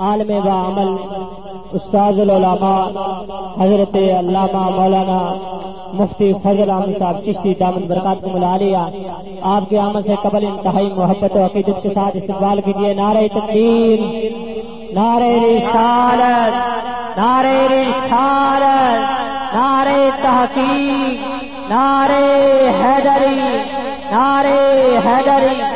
عالم و عمل استاد العلماء، حضرت علامہ مولانا مفتی فضل احمد صاحب چشتی دامن برکات کو ملا لیا۔ آپ کے عمل سے قبل انتہائی محبت و عقیدت کے ساتھ استقبال کیجیے۔ نعرہ تقدیر نعرہ رسالت نعرہ رسالت، نعرہ تحقیق، نعرہ حیدری نعرہ حیدری۔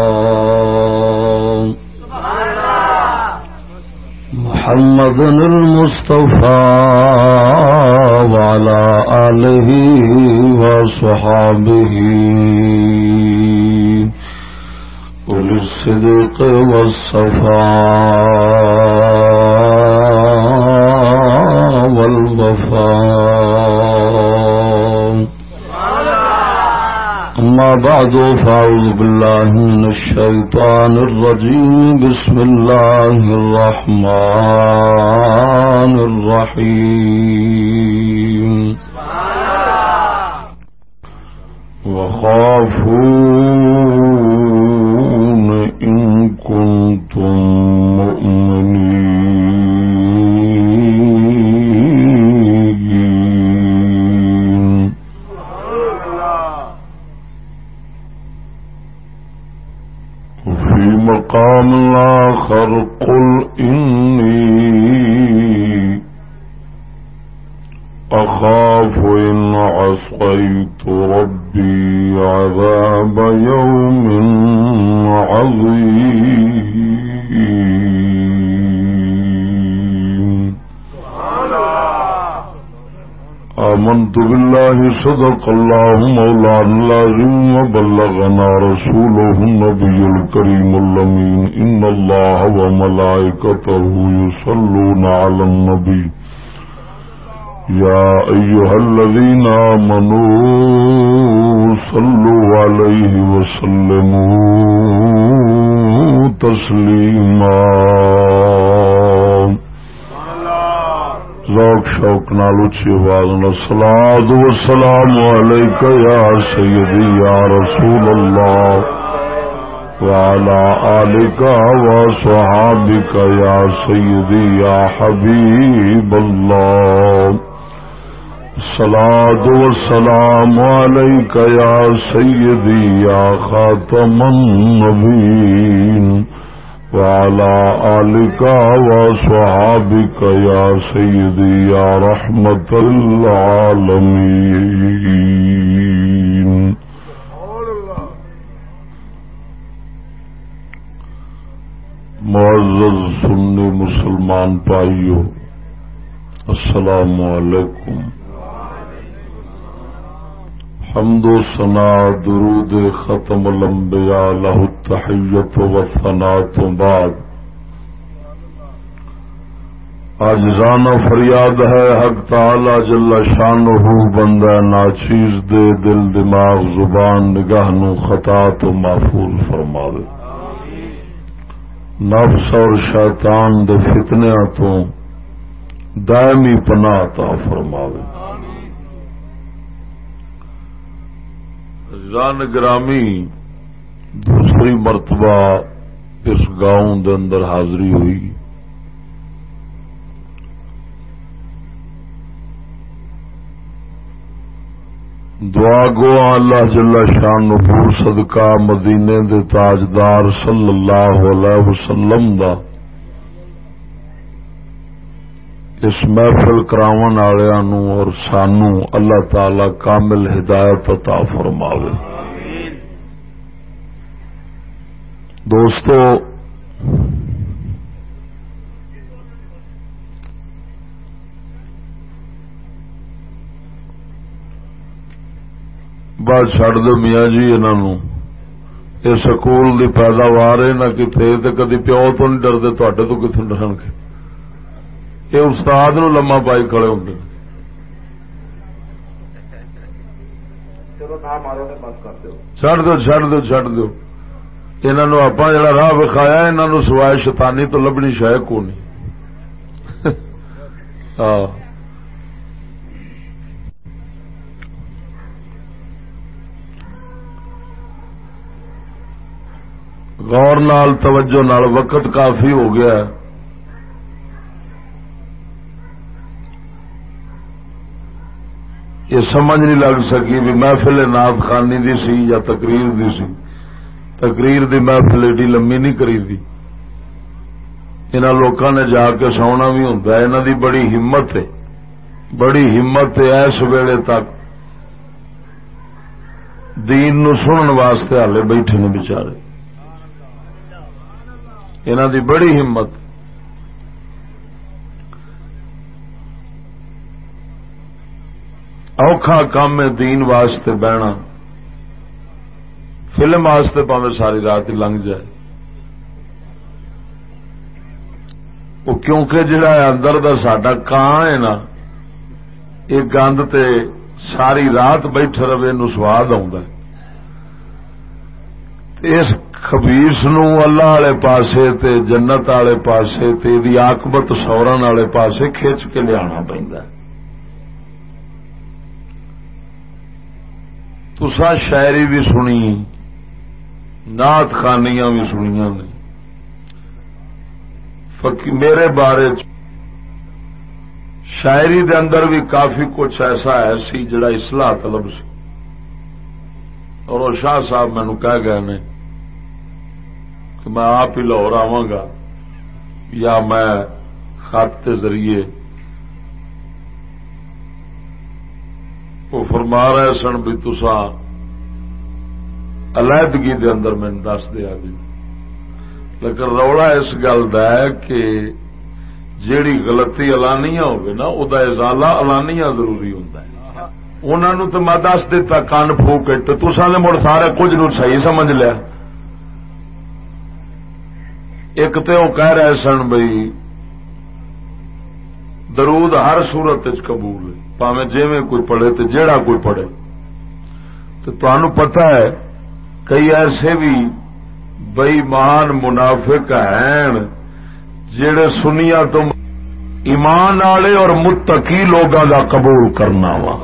محمد المصطفى وعلى آله وصحابه. أولي الصدق والصفاء والوفاء. أما بعد، فأعوذ بالله من الشيطان الرجيم. بسم الله الرحمن الرحيم. وخافون إن كنتم مؤمنين. مقام آخر قل إني أخاف إن عصيت ربي عذاب يوم عظيم. آمنت بالله صدق الله مولانا العظيم وبلغنا رسوله النبي الكريم اللمين إن الله وملائكته يصلون على النبي يا أيها الذين آمنوا صلوا عليه وسلموا تسليما ذوق، شوق نال اچھی آواز الصلاۃ والسلام علیک یا سیدی، یا رسول اللہ وعلى آلك وصحابك يا سيدي يا حبيب الله الصلاة والسلام عليك يا سيدي يا خاتم النبيين وعلى آلك وصحابك يا سيدي يا رحمة العالمين. معزز سنی مسلمان پائیو السلام علیکم. حمد و سنا درود ختم الانبیاء لہ التحیت و ثنا تو بعد۔ آج فریاد ہے، حق تعالی جل شان ہو بندہ ناچیز دے دل دماغ زبان نگاہ نو خطا تو محفوظ فرما دے۔ نفس اور شیطان دے فتنیا تو دائمی پناہ عطا فرماوے ران گرامی دوسری مرتبہ اس گاؤں دے اندر حاضری ہوئی۔ دعا گو اللہ جل شان نبور صدقہ مدینے دے تاجدار صلی اللہ علیہ وسلم دا۔ اس محفل کراون والوں اور سانو اللہ تعالی کامل ہدایت عطا فرماوے۔ دوستو بات چڈ دو میاں جی انہوں یہ سکول کی پیداوار ہے نہ کتنے کدی پیو تو نہیں ڈرتے تے تو کتوں ڈرن گے یہ استاد نو لما پائی کھڑے ہوں گے۔ چڑھ دو چڑھ دو چڑھ دو انہوں آپ جڑا راہ وکھایا انہوں سوائے شیطانی تو لبنی شاید کو نہیں غور نال توجہ نال وقت کافی ہو گیا یہ سمجھ نہیں لگ سکی بھی محفل ناد خانی دی سی یا تقریر دی سی۔ تقریر دی محفل ایڈی لمبی نہیں کری دی ان لوگوں نے جا کے سونا بھی ہوں انہوں دی بڑی ہمت ہے۔ بڑی ہمت ہے اس ویلے تک۔ دین نو سنن واسطے ہالے بیٹھے نے بچارے انہوں دی بڑی ہمت۔ اوکھا کام ہے دین واسطے بہنا فلم واسطے پاوے ساری رات لنگ جائے وہ کیونکہ جڑا اندر دا ساڈا کان ہے نا یہ گند تے ساری رات بیٹھے رہے نو سواد اس خبیس نو اللہ والے پاسے تے جنت والے پاسے تے دی آکبت سورن والے پاسے کھچ کے لیا پہنتا تسا شاعری بھی سنی نات خانیاں بھی سنیا نے۔ میرے بارے شاعری دے اندر بھی کافی کچھ ایسا ہے سی جڑا اصلاح طلب سی۔ اور وہ شاہ صاحب مینو کہہ گئے نے کہ میں آپ ہی لاہور آواں گا یا میں خط کے ذریعے وہ فرما رہے سن بھی تسا علیحدگی دے اندر میں دس دیا جی۔ لیکن روڑا اس گل ہے کہ جیڑی غلطی الانیا ہوگی نا وہ ازالہ الانیا ضروری ہوں انہوں تو میں دس دتا کن فوک تو تسا نے مڑ سارے کچھ نو صحیح سمجھ لیا۔ ایک تو وہ کہہ رہے سن بھائی درود ہر سورت قبول ہے۔ پاوے کوئی پڑھے تو جیڑا کوئی پڑھے۔ تو تمہیں پتا ہے کئی ایسے بھی بئی مان منافق ہیں جڑے سنیا تو ایمان والے اور متقی لوگوں کا قبول کرنا وا۔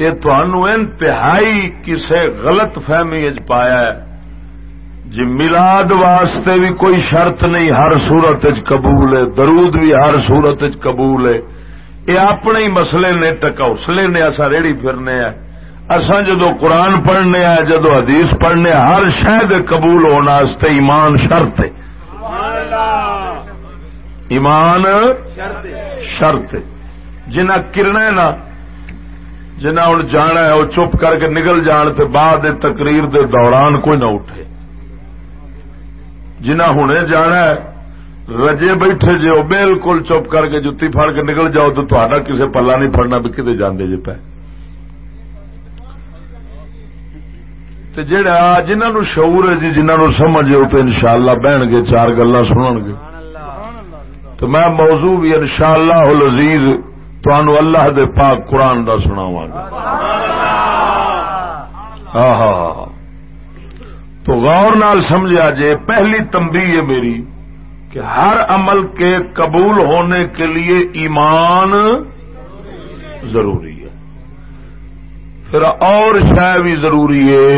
یہ انتہائی کسے غلط فہمی پایا ہے۔ جی ملاد واسطے بھی کوئی شرط نہیں، ہر سورت قبول ہے۔ درود بھی ہر سورت قبول ہے۔ یہ اپنے ہی مسئلے نے ٹکوسلے نے ایسا ریڑی پھرنے ہیں۔ اصا جدو قرآن پڑھنے آ جدو حدیث پڑھنے ہر شہد قبول ہونا ایمان شرط ہے۔ ایمان شرط جنہ کرنا نا، جنہ ہوں جانا ہے، وہ چپ کر کے نکل جان تے بعد تقریر دے دوران کوئی نہ اٹھے۔ جنہ ہوں جانا ہے، رجے بیٹھے جی وہ بالکل چپ کر کے جتی پھڑ کے نکل جاؤ، تو تا کسی پلا نہیں پڑنا بھی کتنے جانے جی پہ جہا جنہوں شعور ہے جی جنہوں سمجھ تو ان شاء اللہ بہن گے، چار گلا سن گے۔ تو میں موضوع بھی ان شاء اللہ لذیذ اللہ دے پاک قرآن کا سناوا گا۔ ہاں ہاں تو غور نال سمجھا جے، پہلی تمبی ہے میری کہ ہر عمل کے قبول ہونے کے لیے ایمان ضروری ہے۔ پھر اور شہ بھی ضروری ہے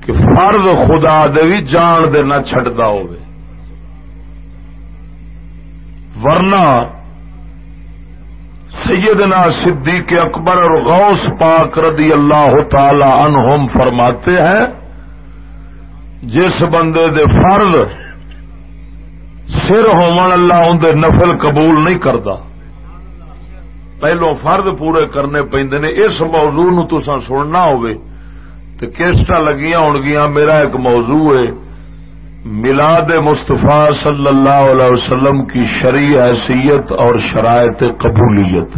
کہ فرض خدا دے بھی جان دے نہ چڈتا ہو ورنہ سیدنا صدیق اکبر اور غوث پاک رضی اللہ تعالی عنہم فرماتے ہیں جس بندے دے فرض سر ہومن اللہ اندر نفل قبول نہیں کرتا۔ پہلو فرد پورے کرنے پہ اس موضوع نو تسا سننا ہوئے تو کیسٹ لگیاں ہو گیا میرا ایک موضوع ہے۔ ملاد مصطفیٰ صلی اللہ علیہ وسلم کی شرع حیثیت اور شرائط قبولیت۔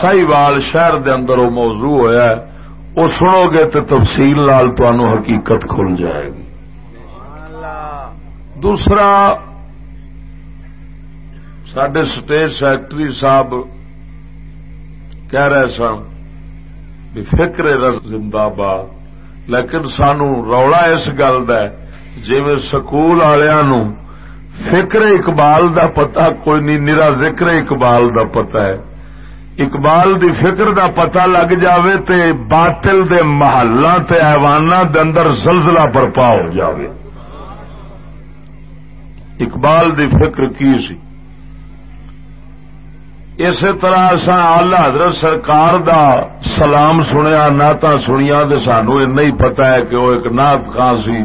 سی بال شہر دے اندر وہ موضوع ہوا ہے۔ وہ سنو گے تو تفصیل لال تو حقیقت کھل جائے گی۔ دوسرا سڈے سٹیج سیکٹری صاحب کہہ رہے سن بھی فکر زندہ باد، لیکن سانو رولا اس گل کا جی سکول والوں فکر اقبال دا پتا کوئی نہیں، نرا ذکر اقبال دا پتا ہے۔ اقبال دی فکر دا پتا لگ جاوے تے باطل دے محلہ تے ایوانا دے اندر زلزلہ برپا ہو جاوے۔ اقبال دی فکر کی سی؟ اسی طرح اصا آلہ حضرت سرکار دا سلام سنیا نعت سنیا تو سانو ہی پتا ہے کہ وہ ایک نعت خان سی۔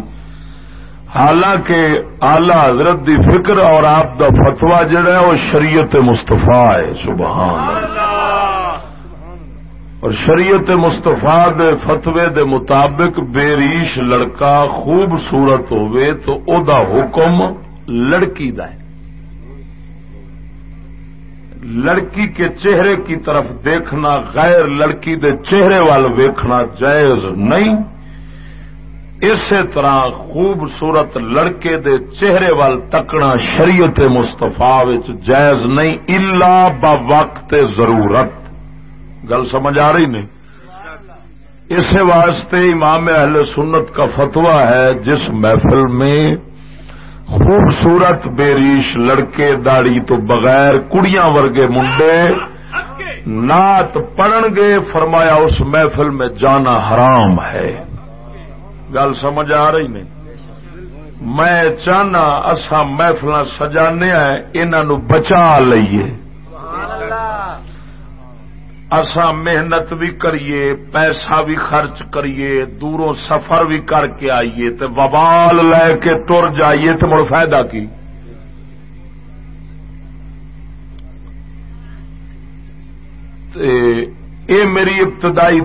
حالانکہ آلہ حضرت دی فکر اور آپ دا فتوا جڑا ہے وہ شریعت مستفا ہے، سبحان اور شریعت مستفا دے فتوے دے مطابق بے ریش لڑکا خوبصورت ہوئے تو او دا حکم لڑکی دا ہے۔ لڑکی کے چہرے کی طرف دیکھنا غیر لڑکی دے چہرے وال ویکھنا جائز نہیں۔ اسی طرح خوبصورت لڑکے دے چہرے وال تکنا شریعت مستفا جائز نہیں، الا با وقت ضرورت۔ گل سمجھ آ رہی نہیں؟ اس واسطے امام اہل سنت کا فتوا ہے، جس محفل میں خوبصورت بیریش لڑکے داڑی تو بغیر کڑیاں ورگے منڈے نعت پڑھن گے، فرمایا اس محفل میں جانا حرام ہے۔ گل سمجھ آ رہی نہیں۔ میں چاہنا اصا محفل سجانے انہوں بچا لئیے۔ اسا محنت بھی کریے، پیسہ بھی خرچ کریے، دوروں سفر بھی کر کے آئیے تے وبال لے کے تر جائیے تو مڑ فائدہ کی؟ اے میری ابتدائی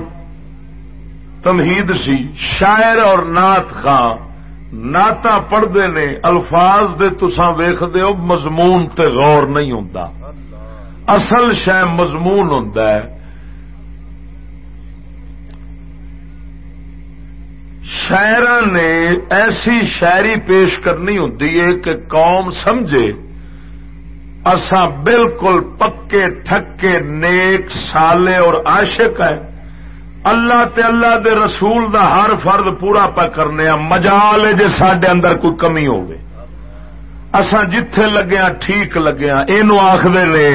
تمہید سی۔ شاعر اور نات خان نعت پڑھتے نے۔ الفاظ دے تسا ویخ ہو، مضمون تے غور نہیں ہوں اصل شہ مضمون ہوں شاعر نے ایسی شاعری پیش کرنی ہوں کہ قوم سمجھے۔ اسا بالکل پکے، ٹھکے، نیک، سالے اور عاشق ہے اللہ تے اللہ دے رسول دا ہر فرد پورا پا کرنے مجال جے سڈے اندر کوئی کمی ہوگی۔ اسا جتھے لگیا ہاں ٹھیک لگیا یہ آخر نے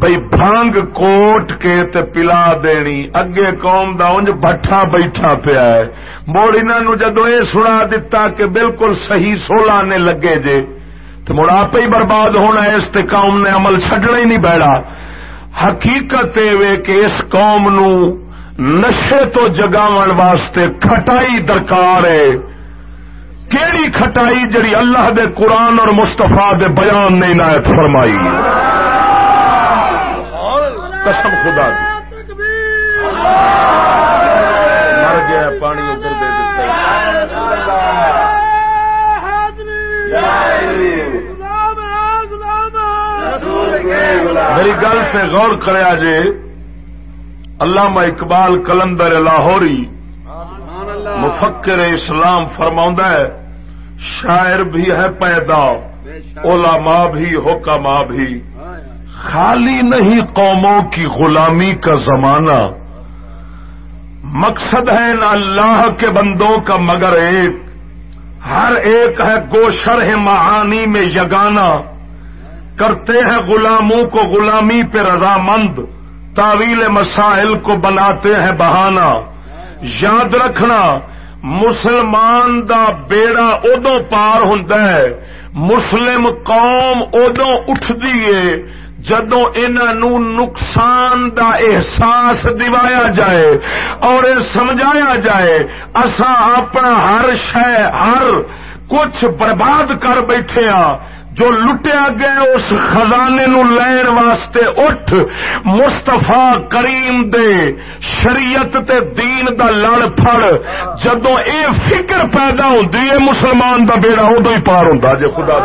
بئی بھنگ کوٹ کے تے پلا دینی۔ اگے قوم دا انج بٹھا بیٹھا پیا ہے۔ موڑ انہوں جدو یہ سنا دتا کہ بالکل صحیح سولہ نے لگے جے، تو مڑ آپ ہی برباد ہونا ہے۔ اس تے قوم نے عمل چڈنا ہی نہیں بیڑا۔ حقیقت کہ اس قوم نو نشے تو جگاون واسطے کھٹائی درکار ہے۔ کیڑی کھٹائی جڑی اللہ دے قرآن اور مستفا دے بیان نے عنایت فرمائی۔ قسم خدا دی۔ مر گیا، پانی ادھر دے میری گل سے غور کریا جے علامہ اقبال کلندر لاہوری مفکر اسلام فرما ہے شاعر بھی ہے پیدا علماء بھی حکما بھی۔ خالی نہیں قوموں کی غلامی کا زمانہ۔ مقصد ہے نہ اللہ کے بندوں کا مگر ایک۔ ہر ایک ہے گوشر ہے معانی میں یگانا کرتے ہیں غلاموں کو غلامی پہ رضامند۔ تعویل مسائل کو بناتے ہیں بہانا یاد رکھنا، مسلمان دا بیڑا ادو پار ہوں مسلم قوم ادو اٹھتی ہے۔ جدو انہوں نقصان دا احساس دوایا جائے اور سمجھایا جائے اسا اپنا ہر شہ ہر کچھ برباد کر بیٹھے ہاں۔ جو لٹیا گیا اس خزانے نو لین واسطے اٹھ مستفا کریم دے شریعت تے دین دا لڑ پھڑ۔ جدو اے فکر پیدا ہوتی ہے مسلمان دا بیڑا ادو ہی پار ہوں جی خدا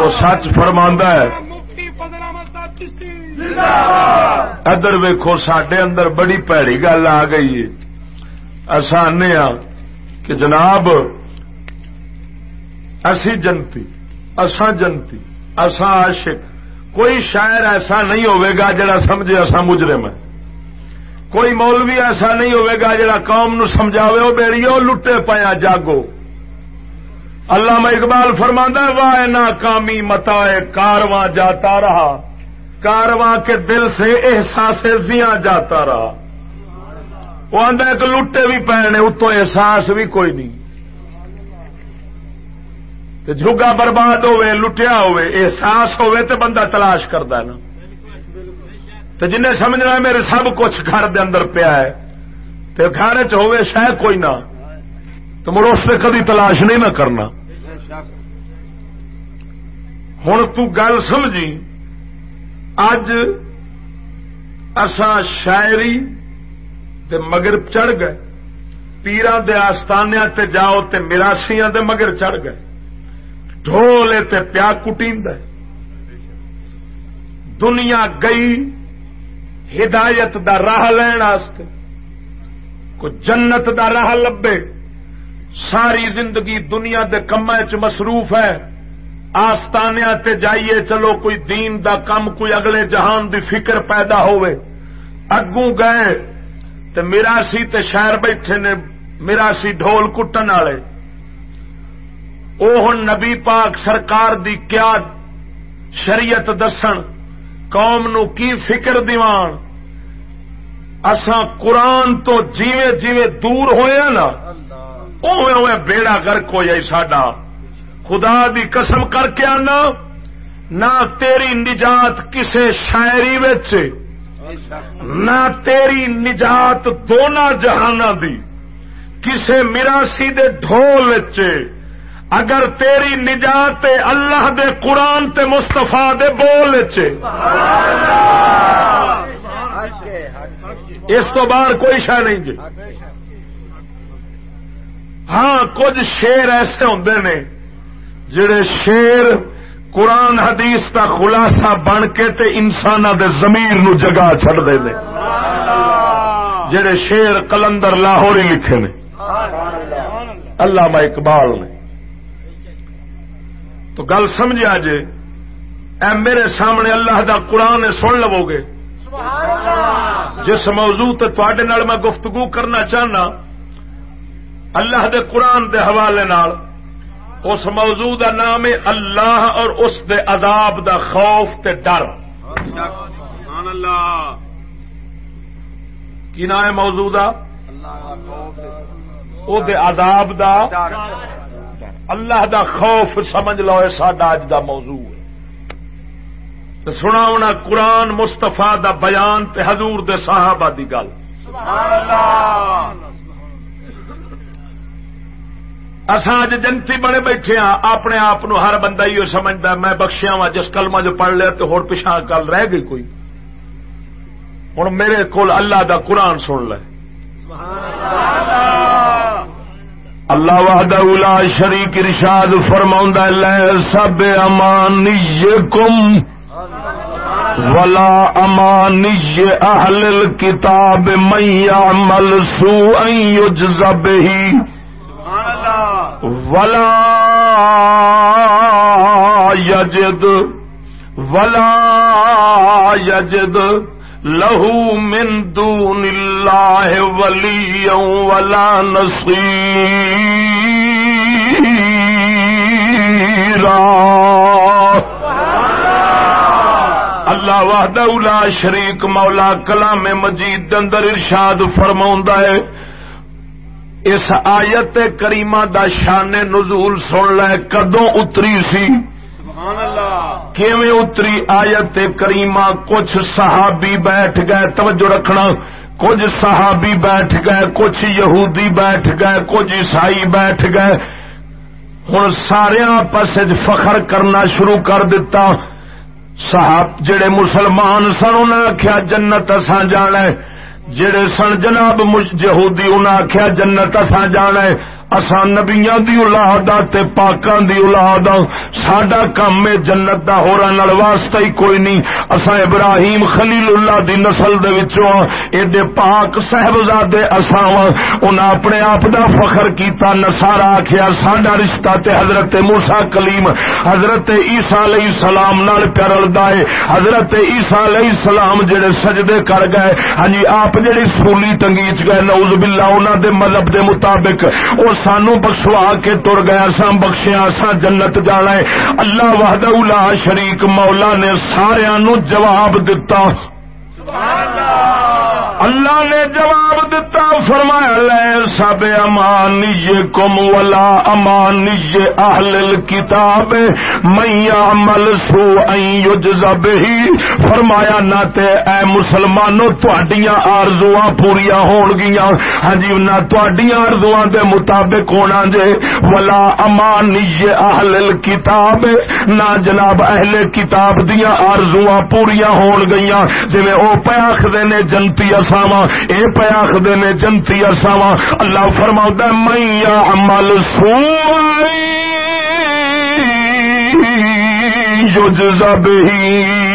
وہ سچ فرماندہ ہے۔ ادھر ویکو سڈے اندر بڑی پیڑی گل آ گئی ہے۔ آنے کہ جناب، اسی جنتی، اساں جنتی، اساں عاشق، کوئی شاعر ایسا نہیں ہوئے گا جڑا سمجھے اساں مجرم ہے کوئی مولوی ایسا نہیں ہوئے گا جڑا قوم نو سمجھاوے وہ بیڑیو لٹے پایا جاگو۔ اللہ میں اقبال فرماندہ واہ ناکامی متا کارواں جاتا رہا۔ کارواں کے دل سے احساس زیاں جاتا رہا۔ وہ آدھا ایک لٹے بھی پینے اتو احساس بھی کوئی نہیں۔ جگا برباد ہوئے لٹیا ہوئے احساس ہوئے تو بندہ تلاش کرتا نا۔ تو جنہیں سمجھنا میرے سب کچھ گھر دے اندر پیا ہے تو گھر چ شاید کوئی نہ۔ تو مڑ اس نے کدی تلاش نہیں نہ کرنا۔ ہوں تل سمجھی۔ اج اسان شاعری تے مگر چڑھ گئے۔ پیران دے آستانیاں تے جاؤ تے مراسیاں دے مگر چڑھ گئے۔ ڈھولے تے پیا کٹیند دنیا گئی ہدایت دا راہ لین آستے کو جنت دا راہ لبے۔ ساری زندگی دنیا دے کما چ مصروف ہے۔ آستانیا تے جائیے، چلو کوئی دین دا کم، کوئی اگلے جہان دی فکر پیدا ہوئے۔ اگوں گئے، تے میراسی تے شہر بیٹھے نے میراسی ڈھول کٹن والے۔ وہ نبی پاک سرکار دی کیا شریعت دسن، قوم نو کی فکر دیوان؟ اساں قرآن تو جیوے جیوے دور ہوئے نا؟ اوے اوے بیڑا گرک ہو جائے ساڈا۔ خدا دی قسم کر کے آنا، نہ تیری نجات کسے شاعری وچ، نہ تیری نجات دونوں جہان دی، کسے میراسی دے ڈھول اگر تیری نجات اللہ دے قرآن تے مستفا دے بول اس تو باہر کوئی شہ نہیں جی۔ ہاں کچھ شیر ایسے ہوں نے جڑے شیر قرآن حدیث کا خلاصہ بن کے تے انسان دے زمیر نو جگا چڑ دے جڑے شیر کلندر لاہور ہی لکھے نے۔ اللہ اقبال نے۔ تو گل سمجھا جے، اے میرے سامنے اللہ دا قرآن سن لو گے۔ جس موضوع تے نال میں گفتگو کرنا چاہنا، اللہ دے قرآن دے حوالے نال اس موضوع دا نام ہے اللہ اور اس دے عذاب دا خوف تے ڈر۔ کی نام ہے موضوع دا؟ او دے عذاب دا اللہ دا خوف سمجھ لو ساڈا اج دا موضوع ہے۔ سنا ہونا قرآن مستفا دا بیان تے حضور دے صحابہ دی گل۔ اصا اج جنتی بڑے بیٹھے ہاں اپنے آپ ہر بندہ ہی سمجھتا میں بخشیا وا جس کلمہ جو پڑھ لیا تو ہو پچھا گل رہ گئی کوئی۔ ہوں میرے کو اللہ دا قرآن سن لے۔ اللہ وحدہ لا شریک ارشاد فرماوندا لے سب امانی کم ولا امانی اہل الكتاب من يعمل سوءا يجزى به ولا يجد ولا يجد لہو من دون اللہ ولی ولا نصیرا۔ اللہ وحدہ لا شریک مولا کلام مجید اندر ارشاد فرماؤں ہے۔ اس آیت کریمہ دا شان نزول سن لے کدوں اتری سی؟ کیویں اتری آیت کریمہ؟ کچھ صحابی بیٹھ گئے توجہ رکھنا کچھ صحابی بیٹھ گئے کچھ یہودی بیٹھ گئے کچھ عیسائی بیٹھ گئے۔ ہوں سارے آپس فخر کرنا شروع کر دیتا صاحب جڑے مسلمان سن انہیں آخیا جنت اساں جانا جڑے سن جناب یہودی انہاں آخیا جنت اساں جانا اسا نبیاں دی اولاد تے پاکاں دی اولاد ساڈا کام ہے جنت دا، ہوراں نال واسطہ ہی کوئی نہیں۔ اسا ابراہیم خلیل اللہ دی نسل دے وچوں ایڈے پاک صاحبزادے اساں انہاں اپنے آپ دا فخر کیتا نصارا آکھیا، ساڈا رشتہ تے حضرت موسی کلیم، حضرت عیسی علیہ السلام نال پیرلدا ہے حضرت عیسی علیہ السلام جڑے سجدے کر گئے ہاں جی آپ جڑی سولی تنگیچ گئے، نعوذ باللہ، انہاں دے مذہب دے مطابق او سانو بخشوا کے تر گیا سا بخشیا سا جنت جانا ہے۔ اللہ وحدہ لا شریک مولا نے سارا نو جواب دتا۔ اللہ نے جواب دتا۔ فرمایا، لے سب امانی کم ولا امانی اہل کتاب میں عمل سو یجزب ہی فرمایا، نہ تے اے مسلمانوں، تہاڈیاں آرزواں پوریا ہون گیاں ہاں جی نہ تہاڈیاں آرزواں دے مطابق ہونا جے۔ ولا امانی اہل کتاب نہ جناب اہل کتاب دیاں آرزواں پوریا ہون گیاں جویں او پے آکھدے نے، جنتی اساواں، اے پے آخدے نے جنتی اساواں اللہ فرماؤں میں عمل سوئی یجزا بہی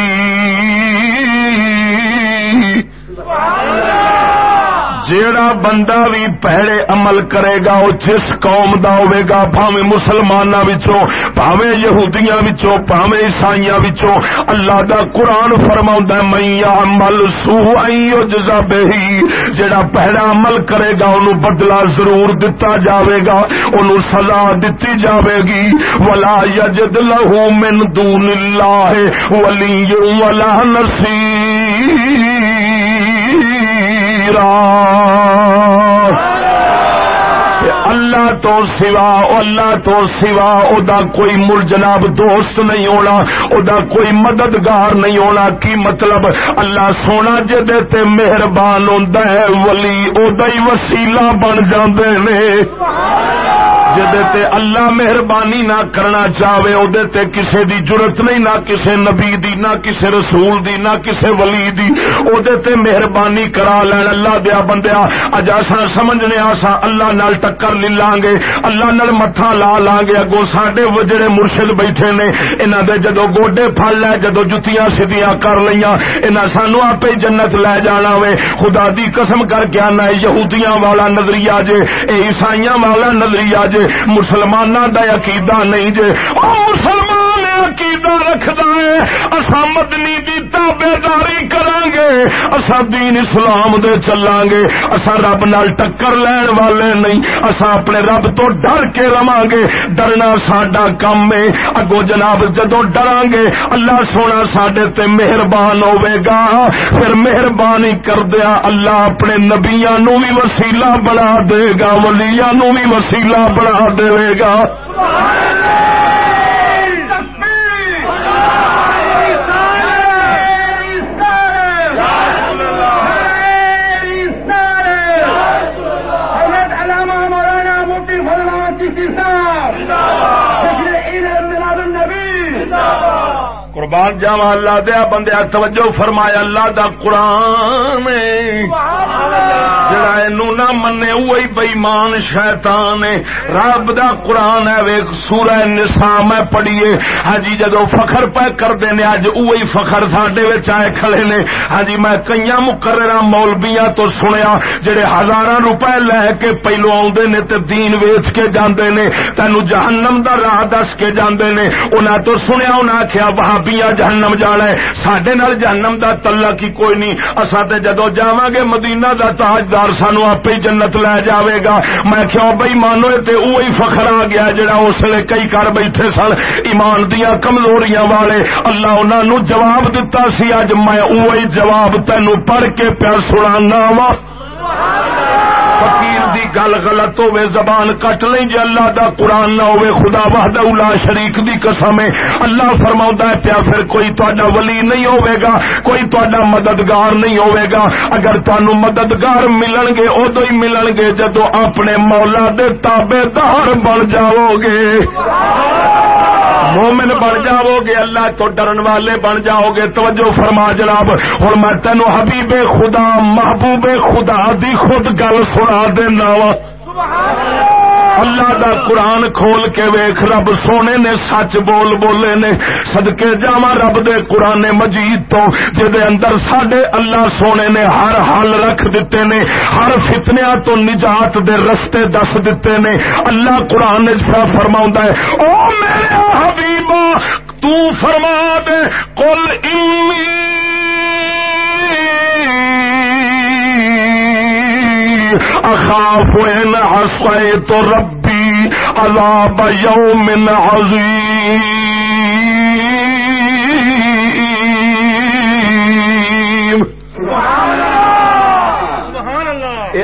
جیڑا بندہ بھی پہلے عمل کرے گا، وہ جس قوم دا ہوئے گا، بھاویں مسلماناں وچوں، بھاویں یہودیاں وچوں، بھاویں عیسائیاں وچوں، اللہ دا قرآن فرماوندا ہے میں عمل سو یجزا بہی جیڑا پہلا عمل کرے گا اونوں بدلہ ضرور دتا جاوے گا اونوں سزا دتی جاوے گی۔ ولا یجد له من دون اللہ ولی ولا نصیر۔ اللہ تو سوا، اللہ تو سوا او دا کوئی مر جناب دوست نہیں ہونا او دا کوئی مددگار نہیں ہونا، کی مطلب؟ اللہ سونا جدے تے مہربان ہوندا ہے، ولی او دا ہی وسیلہ بن جاندے نے۔ تے اللہ مہربانی نہ کرنا چاہے او کسے دی جرت نہیں، نہ کسے نبی دی، نہ کسے رسول دی، نہ کسے ولی دی۔ او تے مہربانی کرا لین۔ اللہ دیا بندیا، اج اساں سمجھنے آسا اللہ نال ٹکر لے لیں گے اللہ نال متھا لا لیں گے اگوں ساڈے جڑے مرشد بیٹھے نے۔ انہاں دے جدو گوڈے پھڑ لے جدو جتیاں سیدیاں کر لیاں انہاں سانو آپ جنت لے جانا وے۔ خدا دی قسم کر کے آنا، یہودیاں والا نظریہ جے، اے عیسائیاں والا نظریہ جے۔ مسلمان دا عقیدہ نہیں جے او مسلمان عقیدہ رکھدا ہے اسا مدنی دی تابے داری کران گے اسا دین اسلام دے چلاں گے اسا رب نال ٹکر لین والے نہیں اسا اپنے رب تو ڈر کے رواں گے ڈرنا ساڈا کم ہے۔ اگو جناب جدو ڈراں گے اللہ سونا ساڈے تے مہربان ہوے گا۔ پھر مہربانی کر دیا اللہ اپنے نبیاں نو بھی وسیلہ بنا دے گا، ولیاں نو بھی وسیلہ بنا دے گا۔ سبحان اللہ قربان جاوا اللہ دیا بندے توجہ فرمایا اللہ دا قرآن۔ جڑا نہ منے وہی بےمان شیطان رب دا قرآن ہے ویک سورہ نسا میں پڑھیے۔ ہاں جی جدو فخر پہ کرتے نے اج وہی فخر ساڈے آئے کھڑے نے۔ ہاں جی میں کئی مقرر مولبیاں تو سنیا، جڑے ہزار روپے لے کے پہلو آدھے نے تے دین ویچ کے جاندے نے۔ تینو جہنم دا راہ دس کے جاندے نے۔ انہاں تو سنیا، انہاں آخیا وہابیاں جہنم جانا ہے۔ سڈے نال جہنم دا تلا کی کوئی نہیں۔ اصا تے جدو جاواں گے مدینہ دا تاجدار سانو آپ ہی جنت لے جاوے گا۔ میں کیوں بھائی مانو تے وہی فخر آ گیا جڑا اس لیے کئی کر بیٹھے سن۔ ایمان دیا کمزوریاں والے۔ اللہ انہوں نے جواب دتا سی۔ اج میں وہی جواب تینو پڑھ کے پیا سنا وا۔ فقیر دی گل غلط ہوے زبان کٹ لیں جے اللہ دا قرآن نہ ہوے خدا وحدہ لا شریک دی قسم ہے۔ اللہ فرماوندا ہے، پیا پھر کوئی تہاڈا ولی نہیں ہوے گا، کوئی تہاڈا مددگار نہیں ہوے گا۔ اگر تانوں مددگار ملن گے اودوں ہی ملن گے جدوں اپنے مولا دے تابے دار بن جاؤ گے۔ مومن بن جاؤ گے اللہ تو ڈرن والے بن جاؤ گے توجہ فرما جناب ہوں میں تینو حبیب خدا، محبوب خدا دی خود گل سنا دینا وا۔ اللہ دا قرآن کھول کے ویخ رب سونے نے سچ بول بولے نے۔ سدکے جاوا رب دے قرآن مجید تو، جدے اندر سڈے اللہ سونے نے ہر حل رکھ دیتے نے، ہر فتنیا تو نجات دے رستے دس دیتے نے۔ اللہ قرآن فرما ہے، او میرے حبیبا، تو فرما دے کل امی اخاف ان حسے تو ربی عذاب یوم عظیم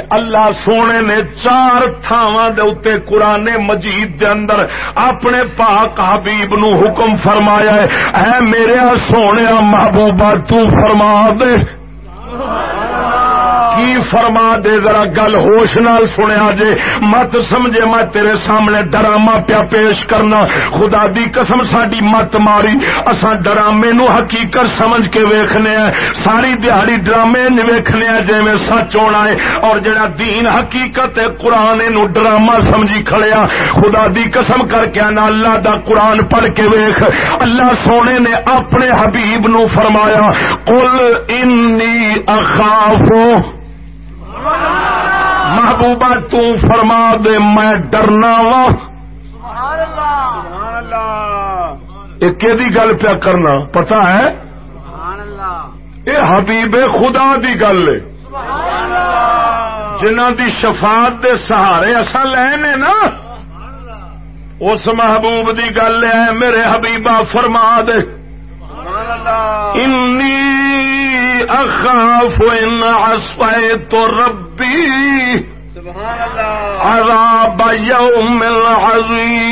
اللہ. سونے نے چار تھاواں دے اوتے قرآن مجید دے اندر اپنے پاک حبیب نو حکم فرمایا ہے۔ اے میرے سونے محبوبہ تو فرما دے۔ کی فرما دے ذرا گل ہوش نال سنیا جے۔ مت سمجھے میں تیرے سامنے ڈرامہ پیا پیش کرنا۔ خدا دی قسم ساڈی مت ماری۔ اساں ڈرامے نو حقیقت سمجھ کے ویکھنے ہیں۔ ساری دیہڑی ڈرامے ویکھنے ہیں جویں سچ ہونا ہے۔ اور جڑا دین حقیقت ہے، قرآن نو ڈرامہ سمجھی کھڑیا۔ خدا دی قسم کر کے انا اللہ دا قرآن پڑھ کے ویکھ۔ اللہ سونے نے اپنے حبیب نو فرمایا، قل انی اخافو محبوبہ تو فرما دے میں ڈرنا وا۔ گل پیا کرنا؟ پتا ہے؟ یہ حبیب خدا دی گل جنہ دی شفاعت دے سہارے اصا لے نا۔ اس محبوب دی گل ہے میرے حبیبہ فرما دے۔ انی اخاف ان عصیت ربی عذاب یوم العظیم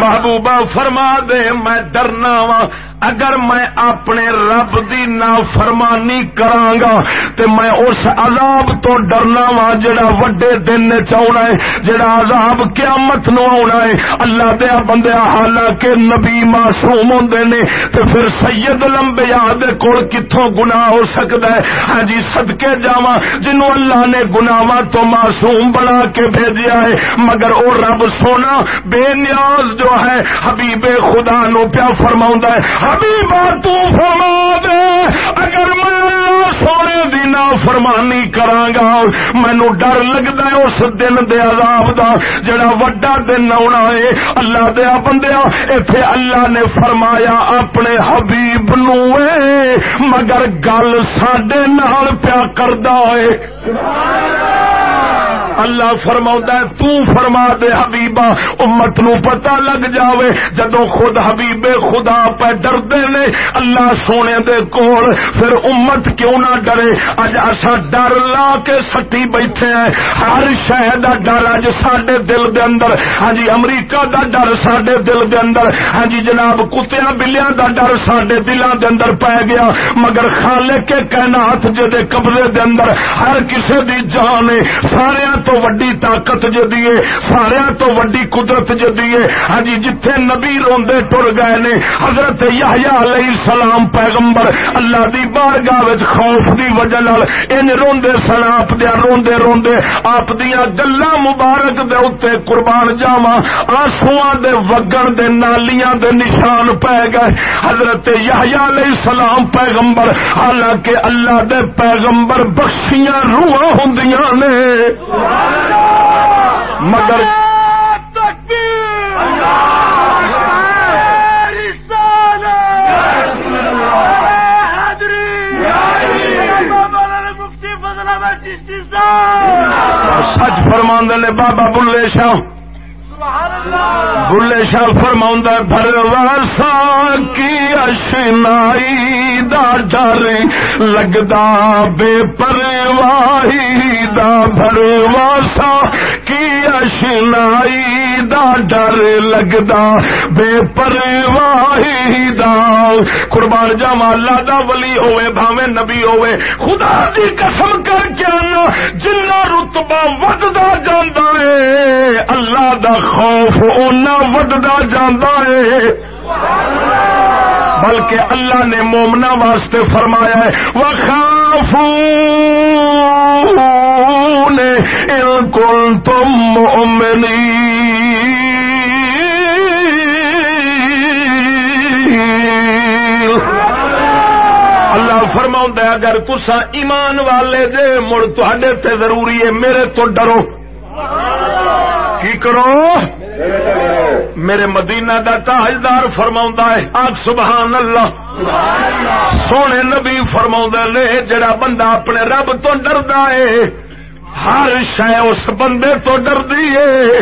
محبوبہ فرما دے میں ڈرنا وا اگر میں اپنے رب دی نا فرمانی کرانگا تے میں اس عذاب تو ڈرنا وا جڑا وڈے دن نے چاہنا ہے، جڑا عذاب قیامت نو آنا ہے۔ اللہ دیا بندیا حالانکہ نبی معصوم ہوندے نے، تے پھر سید لمبیا دے کول کتھوں گناہ ہو سکدا ہے؟ ہاں جی صدکے جاواں جنوں اللہ نے گناہاں تو معصوم بنا کے بھیجیا ہے، مگر او رب سونا بے نیاز جو ہے، حبیب خدا نو پیا فرماوندا ہے حبیبا تو فرما دے۔ اگر میں اللہ سونے دی نا فرمانی کرانگا مینو ڈر لگتا ہے اس دن دے عذاب دا، جڑا وڈا دن آنا ہے۔ اللہ دیا بندیا ایتھے اللہ نے فرمایا اپنے حبیب نو مگر گل ساڈے نال پیا کردا ہے اللہ۔ اللہ فرما تو فرما دے حبیبا، امت نو پتا لگ جاوے جدو خود حبیب خدا پہ ڈردے نے، اللہ سونے دے کول، پھر امت کیوں نہ ڈرے؟ اج اصا ڈر لا کے سٹی بیٹھے ہیں، ہر شہر دا ڈر اج سڈے دل دے اندر ہاں جی امریکہ دا ڈر سڈے دل دے اندر ہاں جی جناب کتیا بلیاں دا ڈر سڈے دلوں دے اندر پی گیا، مگر خالق کے کائنات جے قبضے دے اندر، ہر کسے دی جان سارے تو وڈی طاقت جدی ہے سارا تو وڈی قدرت جدی ہے۔ ہاں جی جتھے نبی روندے ٹر گئے نے، حضرت یحییٰ علیہ السلام پیغمبر اللہ دی بارگاہ وچ خوف دی وجہ نال ان روندے سن، آپ دیا روندے روندے، آپ دیا گلاں مبارک دے اوتے قربان جاواں، آنسواں دے وگن دے نالیاں دے نشان پے گئے۔ حضرت یحییٰ علیہ السلام پیغمبر، حالانکہ اللہ دے پیغمبر بخشیاں روحاں ہوندیاں نے۔ مگر سچ فرماند نے بابا بلے شاہ۔ بلے شاہ فرما بھروسا کی اشنائی۔ دا ڈر لگدا، بے پرواہی دا بھروسا کی اشنائی دا ڈر لگدا، بے پرواہی دا۔ قربان جاوا اللہ دا ولی ہوئے بھاوے نبی ہوئے خدا دی قسم کر کے آنا، جنہ رتبہ ودتا جانا ہے، اللہ دا خوف اونا ودتا جانا ہے۔ بلکہ اللہ نے مومنا واسطے فرمایا ہے وخاف کل تم مومنی اللہ فرما اگر تسا ایمان والے جے، مڑ تے ضروری ہے، میرے تو ڈرو۔ کی کرو? میرے مدینہ دا تاجدار فرما ہے، آج سبحان اللہ سونے نبی فرما نے جڑا بندہ اپنے رب تو ڈردا ہے ہر شہ اس بندے تو ڈردی ہے۔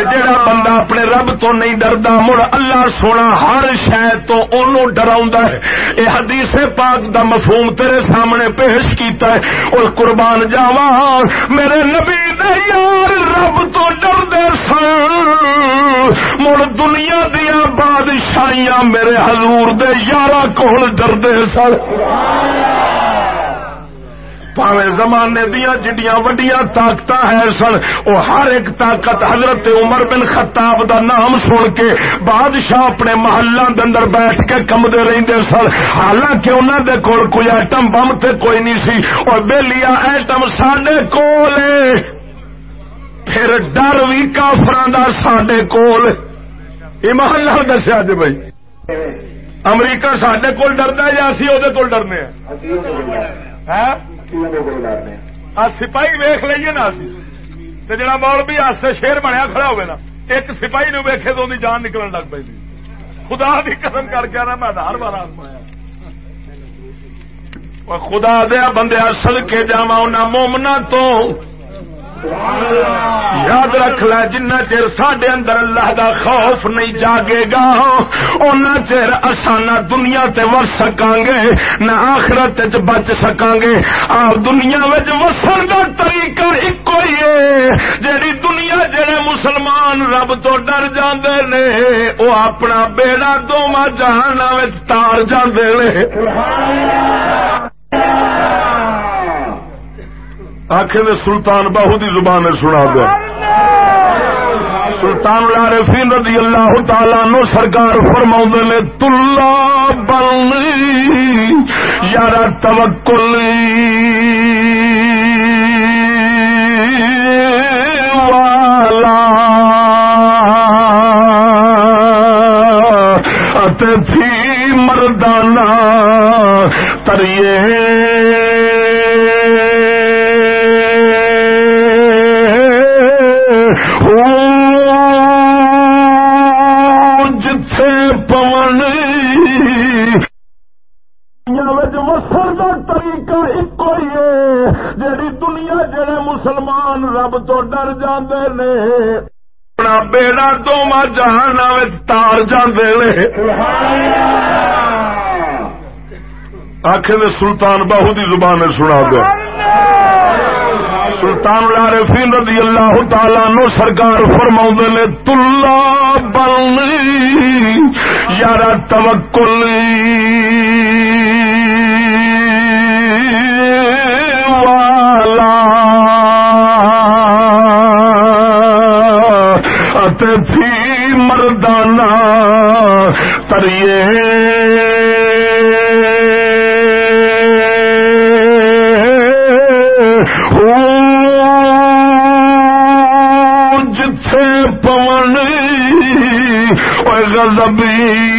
جڑا بندہ اپنے رب تو نہیں ڈردا، مڑ اللہ سونا ہر شہ تو ڈرا ہے۔ یہ حدیث پاک دا مفہوم تیرے سامنے پیش کیتا ہے۔ اور قربان جاوا میرے نبی دے یار رب تو ڈردے سن۔ مڑ دنیا دیا بادشاہیاں میرے حضور دے یارہ کول ڈردے سن۔ پاوے زمانے دیا جڈیاں وڈیاں طاقت ہے سن وہ ہر ایک طاقت حضرت عمر بن خطاب دا نام سن کے بادشاہ اپنے محلہ اندر بیٹھ کے کمدے رہندے سن۔ حالانکہ انہوں دے کول کوئی ایٹم بم تے کوئی نہیں سی، اور بےلیا ایٹم سڈے کول پھر ڈر بھی کافران دا سڈے کول۔ یہ محلہ دسیا جی بھائی۔ امریکہ سڈے کول ڈردا یا اسی وہ ڈرنے ہاں؟ سپاہی ویخ لیے نا جڑا مول بھی آستے شیر بنیا کھڑا ہوئے نا، ایک سپاہی نو ویکھے تو جان نکلن لگ پی خدا بھی قدم کر کے آنا، میں ہر بار خدا دیا بندے سد کے جا مومنا تو یاد رکھ لے جنہ چر سڈے اندر اللہ دا خوف نہیں جاگے گا ان چر نہ دنیا تے ور سکاں گے نہ آخرت چ بچ سکاں گے آپ دنیا وسن کا طریقہ ایک ہی ہے جیڑی دنیا جڑے مسلمان رب تو ڈر جاندے نے وہ اپنا بیڑا دونوں جہان تار جاندے نے۔ آخر سلطان باہو دی زبان سنا دیا سلطان العارفین رضی اللہ تعالی نو سرکار فرما نے، تلا بن یار توکل والا۔ تھی مردانہ، تریے۔ مسلمان رب تو ڈر جاندے نے، اپنا بیڑا دونوں جہان تار جاندے نے۔ آخر سلطان باہو دی زبان سنا دیا۔ سلطان العارفین رضی اللہ تعالی نو سرکار فرما نے، تلا بن یار توکل۔ تھی مردانہ تریے۔ جتھے پون غضبی۔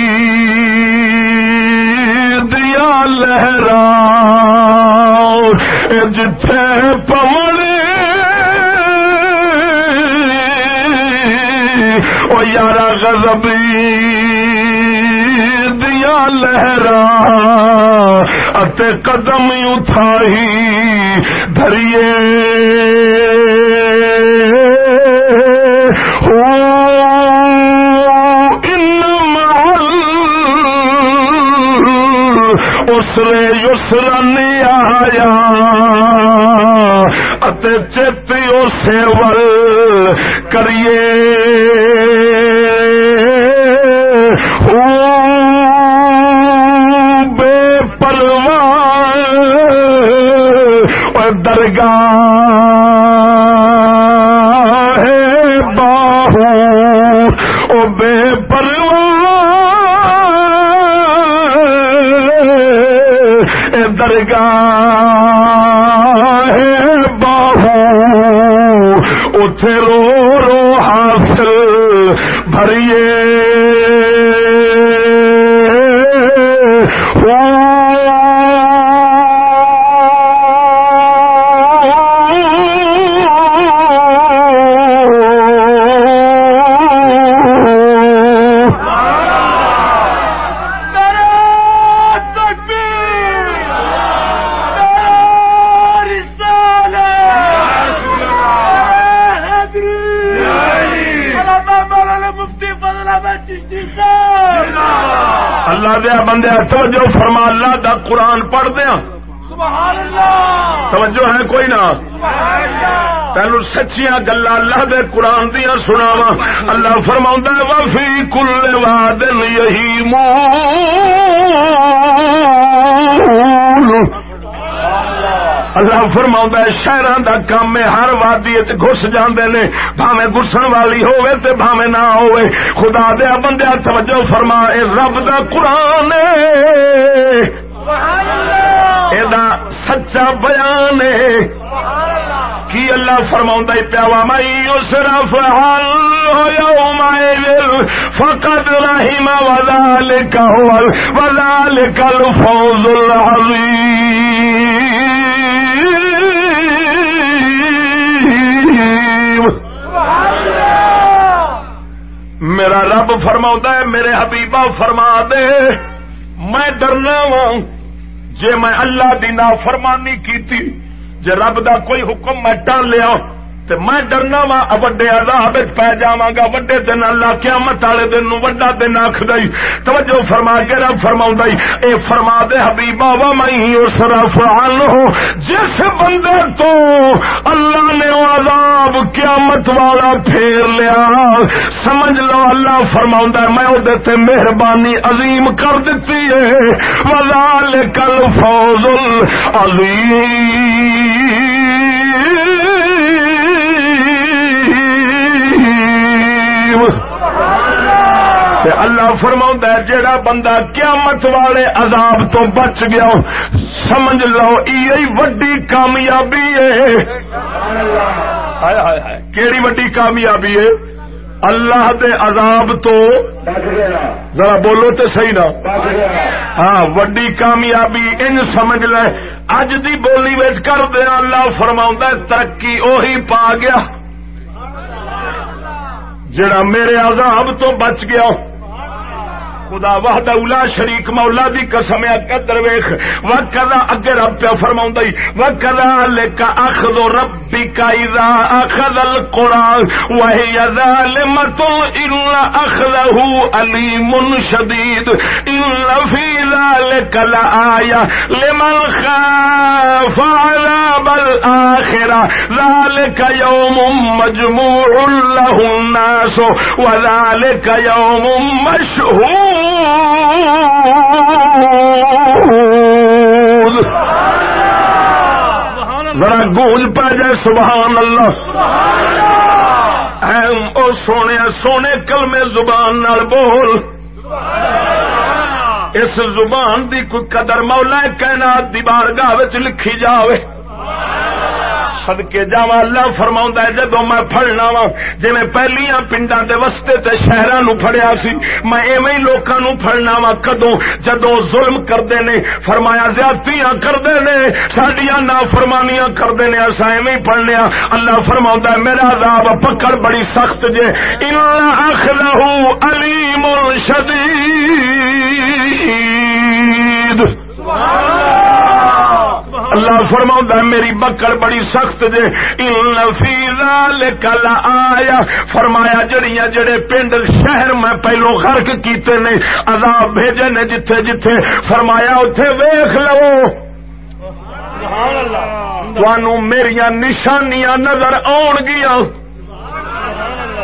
دیا لہرا جتھے پون یارا غضبی دیا لہرا اتے قدم اتھائی دھریے۔ اسرے یسر نہیں آیا۔ اتے چیتی اسے ول کریے۔ بے پلوان درگاہ۔ اللہ بندے تو توجہ فرما اللہ دا قرآن پڑھ دیا توجہ ہے کوئی نہ؟ پہلو سچیاں گلا اللہ دے قرآن دیا سناوا اللہ فرما وفی کل واد یہی مو اللہ فرما شہر دا کام ہر وادی گس جاندے نے۔ بھاوے گسن والی ہوئے تے بھاوے نہ ہوئے خدا دیا بندیا توجہ فرما اے رب دا قرآن سچا بیان کی اللہ فرما پیا مائی اس رف حل فقط رحیم وزا لکھا وزا لکھل فوز العظیم۔ میرا رب فرما ہے، میرے حبیبہ فرما دے۔ میں ڈرنا وا جے میں اللہ دی نافرمانی کیتی، جے رب دا کوئی حکم میں ٹال لیا تے میں ڈرنا وا وڈے عذاب وچ پے جاواں گا، وڈے دن اللہ قیامت والے دن نو وڈا دن آکھ توجہ فرما کے رب فرماوندا اے فرما دے حبیبا وا میں یصرف عنہ۔ جس بندے تو اللہ نے او عذاب قیامت والا پھیر لیا، سمجھ لو اللہ فرماوندا میں او دے تے مہربانی عظیم کر دتی ہے۔ وذالک الفوز العظیم۔ اللہ فرما جیڑا بندہ قیامت والے عذاب تو بچ گیا سمجھ لو یہ وڈی کامیابی ہے۔ کیڑی وڈی کامیابی ہے؟ اللہ دے عذاب تو ذرا بولو تو صحیح نا ہاں وڈی کامیابی، ان سمجھ لے۔ اج دی بولی وچ کر دیا اللہ فرما ترقی اوہی پا گیا۔ جڑا میرے عذاب تو بچ گیا خدا وحد اولا شریک مولا دی قسم قدر ویخ وکذا اگے رب پہ فرماؤں دی، وکذا لکا اخذ ربک اذا اخذ القرآن، وہی ظالمت الا اخذه علیم شدید الا فی ذالک لآیا لمن خاف عذاب الاخرہ ذالک یوم مجموع له الناس وذالک یوم مشہور ذرا گونج پہ جائے، سبحان اللہ۔ او سونے سونے کلمے زبان نال بول۔ اس زبان دی کوئی قدر مولا کائنات دی بارگاہ لکھی جاوے۔ سدکے جا اللہ فرما جدو میں فڑنا وا جی میں پہلیا پنڈا دے وسطے تے شہرا نو فڑیا سی، میں ایویں لوکاں نو فڑنا وا کدو جدو ظلم کرتے نے، فرمایا زیادتیاں کرتے نے سڈیا نا فرمانیاں کرتے نے اصا ایویں پڑھنے اللہ فرما میرا عذاب پکڑ بڑی سخت جے۔ ان اخلہ علیم شدید اللہ فرما میری بکڑ بڑی سخت جے۔ کل آیا فرمایا، جڑیاں جڑے پنڈ شہر میں پہلو غرق کیتے نے، عذاب بھیجے نے جتھے جتھے۔ فرمایا اتے ویخ لو۔ میری نشانیاں نظر آن گیا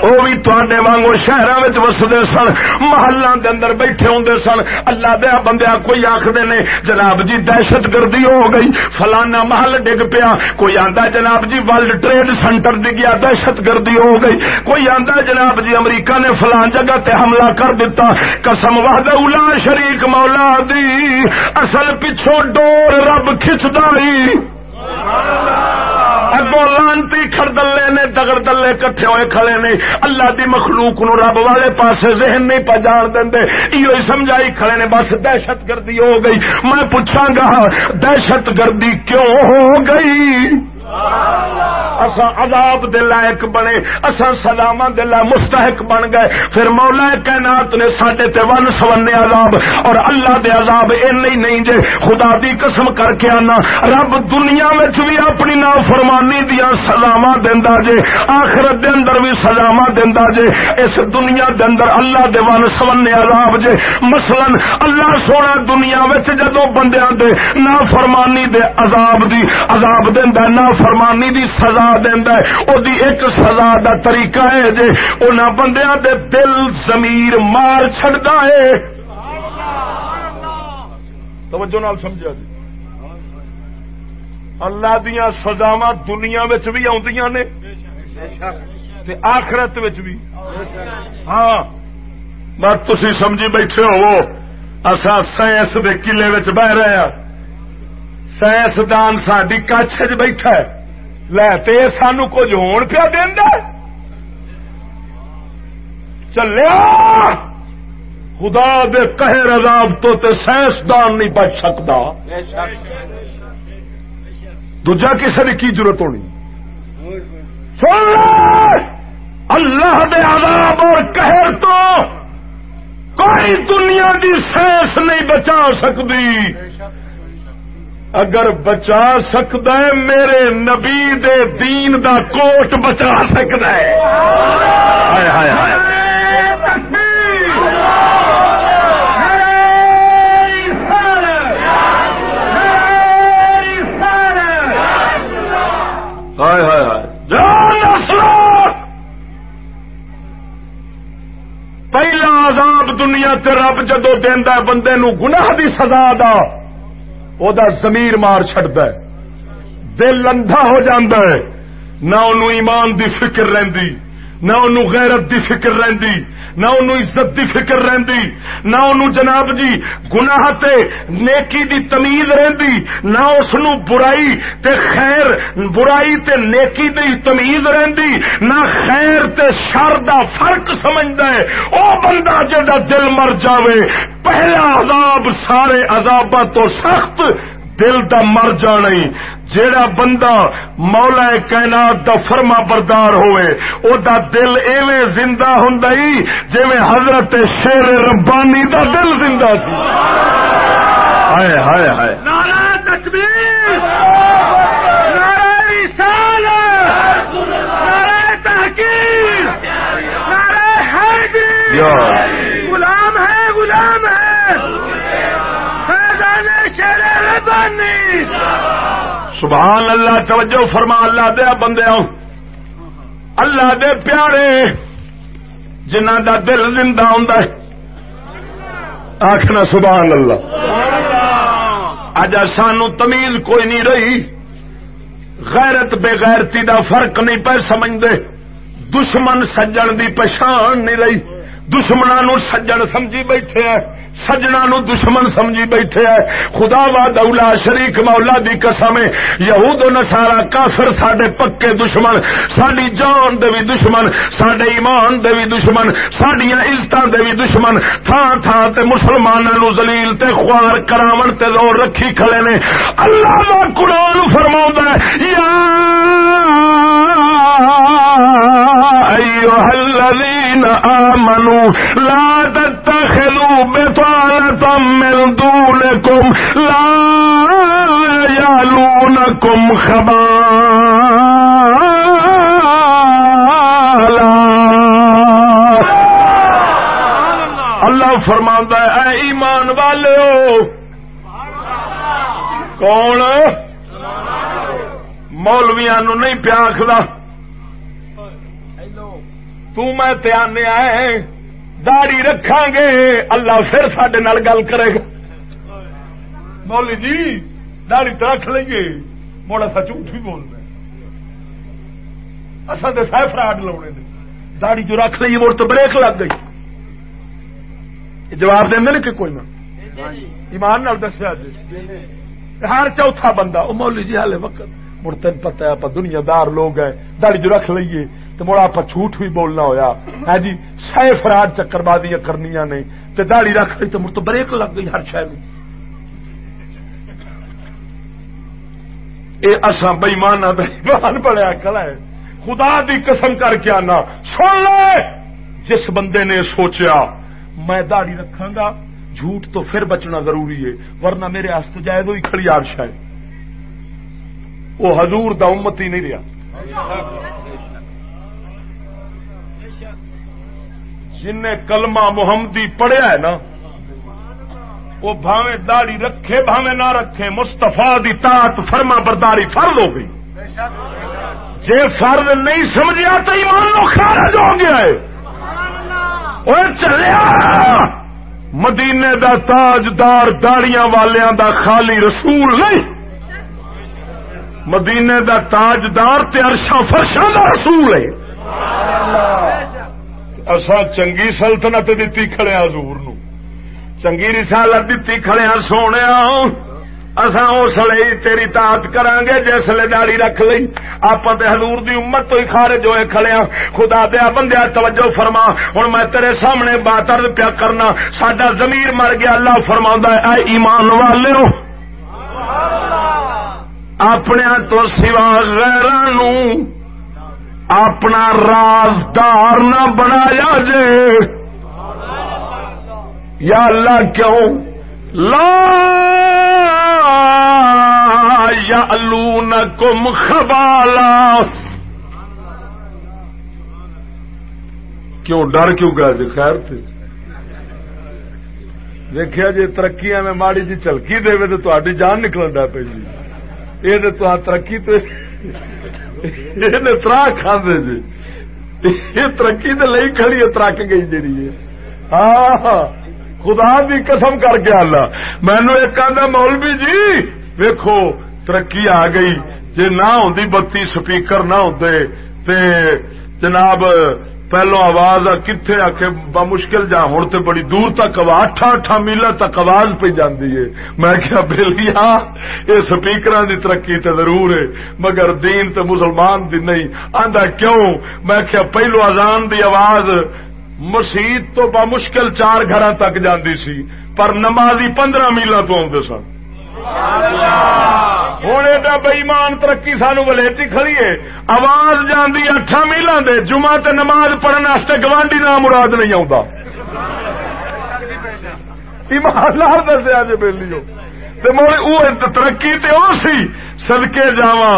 وہ بھی تے وانگو شہر وسدے سن، محلہ دے اندر بیٹھے ہوں سن۔ اللہ دیا بندیا کوئی آخر نے، جناب جی دہشت گردی ہو گئی، فلانا محل ڈگ پیا۔ کوئی آندا جناب جی ورلڈ ٹریڈ سینٹر ڈگیا دہشت گردی ہو گئی۔ کوئی آندا جناب جی امریکہ نے فلان جگہ تے حملہ کر دیتا قسم وحد اولا شریک مولا دی۔ اصل پچھو ڈور رب کھچدا ہی اگو لانتی خردلے نے دگڑ دلے کٹھے ہوئے کھڑے نے۔ اللہ دی مخلوق نو رب والے پاسے ذہن نہیں پہ جان او یہ سمجھائی کھڑے نے، بس دہشت گردی ہو گئی۔ میں پوچھا گا، دہشت گردی کیوں ہو گئی؟ اصا عذاب دے لائق بنے اصا سلاما دے لائق، مستحق بن گئے۔ پھر مولا کائنات نے سڈے تے ون سونے عذاب اور اللہ دے عذاب این نہیں جے۔ خدا دی قسم کر کے آنا۔ رب دنیا میں بھی اپنی نا فرمانی دیا سزاوا دینا جے۔ آخرت دے اندر بھی سزاوا دینا جے۔ اس دنیا دے اندر اللہ دے ون سونے عذاب جے۔ مثلا اللہ سونا دنیا جدو بندیاں دے نا فرمانی دے عذاب دی، عذاب دینا نا فرمانی دی سزا دینا او دی ایک سزا دا طریقہ ہے جے انہاں بندیاں دے دل ضمیر مار چھڑدا ہے۔ توجہ نال سمجھا جی۔ اللہ دیا سزاوا دنیا بھی آدی نے۔ تے آخرت بھی۔ ہاں۔ بس تھی سمجھی بیٹھے ہو اصا سائنس کے کلے بہ رہے ہیں سائنسدان ساری کچھ بیٹھا ہے لے سانو کچھ ہون پیا دینا چلیا خدا دے قہر عذاب تو تے سائنسدان نہیں بچ سکتا دوجا کسی کی ضرورت ہونی اللہ دے عذاب اور قہر تو کوئی دنیا دی سائنس نہیں بچا سکتی اگر بچا سکتا ہے، میرے نبی دے دین دا کوٹ بچا سکتا ہے۔ پہلا عذاب دنیا تے رب جدو دینا بندے نو گناہ دی سزا دا وہ زمیر مار چڈ دل اندھا ہو ہے نہ انہوں ایمان دی فکر رہندی نہ انہوں غیرت دی فکر رہندی، نہ انہوں عزت دی فکر رہندی، نہ انہوں جناب جی گناہ تے نیکی دی تمیز رہندی، نہ اس نو برائی تے خیر، برائی تے نیکی دی تمیز رہندی، نہ خیر تے شر دا فرق سمجھدا ہے۔ او بندہ جڑا دل مر جاوے پہلا عذاب سارے عذاباں تو سخت دل دا مر جانا جیڑا بندہ مولا کائنات دا فرما بردار ہوئے او دا دل ایویں زندہ ہوں جی حضرت شیر ربانی دا دل زندہ سی ہائے ہائے ہائے۔ تکبیر۔ رسالت۔ حیدری غلام ہے غلام ہے سبحان اللہ، توجہ فرما، اللہ دیا بندے اللہ دے پیارے جنہ دا دل زندہ ہوں آخنا سبحان اللہ۔ اج سانو تمیز کوئی نہیں رہی۔ غیرت بے غیرتی دا فرق نہیں پہ سمجھتے دشمن سجن دی پچھان نہیں رہی۔ دشمنوں سجن سمجھی بیٹھے ہیں۔ سجنا نو دشمن سمجھی بیٹھے ہے خدا وا دولا شریک مولا دی قسم یہود و نسارا کافر ساڈے پکے دشمن ساری جان دے بھی دشمن سڈے ایمان دے بھی دشمن سڈیا عزت دے بھی دشمن۔ تھان تھان تے مسلمانوں زلیل تے خوار کراون تے زور رکھی کھڑے نے۔ اللہ دا قرآن فرما یا ایوہ الذین آمنوا لا تتخذوا بطا من دونكم لا يعلونكم اللہ فرماندہ اے ایمان والے ہو کون؟ مولویا نو نہیں پیاکھلا تنے آئے داڑی رکھا گے۔ اللہ پھر سڈے گل کرے گا۔ مولی جی داڑی تو رکھ لیے مڑ اصا جھوٹ بھی بولنا اصل تو سہ فراڈ لاؤنے داڑی جو رکھ لیے مڑ تو بریک لگ گئی۔ جواب دیں کہ کوئی نہ؟ ایمان نال دسیا جی ہر چوتھا بندہ وہ مولی جی ہالے وقت، مڑ تین پتا آپ دنیا دار لوگ ہیں۔ داڑی جو رکھ لیے تو مڑا آپ جھوٹ بھی بولنا ہوا ہے ہاں جی سہ فراڈ چکر بازیاں کرنی نے۔ تو داڑی رکھ لی تو مڑ تو بریک لگ گئی ہر شہر یہ اصا بئیمان بئیمان بڑا کلا ہے۔ خدا دی قسم کر کے آنا۔ سن لے۔ جس بندے نے سوچیا، میں داڑی رکھا گا، جھوٹ تو پھر بچنا ضروری ہے، ورنہ میرے ہست جائے تو ہی کھڑی آرش ہے وہ حضور دا امت ہی نہیں رہا جن کلمہ محمدی پڑھیا ہے نا، وہ بھاوے داڑی رکھے، بھاوے نہ رکھے مستفا دی تاط فرما برداری فرد ہو گئی۔ جے فرد نہیں سمجھا تو ایمان لو خارج ہو گیا ہے۔ وہ چلیا۔ مدینے دا تاجدار داڑیاں والیاں دا خالی رسول نہیں۔ مدینے دا تاجدار تے ارشا فرشاں دا رسول ہے۔ اصا چنگی سلطنت دیتی کھڑے حضور نو۔ چنگی رسالت دیتی کھڑے سونے اصا اس لیے تیری تاط کران گے جس لے داڑی رکھ لی۔ آپ حضور دی امت تو ہی خارج ہوئے کھڑے ہاں۔ خدا دیا بندیا توجہ فرما۔ ہوں میں تیرے سامنے باتر پیا کرنا۔ سڈا زمیر مر گیا اللہ فرما اے ایمان والے اپنے تو سوا غیران اپنا رازدار نہ بنایا جے۔ یا اللہ کیوں؟ لا یا کم خبالا۔ کیوں ڈر کیوں گیا جی؟ خیر تھے دیکھا جی ترقی میں ماڑی جی چلکی دے تو تاری جان نکل ڈا پی جی۔ یہ تو ترقی تو ترا کھانے جی۔ ترقی تو لئی کھڑی ترک گئی جی ہاں خدا بھی قسم کر کے آلہ مینو ایک مولوی جی ویکو ترقی آ گئی۔ جی نہ ہوں بتی سپیکر نہ ہوں جناب پہلو آواز کتنے آ کے بمشکل جا ہوں تو بڑی دور تک اٹھا اٹھا میلا تک آواز پہ جاندی ہے۔ میں کیا بلیا یہ سپیکر دی ترقی تے ضرور ہے، مگر دین تے مسلمان دی نہیں۔ آندا کیوں؟ میں کیا پہلو اذان دی آواز مسیت تو بمشکل چار گھر تک جاندی سی، پر نمازی پندرہ میلا تو آدھے سن۔ ہوں ایڈا بئیمان ترقی سانو ولیٹی کھڑی ہے۔ آواز جاندی اٹھا میلوں دے۔ جمعہ تے نماز پڑھنے واسطے گوانڈی نام مراد نہیں آتا ایماندار دسیا جی بہلی ترقی تے او سی۔ سدکے جاوا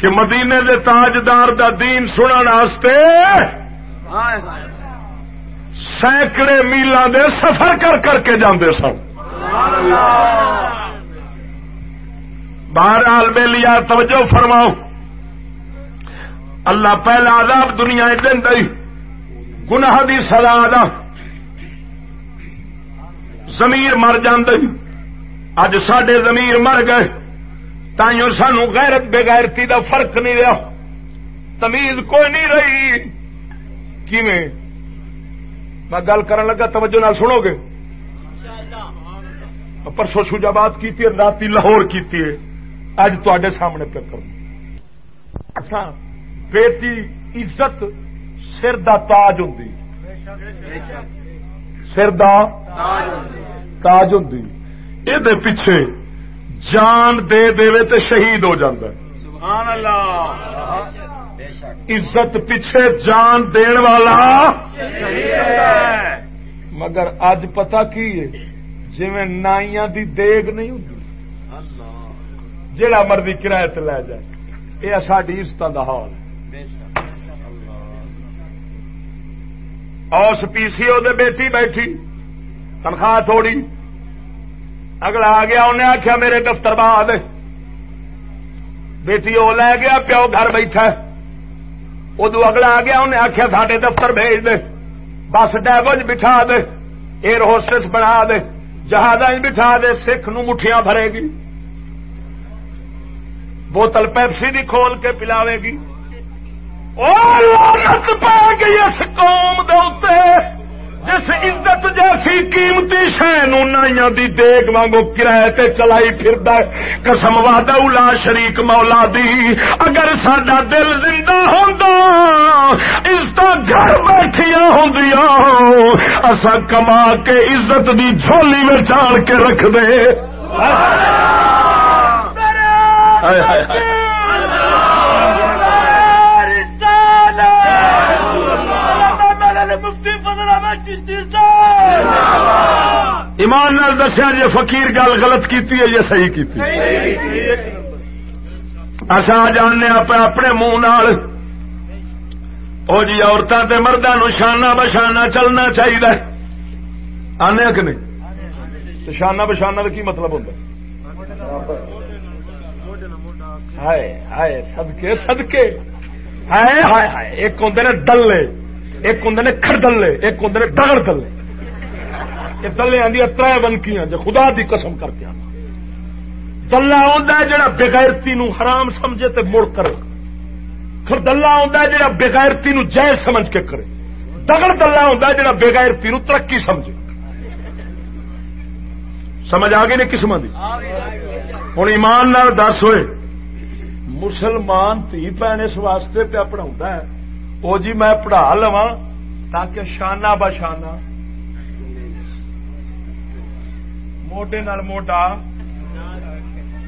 کہ مدینے دے تاجدار دا دین سنن واسطے سینکڑے میلوں دے سفر کر کر کے جاندے سن۔ بہرحال بے لیا توجہ فرماؤ۔ اللہ پہلا عذاب دنیا دن دئی گناہ دی سزا دا۔ زمیر مر جی اج سڈے زمیر مر گئے تائیوں سانو غیرت بےغیرتی دا فرق نہیں رہا۔ تمیز کوئی نہیں رہی۔ کی میں گل کرن لگا توجہ نہ سنو گے۔ پرسوں شوجا بات کی رات لاہور کی اج تے سامنے پہ اچھا بیٹی عزت سر دا تاج ہوں سر دا تاج ہوں یہ پیچھے جان دے دے تے شہید ہو جاتا سبحان اللہ۔ عزت پیچھے جان دین والا مگر اج پتا کی جی نائیاں دی دیگ نہیں ہوں جہاں مرضی کرایہ لے جائے۔ یہ ساری عزت کا حال۔ اوس پی سی او دے بیٹی بیٹھی، تنخواہ تھوڑی۔ اگلا آ گیا، انہیں آخیا میرے دفتر بعد بیٹی وہ لے گیا، پیو گھر بیٹھا ادو اگلا آ گیا، انہیں آخیا ساڈے دفتر بھیج دے۔ بس ڈیگو بٹھا دے، ایئر ہوسٹس بنا دے۔ جہاز بٹھا دے، سکھ نو مٹھیاں بھرے گی۔ بوتل پیپسی دی کھول کے پلاوے گی۔ پا گئی اس قوم دے جس عزت جیسی قیمتی شہ نائیا دی دیگ وانگو کرایہ چلائی پھر قسم واد الا شریک مولا دی۔ اگر سڈا دل زندہ ہوں عزت گھر بیٹھیا ہوں اصا کما کے عزت دی جھولی میں چاڑ کے رکھ دے۔ ایمان نال دسیا جی فقیر گل غلط کیتی ہے یا صحیح کیتی اصا جاننے آپ اپنے منہ نال، او جی عورتوں تے مردوں نو شانہ بشانہ چلنا چاہیے آنے کہ نہیں؟ شانہ بشانہ کا کی مطلب ہوتا ہائے ہائے سدکے سدکے ہائے ہائے ہائے، ایک ہوں نے دلے، ایک ہوں نے کھڑدلے ایک ہوں نے ڈگڑ دلے۔ یہ دلے آدی تر بنکیاں جو خدا دی قسم کر کے آنا۔ دلہ آتا ہے جڑا بغیرتی نو حرام سمجھے تے مڑ کرے۔ پھر دلہ آتا ہے جڑا بغیرتی نو جائز سمجھ کے کرے۔ دگڑ دلہ آتا ہے جڑا بغیرتی نو ترقی سمجھے۔ سمجھ آ گئی نے قسم دی؟ ہوں ایمان نال دس ہوئے۔ مسلمان تھی بھن اس واسطے پہ پڑھا ہے۔ وہ جی میں پڑھا لوا تاکہ شانہ بشانہ موڈے نال موڈا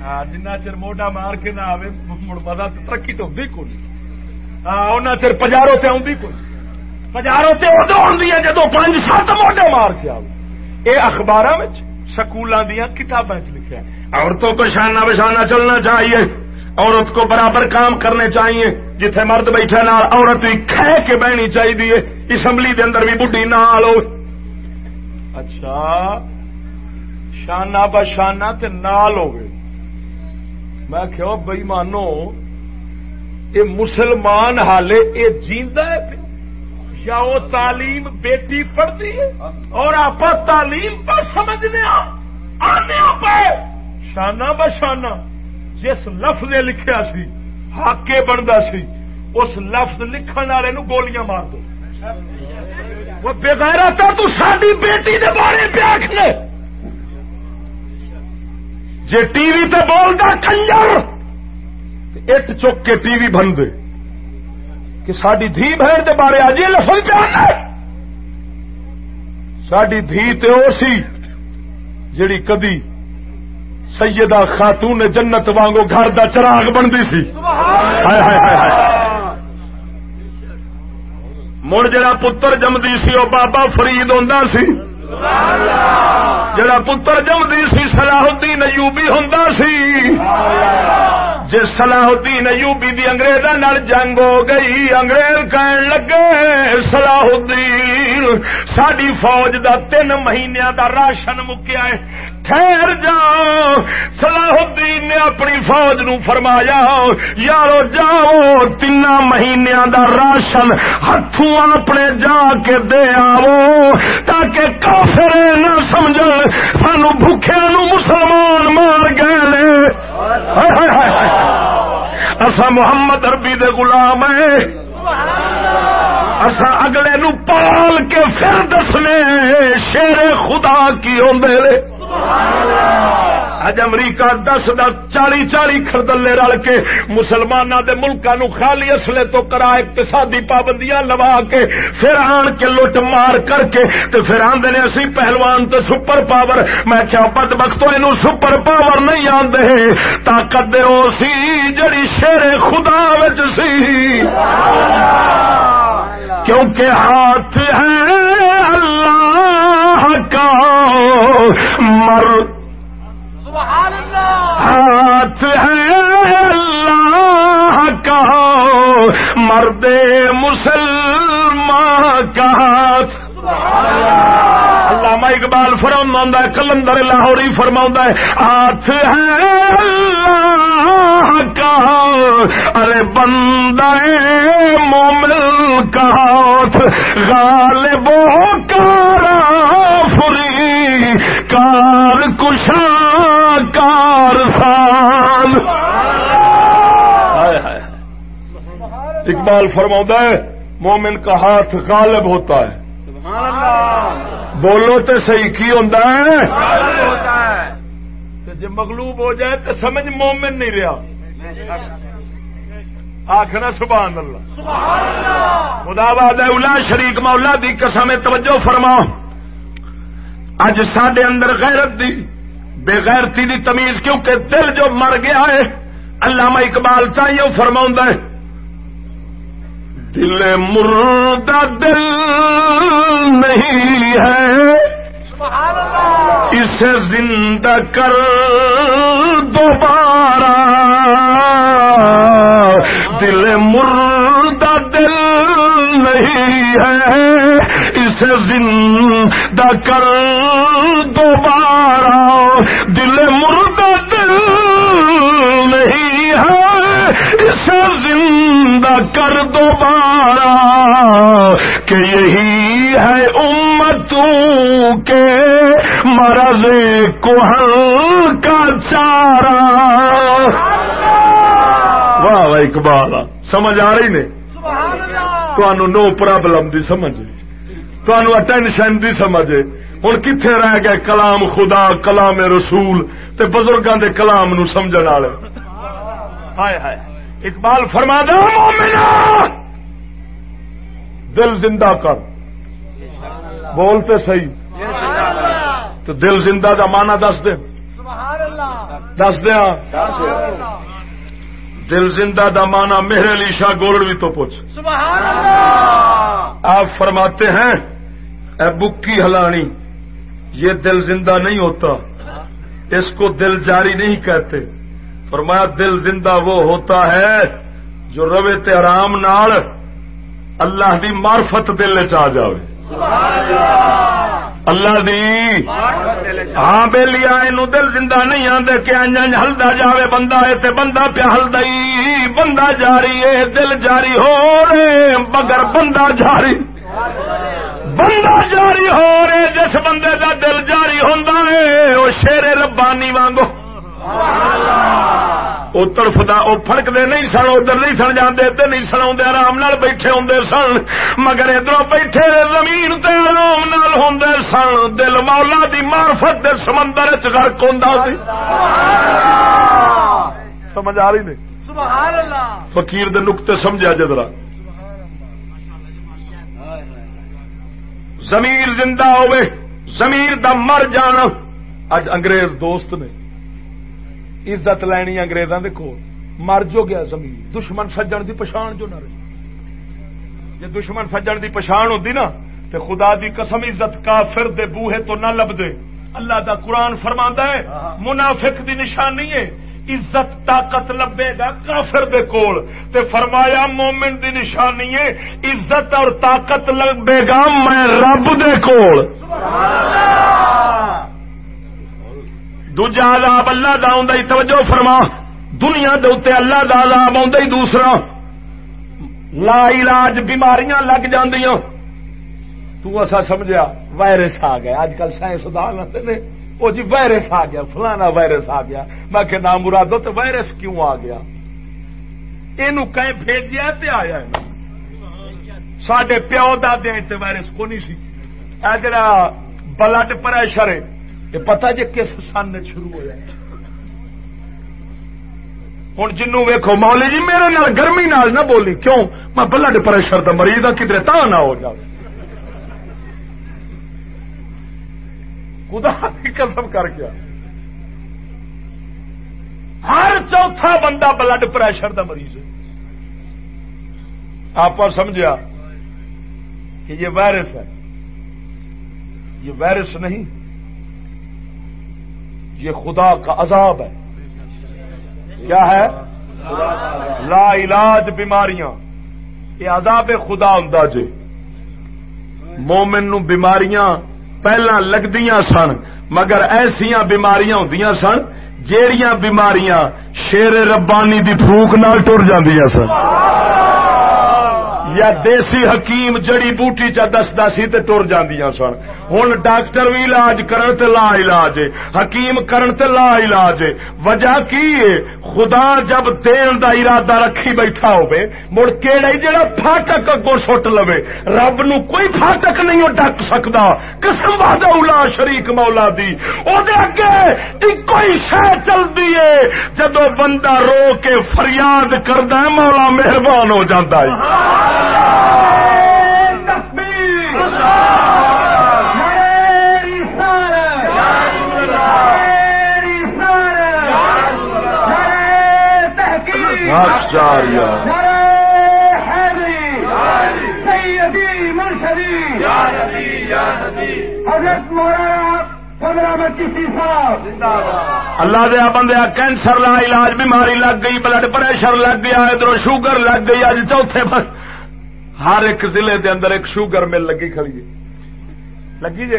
ہاں جنا چر موڈا مار کے نہ آئے مڑ مزہ ترقی تو ہوتی کو ہاں چر پجاروں سے آدھی کو پجاروں سے ادو آدی ہے جدو پانچ سات موڈے مار کے آؤ یہ اخبار سکولوں دیا کتابیں لکھا عورتوں کو شانہ بشانہ چلنا چاہیے۔ عورت کو برابر کام کرنے چاہیے، جتھے مرد بیٹھے نال عورت بھی کھہ کے بہنی چاہیے اسمبلی دے اندر بھی بڈی نال ہو اچھا شانہ بشانہ تے نال ہوگی میں کہو بئی مانو یہ مسلمان حالے یہ جیندا ہے یا وہ تعلیم بیٹی پڑھتی ہے اور آپ تعلیم پر سمجھنے آنے پہ شانہ بشانہ جس لفظ لکھیا سی، حاکے بنتا سی، اس لفظ لکھن والے نو گولیاں مار دو۔ وہ بغیر تو ساری بیٹی دے بارے پہ آخر جی ٹی وی تے بولتا کنجر اٹ چک کے ٹی وی بن دے۔ کہ ساری دھی بہن دے بارے آج یہ لفظ پہ ساری دھی تے او سی جڑی کدی سیدہ خاتون جنت وانگو گھر دا چراغ بنتی سی۔ مڑ جڑا پتر جمدی سی وہ بابا فرید ہوں سی۔ جڑا پتر جمدی سی، صلاح الدین ایوبی ہوں سی۔ جی صلاح الدین ایوبی دی انگریزاں نال جنگ ہو گئی، انگریز کہن لگے، صلاح الدین ساری فوج دا تین مہینیاں دا راشن مکیا ہے۔ ٹھہر جا، صلاح الدین نے اپنی فوج نو فرمایا، یارو جاؤ، تین مہینوں دا راشن ہاتھوں اپنے جا کے دے آو تاکہ کافر نہ سمجھ سانو بھوکھیا نو مسلمان مار گئے اصا محمد اربی دے غلام ہے اصا اگلے نو پال کے پھر دسنے شیر خدا کی آدھے اج امریکہ دس دس چالی چالی خردلے رل کے مسلمانوں دے ملکوں نو خالی اصلے تو کرا اقتصادی پابندیاں لوا کے پھر آن کے لٹ مار کر کے تے پھر آدھے نے اسی پہلوان تے سپر پاور۔ میں کیا بد بختو یہ سپر پاور نہیں آدھے طاقت دے او سی جڑی شیر خدا وچ سی۔ کیونکہ ہاتھ ہے اللہ کا مر ہاتھ ہے اللہ کا، مرد مسلمان کا ہاتھ۔ علامہ اقبال فرما ہے، کلندر لاہوری فرما ہے، ہاتھ ہے اللہ کا۔ ارے بندہ مومن کا ہاتھ غالب کارا فری کار کشا کار سال اقبال فرما ہے، مومن کا ہاتھ غالب ہوتا ہے۔ بولو تو صحیح، کی ہوتا ہے؟ جی مغلوب ہو جائے تو سمجھ مومن نہیں رہا۔ آخنا سبحان اللہ۔ خدا باد الا شریک مولا دی قسم توجہ فرما اج سڈے اندر غیرت دی بے غیرتی دی تمیز کیونکہ دل جو مر گیا ہے علامہ اقبال چاہیے فرما ہے دل مردہ دل نہیں ہے۔ اسے زندہ کر دوبارہ۔ دل مردہ دل نہیں ہے۔ اسے زندہ کر دوبارہ۔ دل مردہ دل نہیں ہے اسے زندہ کر دوبارہ۔ کہ یہی ہے امتوں کے مرض کوہل کا چارہ۔ واہ واہ اقبال سمجھ آ رہی نے تو نو پرابلم دی سمجھ۔ تو اٹینشن دی سمجھ ہوں کتنے رہ گئے؟ کلام خدا کلام رسول۔ تے بزرگاں دے کلام نو سمجھ والے۔ اقبال فرما دل زندہ کر۔ بولتے صحیح۔ تو دل زندہ کا مانا دس دے۔ دس دیا۔ دل زندہ دا مانا میرے علی شاہ گولڑوی تو پوچھ۔ آپ فرماتے ہیں اے بکی ہلانی یہ دل زندہ نہیں ہوتا۔ اس کو دل جاری نہیں کہتے۔ فرمایا دل زندہ وہ ہوتا ہے جو روے تے آرام نال اللہ دی معرفت دل چ جائے اللہ دی ہاں بے لیا دل زندہ نہیں آدھے کہ انج ہلدا جاوے، بندہ ہے تے بندہ پیا ہلدا بندہ جاری ہے، دل جاری ہو رہے، مگر بندہ جاری۔ بندہ جاری ہو رہے، جس بندے دا دل جاری ہوندا ہے وہ شیر ربانی وانگو۔ وہ تڑفتا وہ فڑکتے نہیں سن ادھر نہیں سن جانے ادھر نہیں سنا آرام نال بیٹھے ہوں سن۔ مگر ادھر بیٹھے زمین تے آرام نال ہوں سن۔ دل مولا دی مارفت دے سمندر چرک ہوں سمجھ آ رہی نہیں فقیر دے نقطے سمجھا جدرا زمیر زندہ ہوئے زمیر دا مر جانا۔ اج انگریز دوست نے عزت لینی اگریزاں کول۔ مر جو گیا زمین۔ دشمن سجن دی پچھان جو نہ رہی۔ جی دشمن سجن دی پچھان ہوتی نا تو خدا دی قسم عزت کافر دے بوہے تو نہ لب دے اللہ دا قرآن فرما ہے، منافق دی نشانی ہے۔ عزت، طاقت لبے گا کافر دے کول۔ تے فرمایا، مومن دی نشانی ہے۔ عزت اور طاقت لبے گا میں رب دے کول۔ دوجا عذاب اللہ دا آ توجہ فرما۔ دنیا دے اتنے اللہ دا عذاب آ دوسرا۔ لا علاج بیماریاں لگ جاندیاں۔ تو ایسا سمجھا وائرس آ گیا۔ اج کل سائنس نے۔ وہ جی وائرس آ گیا، فلانا وائرس آ گیا۔ میں کہ نام مرادو تو وائرس کیوں آ گیا؟ یہ کہیں بھیجیا تے آیا سڈے پیو ددے وائرس کو نہیں سی جڑا بلڈ پریشر ہے۔ یہ پتا جی کس سن شروع ہوا ہوں جنو ویکو مولی جی میرے نال گرمی نال نہ بولی، کیوں؟ میں بلڈ پریشر کا مریض ہوں کدھر تا نہ ہو جائے خدا کی قسم کر گیا ہر چوتھا بندہ بلڈ پریشر کا مریض ہے۔ آپ سمجھا کہ یہ وائرس ہے۔ یہ وائرس نہیں۔ یہ خدا کا عذاب ہے۔ کیا ہے؟ لا علاج بیماریاں۔ یہ عذاب خدا ہوں جی مومن نو بیماریاں پہلا لگدیاں سن، مگر ایسیا بیماریاں ہوں سن جیڑیاں بیماریاں شیر ربانی دی پھوک نال ٹر جاندیاں سن۔ یا دیسی حکیم جڑی بوٹی چا دستا سی تے ٹر جاندیاں سن۔ ہوں ڈاکٹر بھی علاج کرن تے لا علاج ہے، حکیم کرن تے لا علاج ہے۔ وجہ کی ہے؟ خدا جب دین دا ارادہ رکھی بیٹھا ہوے مڑ کیڑا جڑا پھاٹک اگوں سٹ لوے۔ رب نو کوئی پھاٹک نہیں ڈک سکدا۔ قسم وعدہ اولا شریک مولا دی۔ او دے اگے ایکو ہی شے چلدی ہے۔ جدوں بندہ رو کے فریاد کردا ہے، مولا مہربان ہو جاندا ہے۔ اللہ دیا بندیا کینسر لا علاج، بیماری لگ گئی بلڈ پریشر لگ گیا، ادھر شوگر لگ گئی اج چوتھے ہر ایک ضلع دے اندر ایک شوگر مل لگی کھڑی لگی جی؟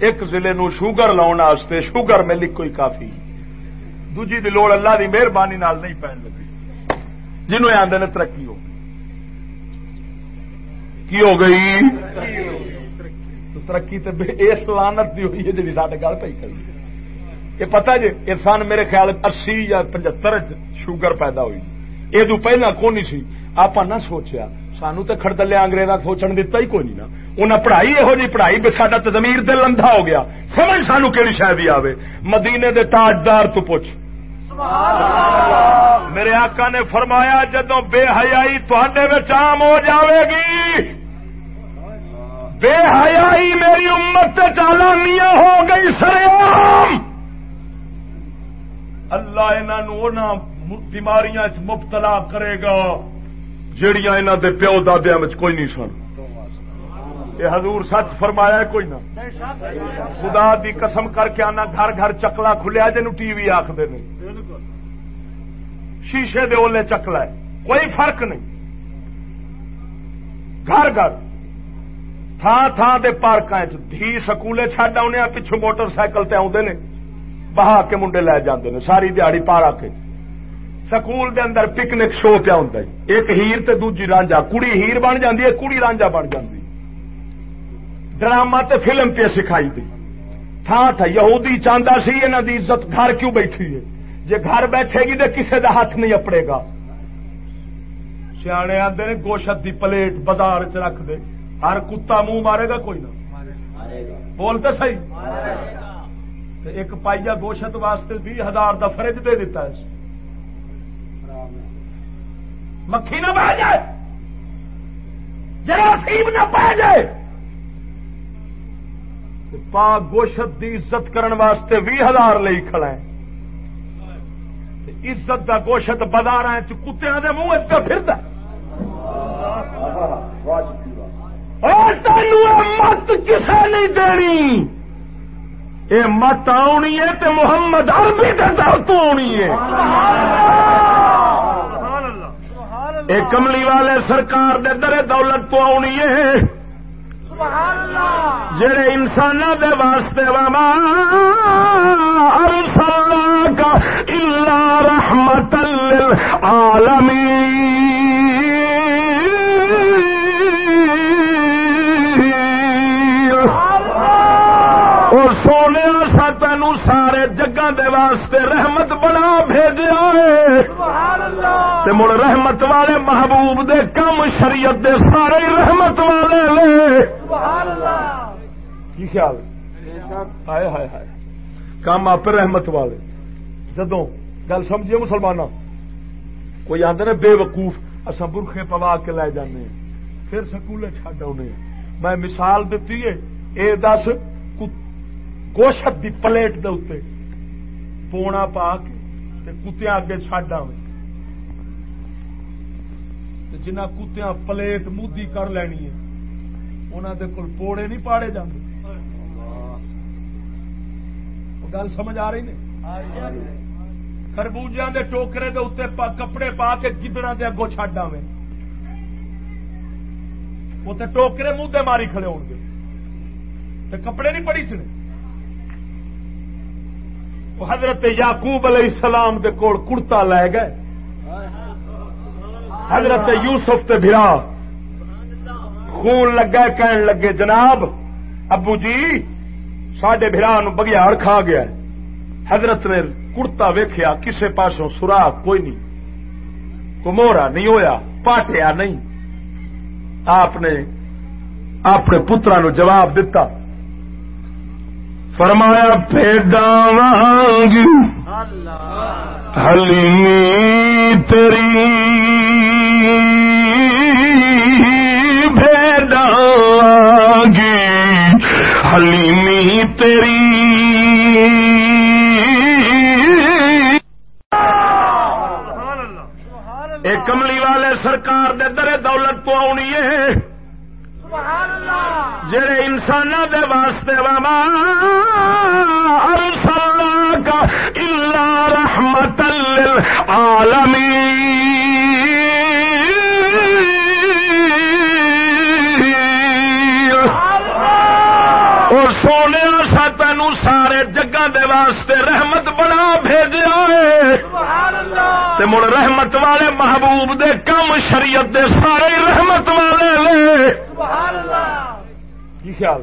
ایک ضلع نو شوگر لاؤن شوگر مل کوئی کافی۔ دوجی دی لوڑ اللہ دی مہربانی نال نہیں پہن لگی۔ جنہوں آدھے نے ترقی ہو۔ کی ہو گئی؟ ترقی تو اس لانت دی ہوئی ہے جی سارے گل پی کری یہ پتا جی یہ سن میرے خیال اسی یا پچہتر شوگر پیدا ہوئی۔ یہ پہلا کون سی؟ آپ نہ سوچیا سانو تو خردلے انگریزا سوچن دتا ہی کوئی نہیں نا انہیں پڑھائی یہو جی پڑھائی بے سا زمیر دل اندھا ہو گیا سمجھ سانو کہڑی شاید آئے مدینے دے تاجدار تو پوچھ میرے آقا نے فرمایا جدو بے حیائی تھے عام ہو جاوے گی بے حیائی میری امت چالانیاں ہو گئی سر اللہ انہوں بیماریاں مبتلا کرے گا جہیا انہوں دے پیو دادیا کوئی نہیں سن۔ یہ حضور سچ فرمایا کوئی نہ؟ خدا دی قسم کر کے آنا گھر گھر چکلا کھلیا جن ٹی وی آخر شیشے دے اولے چکلا ہے۔ کوئی فرق نہیں۔ گھر گھر تھان تھان دے پارک دھی سکولے چڈ آنے پچھو موٹر سائیکل تے آدھے نے۔ بہا کے منڈے لے جاندے نے، ساری دیہڑی پار آ کے۔ سکول دے اندر پکنک شو پیا ہوں ایک ہیر تے دوجی رانجا۔ کڑی ہیر بن جاندی ہے کڑی رانجا بن جاندی ڈرامہ تے فلم پہ سکھائی دی۔ تھا تھا یہودی چاہتا سی انہوں دی عزت گھر کیوں بیٹھی ہے؟ جی گھر بیٹھے گی تو کسی کا ہاتھ نہیں اپڑے گا۔ سیانے آتے نے گوشت دی پلیٹ بازار چ رکھ دے۔ ہر کتا منہ مارے گا کوئی نہ۔ بولتے سی ایک پائیا گوشت واسطے بھی ہزار کا فرج دے دیتا ہے۔ مکھی نہ بہ جائے۔ جراثیم نہ پہ جائے۔ پاک گوشت دی عزت کرن واسطے بھی ہزار لئی کھڑا ہے۔ عزت دا گوشت بازار کتیا کے منہ پھر مت کسے نہیں دینی۔ یہ مت آنی ہے تو محمد عربی کے در تو آنی ہے۔ یہ کملی والے سرکار دے در دولت تو آنی ہے جڑے انسان دے واسطے واما ارسل کا الا رحمت للعالمین۔ اور سونے سارے جگہ دے واسطے رحمت بنا بھیجا ہے۔ مڑ رحمت والے محبوب دے کم شریعت دے سارے رحمت والے لے۔ کی خیال؟ ہائے ہائے ہائے۔ کام آپ رحمت والے۔ جدو گل سمجھیے مسلمان کوئی آدھے نا بے وقوف اصا برخے پوا کے لے جانے پھر سکولے چڈ آنے میں مثال دیتی ہے اے دس گوشت دی پلیٹ دے اتنے پونا پا کے کتیا اگے چڈ آ جنہ کتیا پلیٹ مودی کر لینی ہے انہوں دے کول پوڑے نہیں پاڑے جاندے۔ گل سمجھ آ رہی نے؟ خربوجیا کے ٹوکرے دے اتنے کپڑے پا کے گدڑا دے اگوں چڈ آوے۔ اتنے ٹوکرے منہ ماری کھڑے ہو گے۔ کپڑے نہیں پڑی تھی حضرت یعقوب علیہ السلام دے کول کڑتا لے گئے۔ حضرت یوسف تے بھرا۔ خون لگا کہن لگے، جناب، ابو جی سڈے برا نو بگیاڑ کھا گیا۔ حضرت نے کڑتا ویخیا کسے پاسوں سوراخ کوئی نہیں۔ کمورا نہیں ہویا، پاٹیا نہیں۔ آپ نے اپنے پترا نو جواب دتا۔ فرمایا پیڈا وانگی حلیمی تیری بھیڈا گی حلیمی تیری اے کملی والے سرکار دے در دولت تو آنی ہے۔ جڑے انسان دے واسطے واما کا الا رحمت للعالمین۔ اور سونے سا تینو سارے جگہ دے واسطے رحمت بنا بھیجا ہے۔ مڑ رحمت والے محبوب دے کم شریعت دے سارے رحمت والے لے۔ کی خیال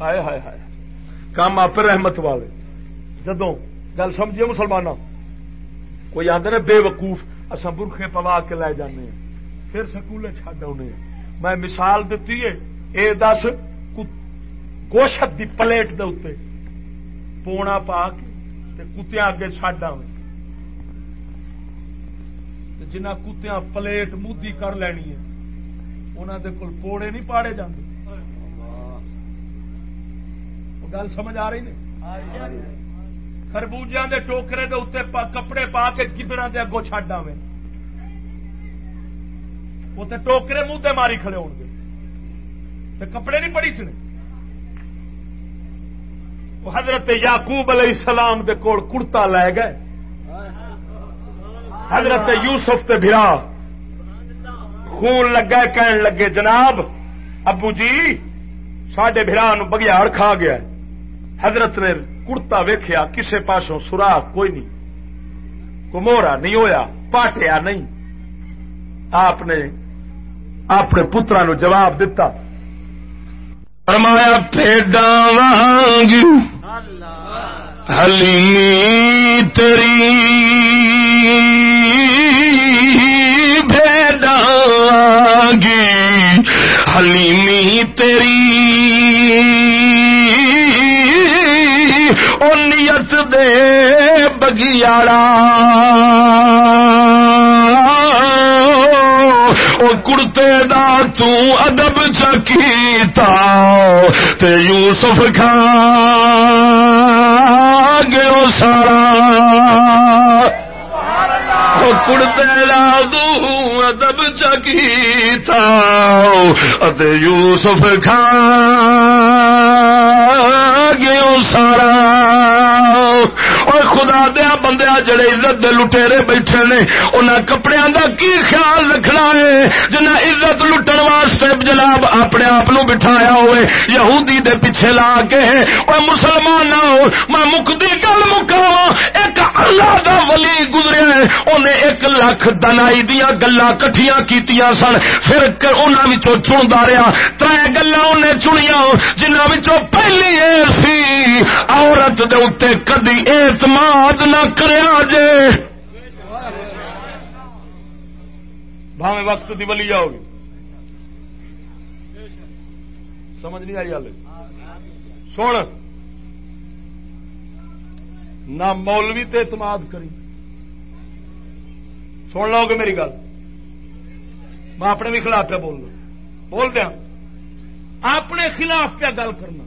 ہائے ہائے ہائے۔ کام آپ رحمت والے۔ جدو گل سمجھیے مسلمان کوئی آدھے نا بے وقوف اصا برخے پوا کے لے جانے ہیں۔ پھر سکولے چڈ آنے میں مثال دیتی ہے، اے دس گوشت دی پلیٹ دے اتنے پونا پا کے کتیا اگے چڈ آ جنہ کتیا پلیٹ مودی کر لینی ہے انہوں دے کول پوڑے نہیں پاڑے جاندے گل سمجھ آ رہی نے خربوجیا کے ٹوکرے دے اتنے کپڑے پا کے گدڑا دے اگوں چڈ آئے اتنے ٹوکرے منہ تے ماری کھڑے ہو گے کپڑے نہیں پڑی سنے حضرت یعقوب علیہ السلام دے کول کڑتا لے گئے حضرت یوسف تے بھرا خون لگا کہن لگے جناب ابو جی سڈے برا نو بگیاڑ کھا گیا حضرت نے کڑتا ویخیا کسے پاسوں سوراخ کوئی نہیں۔ کمورا نہیں ہویا پاٹیا نہیں۔ آپ نے اپنے پترا نو جواب دتا۔ فرمایا پیڈا وانگی حلیمی تیری بھیڈا گی حلیمی تیری او نیت دے بگیاڑا۔ او کڑتے دا تو ادب چکیتا۔ تے یوسف کھا گیو سارا۔ کڑتے دا تو ادب چکیتا تے یوسف کھا گیو سارا۔ اور خدا دیا بندیا جڑے عزت دے لٹیرے بیٹھے نے، انہاں کپڑے دا کی خیال رکھنا ہے؟ جنہ عزت لٹن واسطے جناب اپنے آپ بٹھایا ہوئے، یہودی دے پیچھے لا کے اور مسلمان نہ ہو، میں مکدی گل مکاوا ایک اللہ دا ولی گزریا ہے، انہیں ایک لاکھ دنائی دیا گلا کٹھیاں کیتیاں سن۔ پھر انہوں چنتا رہا۔ تر گلا انہیں چنیا جنہوں پہلی یہ سی۔ عورت دے اتنے کدی اعتماد نہ کریا جے۔ بھاویں وقت دی ولی جاؤ گی سمجھ نہیں آئی ہال سن۔ نہ مولوی تے اعتماد کری۔ سن لو گے میری گل۔ میں اپنے بھی خلاف پہ بولنا بول دیا۔ اپنے خلاف پہ گل کرنا۔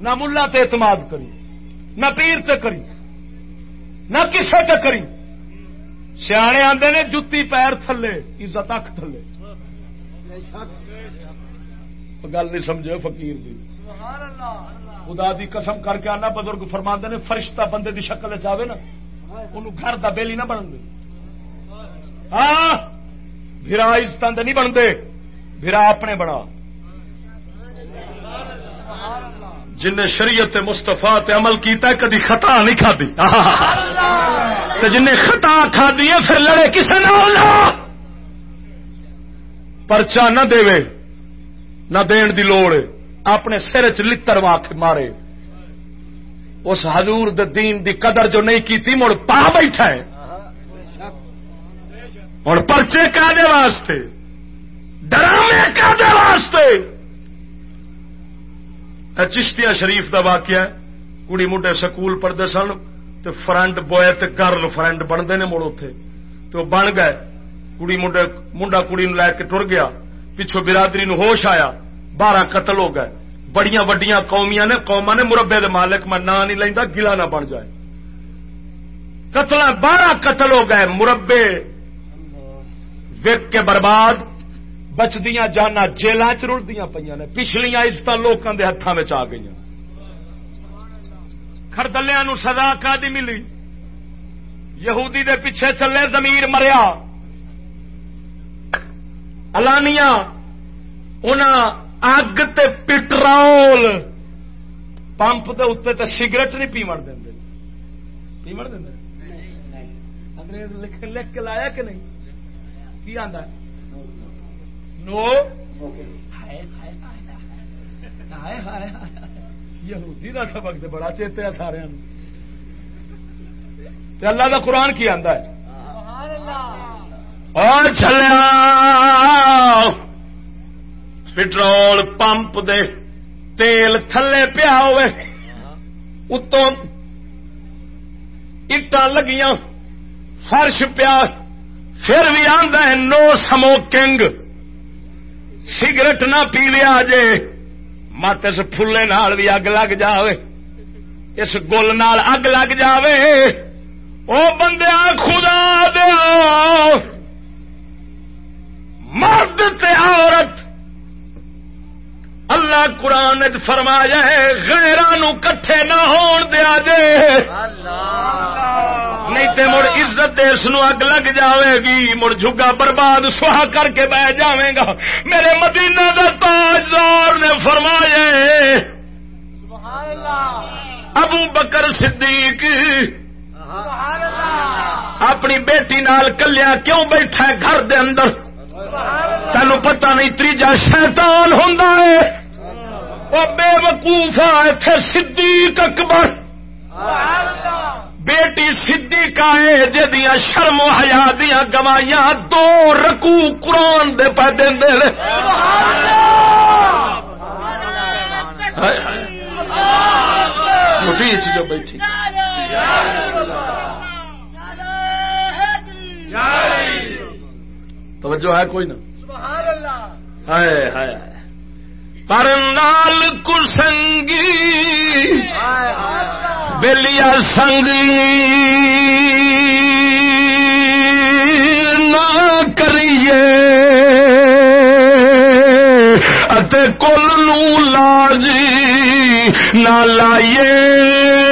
نہ ملا تے اعتماد کری۔ نہ پیر تے کری۔ نہ کسے تے کری۔ سیانے آدھے نے جتی پیر تھلے، عزت اک تھلے۔ گل نہیں سمجھے فقیر دی۔ خدا دی قسم کر کے آنا، بزرگ فرما نے، فرشتہ بندے دی شکل چاہے نا ان گھر دا بیلی نہ بن دے۔ ہاں بھرا عزت نہیں بنتے بھرا اپنے بنا۔ جن شریعت مستفا عمل کیتا کدی خطا نہیں کھدی جن خطا کھدی ہے پھر لڑے کسی نہ پرچا نہ دے نہ دین دی لوڑ اپنے سر چ لڑ مارے۔ اس حضور دین دی قدر جو نہیں کی مڑ پا بیٹھا ہے۔ ہوں پرچے کا واسطے، ڈرامے کا واسطے۔ چشتیا شریف دا واقعہ ہے کڑی منڈے سکول پڑھتے سن تو فرنڈ بوائے تے گرل فرنڈ بنتے نے مڑ اتے تو بن گئے کڑی منڈے منڈا کڑی نو لے کے ٹر گیا۔ پچھو برادری نو ہوش آیا، بارہ قتل ہو گئے۔ بڑیاں وڈیاں قومیاں نے قوما نے مربے دے مالک، میں نام نہیں لینا گلا نہ بن جائے۔ قتل بارہ قتل ہو گئے، مربے وک کے برباد بچدیا جانا جیل چ رلدیا پہ نے پچھلیا عزت لوگوں کے ہاتھوں میں آ گئی خردلیا سزا کا دی ملی؟ یہودی دے پیچھے چلے زمیر مریا۔ الانیا اگ تے پٹرول پمپ دے اتنے تو سگریٹ نہیں پیمڑ دیں پیمڑ دیں انگریز لکھ کے لایا کہ نہیں؟ کی آدھا نو یہودی کا سبق تو بڑا چیتے سارے اللہ کا قرآن کی آتا ہے اور چلیا پٹرول پمپ دے تیل تھلے پیا ہوئے اتوں اٹا لگیاں فرش پیا پھر بھی آدھا ہے، نو سموکنگ۔ سگریٹ نہ پی لیا جے، مت اس فلے نال بھی اگ لگ جائے اس گل نال اگ لگ جائے وہ بندے خدا دیا۔ مرد تے عورت۔ اللہ قرآن فرمایا ہے غیران کٹھے نہ ہون دیا جے۔ نہیں تے مڑ عزت اس اگ لگ جاوے گی مڑ جھگا برباد سہا کر کے بہ جاوے گا۔ میرے مدینہ دا تاجدار نے فرمایا ابو بکر صدیق اپنی بیٹی نال کلیا کیوں بیٹھا ہے گھر دے اندر؟ تینو پتہ نہیں تیجا شیطان ہوں بے وقوفا اتنے صدیق اکبر۔ بیٹی صدیقہ ہے جدیا شرم و حیا دیا گوائیاں دو رکو قرآن دے پہ دے جو بیٹھی توجہ ہے کوئی نا ہائے ہائے۔ پر نال کسنگی بلیا سنگی نہ کریے کل نو لاجی نہ لائیے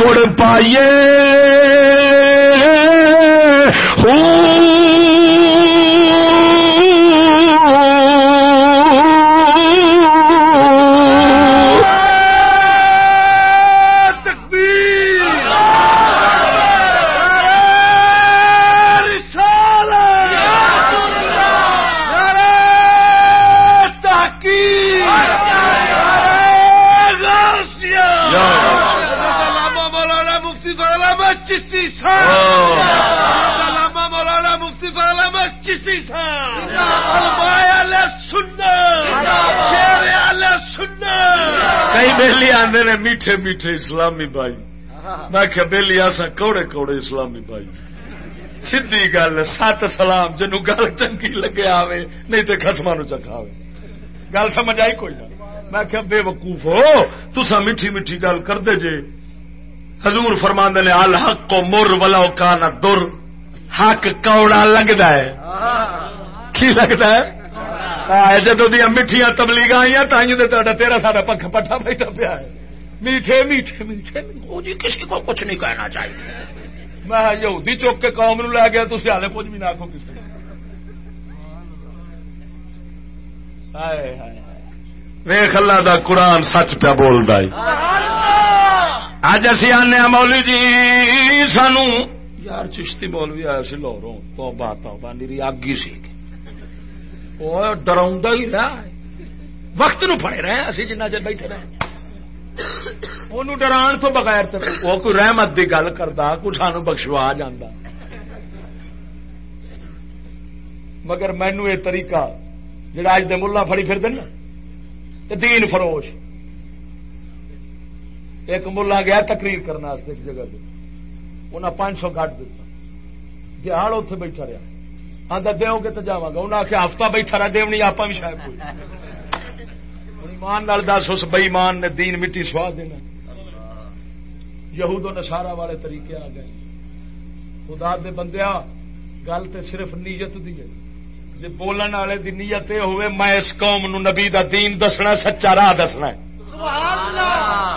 گڑ پائیے۔ چشتی علامہ مولانا مفتی علامہ چشتی صاحب علماء سننا شیر علیہ سننا کئی بہلی آدھے نے میٹھے میٹھے اسلامی بھائی۔ میں کیا بہلی آسا کوڑے کوڑے اسلامی بھائی۔ سیدھی گل سات سلام جنو گل چنگی لگے آوے، نہیں تو خسما نو چکھا گل سمجھ آئی کوئی نہ؟ میں کیا بے وقوف ہو تسا میٹھی میٹھی گل کر دے جے۔ حضور فرماند نے، الحق کو مر ولو کا نہ در۔ حق کوڑا لگتا ہے۔ کی لگتا ہے؟ جدو دیا میٹھیا تبلیغ آئی تھی تیرا سارا پکھ پٹھا بیٹھا پیا ہے۔ میٹھے میٹھے میٹھے۔ جی کسی کو کچھ نہیں کہنا چاہیے۔ میں یہودی چوک کے قوم نو لے گیا تھی ہالے کچھ بھی نہ آخو کسی۔ ہائے ہائے۔ ویخ اللہ دا قرآن سچ پیا بولتا اج اسی آنے مولی جی سانو۔ یار چشتی مولوی آیا سی لوروں تو بات میری اگ ہی سی۔ ڈرا ہی رہا وقت نو پڑے رہے اسی جنہ چر بیٹھے رہے ان ڈران تو بغیر وہ کوئی رحمت کی گل کرتا کوئی سان بخشوا جانا مگر مینو یہ طریقہ جڑا اج دے ملا فڑی پھر دن دین فروش۔ ایک ملا گیا تقریر کرنے اس جگہ پہ انہیں پانچ سو کٹ دتا دیہڑ اتے بیٹھا رہا آدھا دو گے تو جا گا۔ انہیں آخیا ہفتہ بیٹھا رہا دونی آپ بھی شاید کوئی۔ ایمان نال دس، اس بئیمان نے دین مٹی سوا دینا۔ یہود و نسارا والے طریقے آ گئے۔ خدا دے بندیا گل تو صرف نیت دی ہے۔ جی بولن والے دی نیت یہ ہوئے میں اس قوم نو نبی دا دین دسنا سچا راہ دسنا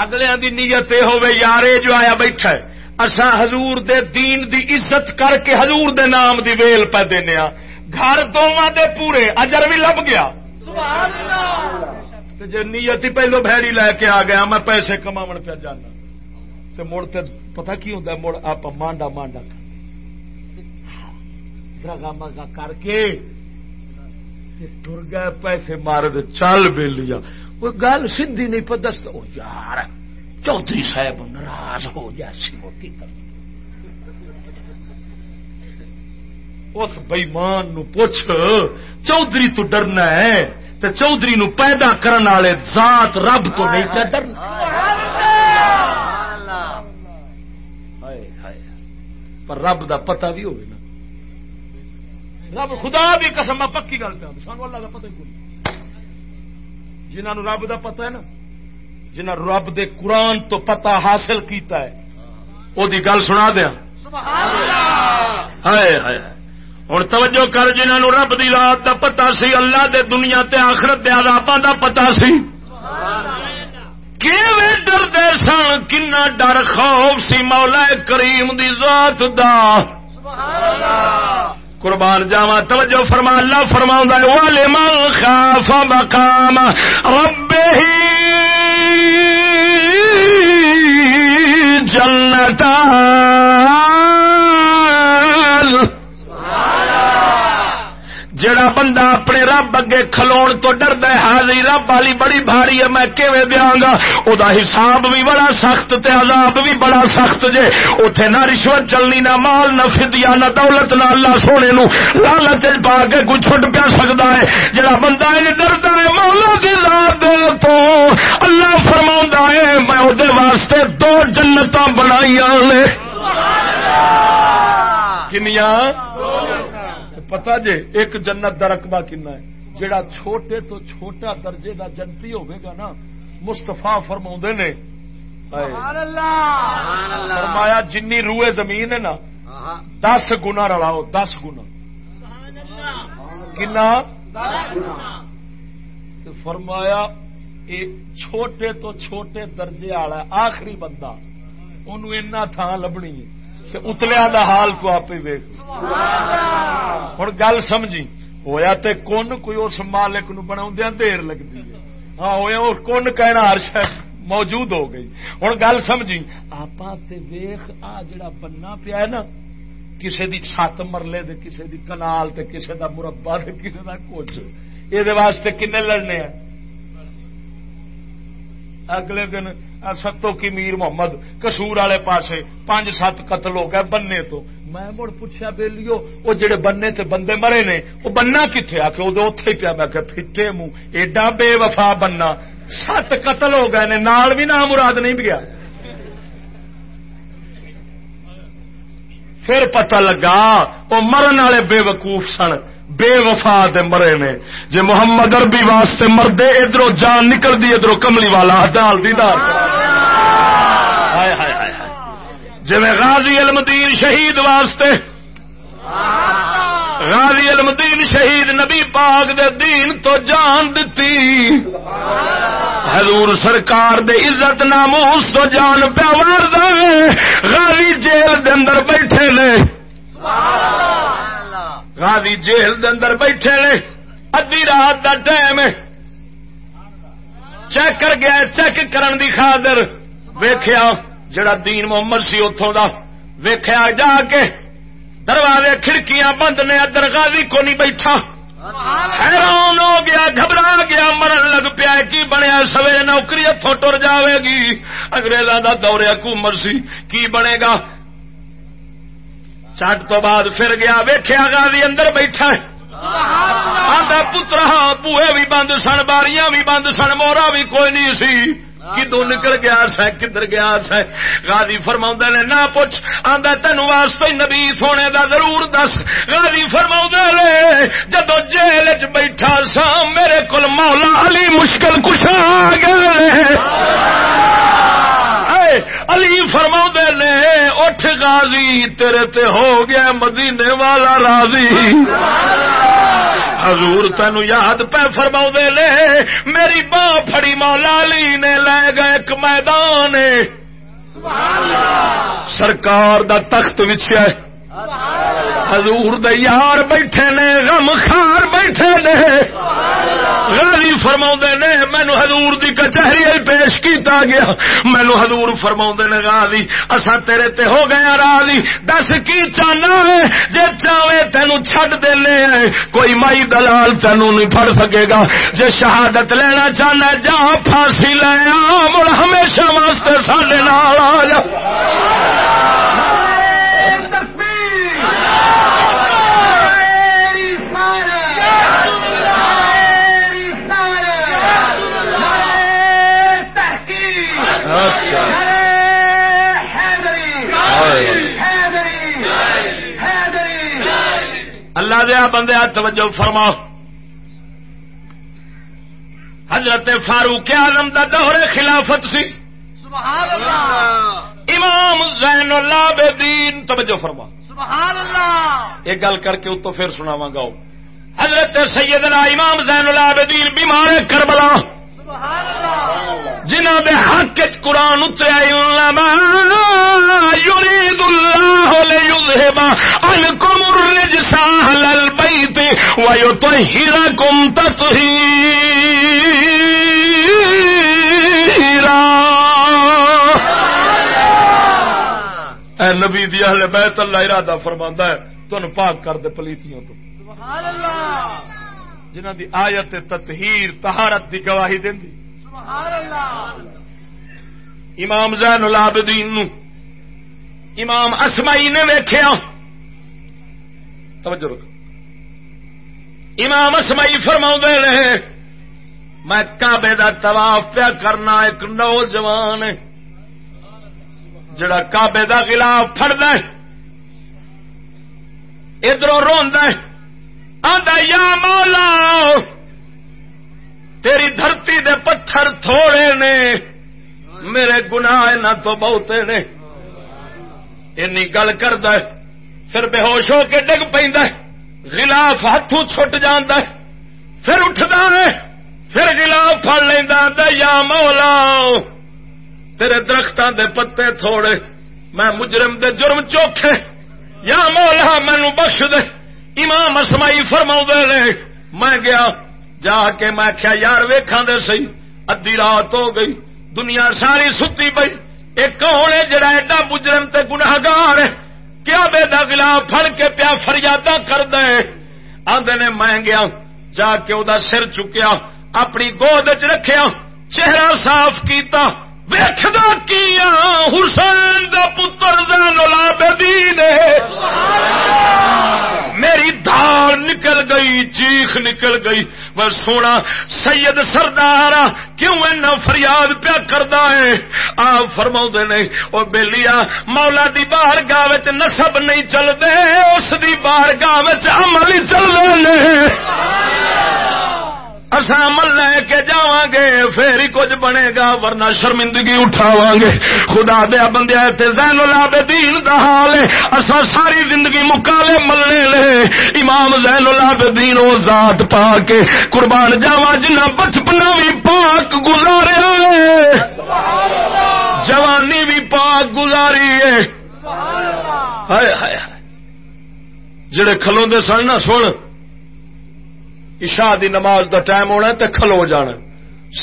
اگلے دی نیت یہ ہوئے یارے جو آیا بیٹھا ہے اسا حضور دے دین دی عزت کر کے حضور دے نام دی ویل پہ دینا گھر دونوں دے پورے اجر بھی لب گیا جی نیت ہی پہلو بھڑی لے کے آ گیا میں پیسے کما پہ جانا تو مڑ تے پتا کی ہوتا مڑ آپ مانڈا مانڈا درگا مگا کر کے ٹر گئے پیسے مارے تو چل بے لیا وہ گل سیدھی نہیں پہ دست یار چودھری صاحب ناراض ہو جائے وہ کی کر اس بئیمان پوچھ چودھری تو ڈرنا ہے تو چودھری نو پیدا کرنے والے ذات رب تو نہیں کیا ڈرنا پر رب دا پتہ بھی ہوگی نا۔ رب خدا بھی قسم پکی گل پہ سانو اللہ کا پتہ ہی کوئی جنہوں رب دا پتہ ہے نا جنہ رب دے قرآن تو پتہ حاصل کیتا ہے وہ گل سنا دیا۔ ہائے ہائے ہوں توجہ کر جنہوں رب دی رات دا پتا سی اللہ دے دنیا تے آخرت دے آدابا دا پتا سی۔ ڈردے سن کنا ڈر خوف سی مولا کریم دی ذات دا۔ قربان جاوا توجہ فرما اللہ فرما والے من خاف مقام رب ہی جنتا جڑا بندہ اپنے رب اگے کھلو تو ڈرد ہے حاضری رب والی بڑی بھاری ہے میں کیویں دیا گا؟ او دا حساب بھی بڑا سخت تے عذاب بھی بڑا سخت جے۔ اتے نہ رشوت چلنی نہ مال نہ فدیا نہ دولت نہ اللہ سونے نو۔ لالچ پا کے کوئی چھٹ پیا سکتا ہے۔ جڑا بندہ ان ڈرد ہے مولا کی ذات تو اللہ فرما ہے میں وہ واسطے دو جنت بنائی کنیا پتا جے ایک جنت کا رقبہ کنا ہے؟ جڑا چھوٹے تو چھوٹا درجے دا جنتی ہوئے گا نا مستفا فرما نے۔ فرمایا جنی روئے زمین ہے نا دس گنا رلاؤ دس گنا کنا؟ فرمایا چھوٹے تو چھوٹے درجے والا آخری بندہ ان تھان لبنی ہے۔ اتلیا دا حال تو آپ ہی ویک ہوں گل سمجھی۔ ہویا تے کون کوئی اس مالک نو بنا دیر لگتی ہے۔ ہاں ہوا کون کہنا ہر شاید موجود ہو گئی۔ ہوں گل سمجھی۔ آپ ویخ آ جڑا بننا پیا ہے نا کسی دی چھت مرلے دے کسی دی کنال تے کسی دا مربع تے کسی دا کچھ۔ یہ واسطے کنے لڑنے ہیں۔ اگلے دن ستو کی میر محمد کسور والے پاسے پانچ سات قتل ہو گئے بننے تو۔ میں مڑ پوچھا بےلیو وہ جڑے بننے تے بندے مرے نے، وہ بننا کتنے آ کے اتے ہی پیا۔ میں پھٹے منہ ایڈا بے وفا بننا۔ سات قتل ہو گئے نے، نال بھی نام مراد نہیں گیا پھر پتہ لگا، وہ مرن والے بے وقوف سن۔ بے وفا دے مرے نے۔ جے محمد اربی واسطے مردے ادھر جان نکلتی ادھر کملی والا ڈال دی دار جی غازی المدین شہید واسطے غازی المدین شہید نبی پاک دے دین تو جان دتی۔ حضور سرکار دے عزت ناموس تو جان پیار دے غازی جیل دے اندر بیٹھے نے۔ غازی جیل دے اندر بیٹھے نے ادی رات دا ٹائم چیک کر گیا چیک کرن دی خاطر ویخیا جڑا دین محمد سی اتوں دا۔ ویخیا جا کے دروازے کھڑکیاں بند نے ادر غازی کو نہیں بیٹھا۔ حیران ہو گیا گھبرا گیا مرن لگ پیا کی بنیا؟ سویرے نوکری اتوں ٹر جائے گی۔ اگریزاں کا دورے حکومت سی کی بنے گا؟ چٹ تو بعد پھر گیا ویخیا غازی اندر بیٹھا آدھا پترا بوئے بھی بند سن باریاں بھی بند سن مورا بھی کوئی نہیں سی۔ کدو نکل گیا سا کدھر گیا سا غازی فرما نے نہ پوچھ۔ آدھا تین واسطے نبی سونے دا ضرور دس۔ غازی فرما نے جدو جیل چ بیٹھا سا میرے کو مولا علی مشکل کشا گئے علی فرما نے، اٹھ غازی، تیرے تے ہو گیا مدینے والا راضی۔ حضور تین یاد پہ فرما نے، میری باں فڑی مولا علی نے لے گئے ایک میدان۔ سرکار دا تخت وچیا حضور دے یار بیٹھے نے، غم خار بیٹھے نے۔ غازی فرما نے، مینو ہزور کی کچہری پیش کیتا گیا۔ مینو ہزور فرما نے غازی اصا تیرے تے ہو گیا راضی۔ دس کی چاہنا ہے؟ جے چاہے تینو چھڈ دینے ہیں، کوئی مائی دلال تینو نہیں پڑ سکے گا۔ جے شہادت لینا چاہنا جا پھانسی لیا مڑ ہمیشہ واسطے سڈے نال آ جا۔ اللہ دیا بندے توجہ فرما حضرت فاروق آزم کا دور خلافت سی۔ امام زین اللہ بدین توجہ فرما ایک گل کر کے اتو پھر سناوا گاؤ حضرت سیدنا امام زین اللہ بدین بیمار کربلا۔ جنہ دے حق قرآن اتریا یرید اللہ عنکم الرجس۔ البیت ویطہرکم تطہیرا اے نبی دی اہل بیت اللہ ارادہ فرماندا ہے تن پاک کر دے پلیتیوں تو۔ سبحان اللہ۔ جنہ دی آیت تطہیر طہارت دی گواہی دیندی امام زین العابدین نو امام اسمائی نے ویخیا توجہ رکھ امام اسمائی فرما رہے میں کابے کا طواف پیا کرنا، ایک نوجوان جڑا کابے کا خلاف فرد ادھر روند آدھا یا مولا، تیری دھرتی دے پتھر تھوڑے نے، میرے گنا تو بہتے نے۔ این گل کرد پھر بے ہوش ہو کے ڈگ پہ گلاف ہاتھوں چھٹ جانا پھر اٹھتا ہے، پھر گلاف پڑ لینا یا مولا، تیرے درختوں دے پتے تھوڑے، میں مجرم دے جرم چوکھے، یا مولا مینو بخش دے۔ امام اسمائی فرما نے، میں گیا، جا کے میں کیا یار ویخا دے سی ادی رات ہو گئی، دنیا ساری ستی پئی، ایک کون ہے جڑا ایڈا مجرم تے گناہگار ہے؟ کیا بے دگلا پھڑ کے پیا فریادہ کر دے آدھے نے میں گیا جا کے او سر چکیا، اپنی گود چ رکھیا، چہرہ صاف کیتا ویخدا کیا حسین دا پتر زین العابدین میری دار نکل گئی چیخ نکل گئی۔ بس سونا سید سردار کیوں اینا فریاد پیا کردا ہے؟ آپ فرما نے وہ بےلیا مولا دی بار گاہ نسب نہیں چلتے اس دی بار گاہ عمل ہی چل رہے اصا عمل لے کے جا گے پھر ہی کچھ بنے گا، ورنہ شرمندگی اٹھاو گے۔ خدا دیا بندیا زین العابدین دا حال ہے۔ اصا ساری زندگی مکالے ملنے لے امام زین العابدین او ذات پا کے قربان جاوا جنہ بچپنا بھی پاک گزاریا ہے جوانی بھی پاک گزاری ہے۔ جڑے کھلوندے سن نہ سن۔ عشاء دی نماز دا ٹائم ہونا ہے تے کھلو جانا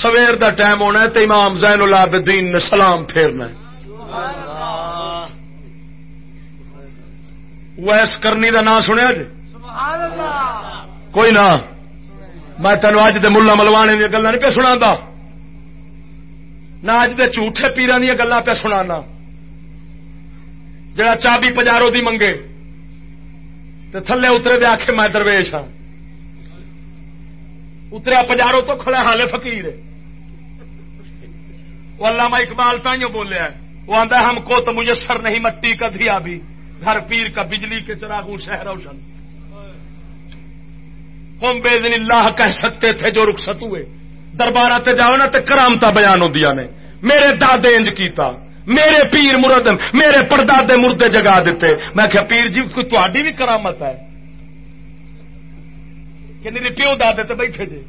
سویر دا ٹائم ہونا ہے تے امام زین العابدین نے سلام پھیرنا ہے۔ ویس کرنی دا نام سنیا جی؟ کوئی نہ۔ میں تینو اج دے ملا ملوانے دیا گلا نہیں پہ سنا نہ اج دے جھوٹے پیران دیا گلا پہ سنا جڑا چابی پجارو دی منگے۔ تے تھلے اترے دے آخے میں درویش ہاں۔ اتریا پجارو تو کھڑا حال فقیر وہ علامہ اقبال تائیوں بولیا ہے، وہ آدھا ہم کو تو مجسر نہیں، مٹی کا دیا بھی، گھر پیر کا بجلی کے چراغوں شہر روشن۔ ہم بے دن اللہ کہہ سکتے تھے جو رخصت ہوئے۔ دربار آتے جاؤ نا تو کرامتا بیان دیا نے۔ میرے دادے انج کیتا، میرے پیر مردم میرے پردادے مردے جگا دیتے۔ میں کہ پیر جی کوئی تھی بھی کرامت ہے۔ کہ نہیں پیو دادے تو بیٹھے جی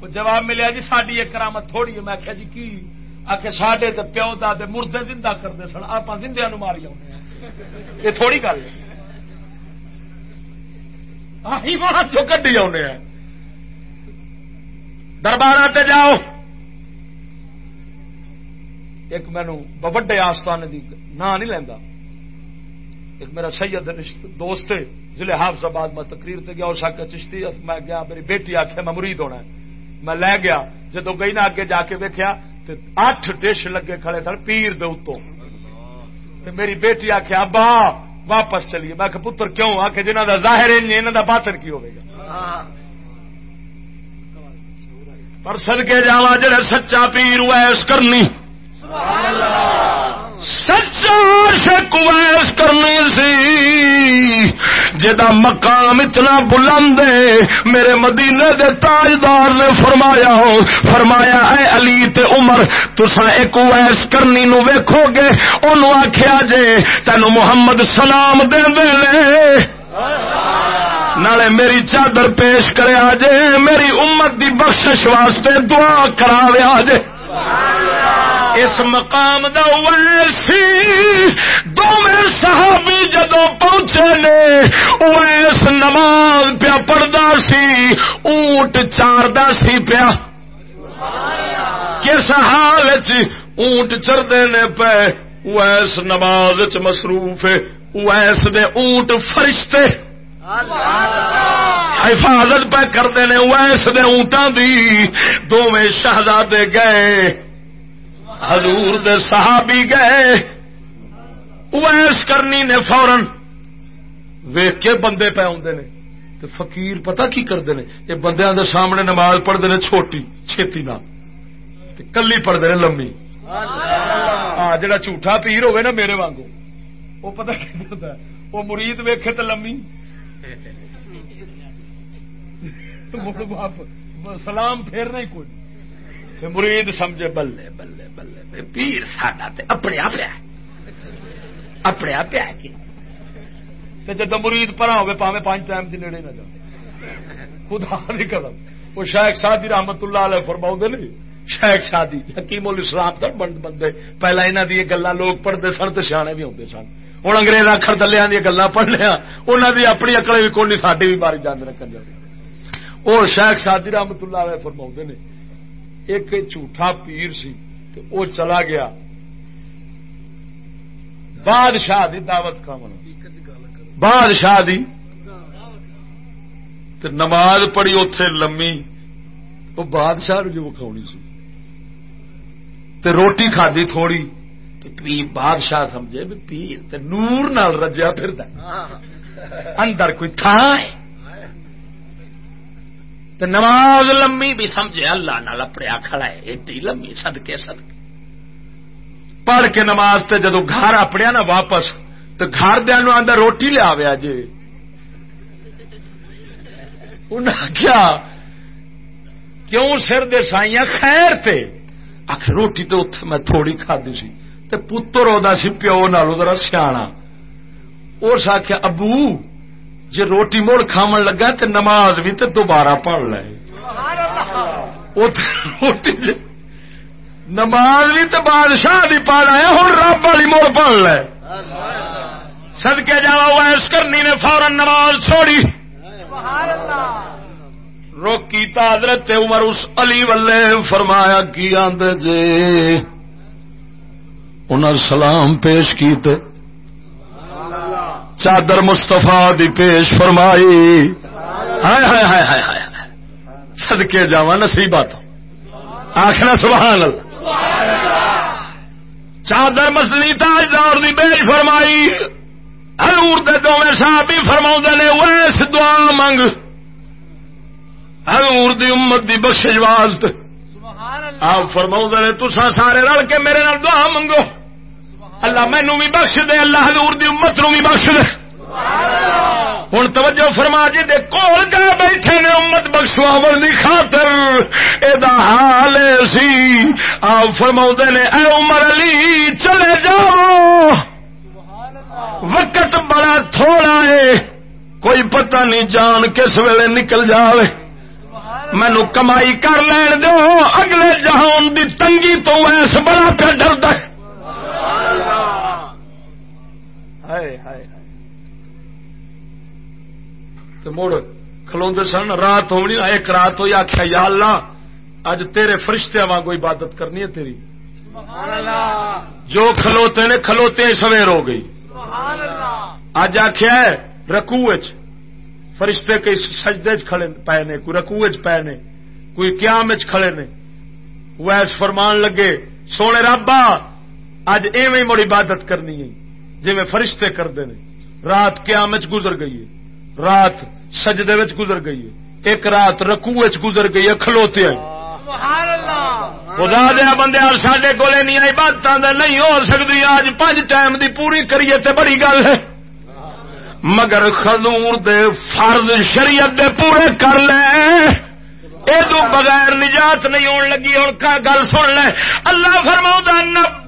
وہ جواب ملیا جی ساری ایک کرامت تھوڑی ہے۔ میں آخیا جی کی؟ آ کے سڈے تو پیو دادے مردے زندہ کرتے سن۔ آپ زندیا ماری آنے ہاں۔ یہ تھوڑی گل وہاں چو کڈی آنے ہاں۔ دربار تے جاؤ۔ ایک مینو وڈے آستانے کی نا نہیں لینا ایک میرا سید دوست ضلع حافظ آباد میں تقریر تے گیا اور سا چشتی، میں گیا، میری بیٹی آخیا میں مرید ہونا ہے۔ میں لے گیا جدو گئی نا اگے جا کے ویکیا اٹھ ڈش لگے کھڑے تھے پیر دے اتوں تے میری بیٹی آخیا ابا، واپس چلیے۔ میں کہ پتر کیوں؟ آ کے جنہ کا ظاہر انہوں کا باطن کی ہوگا پر سدکے جا جڑے سچا پیر ویس کرنی۔ سبحان اللہ سچا کویس کرنی سی۔ جا مقام اتنا بلند میرے مدینے دے تاجدار نے فرمایا ہو، فرمایا، اے علی تے عمر تسا ایک ویس کرنی نو ویکھو گے۔ ان آخیا جے تین محمد سلام دے دے نالے میری چادر پیش کرے آجے میری امت دی بخشش واسطے دعا کرا جے۔ اس مقام دا ویسی دو صحابی جدو پہنچے نے ویس نماز پیا پڑھتا سی، اونٹ چاردا سی پیا۔ کس حال اونٹ چردے نے پے؟ ویس نماز چ مصروف ویس دے اونٹ فرشتے۔ حفاظت پہ کرتے ویس دے اونٹاں دی۔ دونوں شہزادے گئے۔ حضور دے صحابی گئے۔ ویس کرنی نے فورن ویخ کے بندے پہ آدھے نے۔ تو فقیر پتہ کی کرتے ہیں یہ بندے دے سامنے نماز پڑھتے ہیں چھوٹی چھتی نہ کلی پڑھتے ہیں لمبی۔ ہاں جڑا جھوٹا پیر ہوئے نا میرے وانگو وہ پتہ کی کرتا وہ مرید ویکھے تو لمبی۔ سلام پھیرنا ہی کوئی۔ مرید سمجھے بلے بلے بلے پیر ساڈا اپنے آپ ہے۔ اپنے آپ ہے کہ؟ جب مرید پرا ہوگی پاوے پانچ ٹائم کے نیڑے نہ جاؤ خدا نہیں قدم۔ وہ شیخ شادی رحمت اللہ علیہ فرما نہیں شیخ شادی حکیم الاسلام تک بند بندے۔ پہلا انہوں دیا گلا لوگ پڑھتے سن تو سیانے بھی آتے سن۔ ہوں انگریز اکھر دلیا دیا گلا پڑھ لیا انہوں دی اپنی اکڑے بھی کون ساڈی بھی ماری جانے رکھن جاتے وہ شیخ شادی رحمت اللہ علیہ فرما نے ایک جھوٹا پیر سی تو وہ چلا گیا۔ بادشاہ دی دعوت کا بادشاہ دی۔ نماز پڑھی اتے لمی۔ وہ بادشاہ جو وکھاؤنی سی۔ تے روٹی کھادی تھوڑی۔ پی بادشاہ سمجھے بھی پیر تے نور نال رجیا پھر اندر کوئی تھا ہے۔ تے نماز لمبی بھی سمجھے اللہ نال اپنے کھڑا ہے، ایڈی لمبی سدکے سدکے پڑھ کے نماز تے جدو گھر اپنے نا واپس تو گھر دیا نو آدھا روٹی لیا ویا جی انہیں کیا کیوں سر دے سائیاں خیر تے؟ آخ روٹی تو اتنے میں تھوڑی کھدی سی۔ تے پتر آتا سی پیو نال ذرا سیاح اس آخیا ابو جی روٹی مڑ کھاون لگا تے نماز بھی تے دوبارہ پڑھ لے۔ روٹی نماز بھی تو بادشاہ بھی پڑھ ہے ہوں رب والی مڑ پڑھ لے۔ سدکے جا ویس کرنی نے فورن نماز چھوڑی۔ روکی حضرت عمر اس علی ولے فرمایا کی آدھے جے انہیں سلام پیش کیتے۔ چادر مستفا دی پیش فرمائی۔ ہائے ہائے ہائے ہائے ہائے سدکے جا نصیبت آخر سبحان اللہ۔ چادر مسلی تاج دور دی پیش فرمائی۔ ہرور دے دونوں صاحب بھی فرما نے ویس دعا منگ۔ ہرور دی امت دی بخش واسطے آپ فرما نے تسا سارے رل کے میرے نال دعا منگو۔ اللہ مینو بھی بخش دے، اللہ حضور دی امت نو بھی بخش دے۔ ہوں توجہ فرما جی دے کول گئے بیٹھے نے امت بخشوا دی خاطر یہ حال سی۔ آپ فرما نے، اے عمر علی، چلے جاؤ۔ وقت بڑا تھوڑا ہے کوئی پتہ نہیں جان کس ویلے نکل جائے مینو کمائی کر لین دو، اگلے جہان دی تنگی تو ایس بڑا پہ مڑ کلو سن رات ہونی ایک رات ہوئی آخیا یا اللہ اج تیرے فرشتے واگ عبادت کرنی ہے تیری جو کھلوتے نے کھلوتے سویر ہو گئی اج آخیا رکو فرشتے کئی سجدے کھڑے پے نے کوئی رکو پے نے کوئی قیام کھڑے نے ویس فرمان لگے سونے رابا اج ایویں مڑ عبادت کرنی ہے جی میں فرشتے کرتے ہیں۔ رات قیام گزر گئی ہے۔ رات سجدے گزر گئی ہے۔ ایک رات رکو گزر گئی ہے کھلوتے خدا دیا بندے سڈے نہیں عبادت نہیں ہو سکتی آج پانچ ٹائم دی پوری کریے تے بڑی گل ہے۔ مگر خدور دے فرض شریعت دے پورے کر لے۔ اے تو بغیر نجات نہیں ہون لگی اور گل سن لے۔ اللہ فرما نبی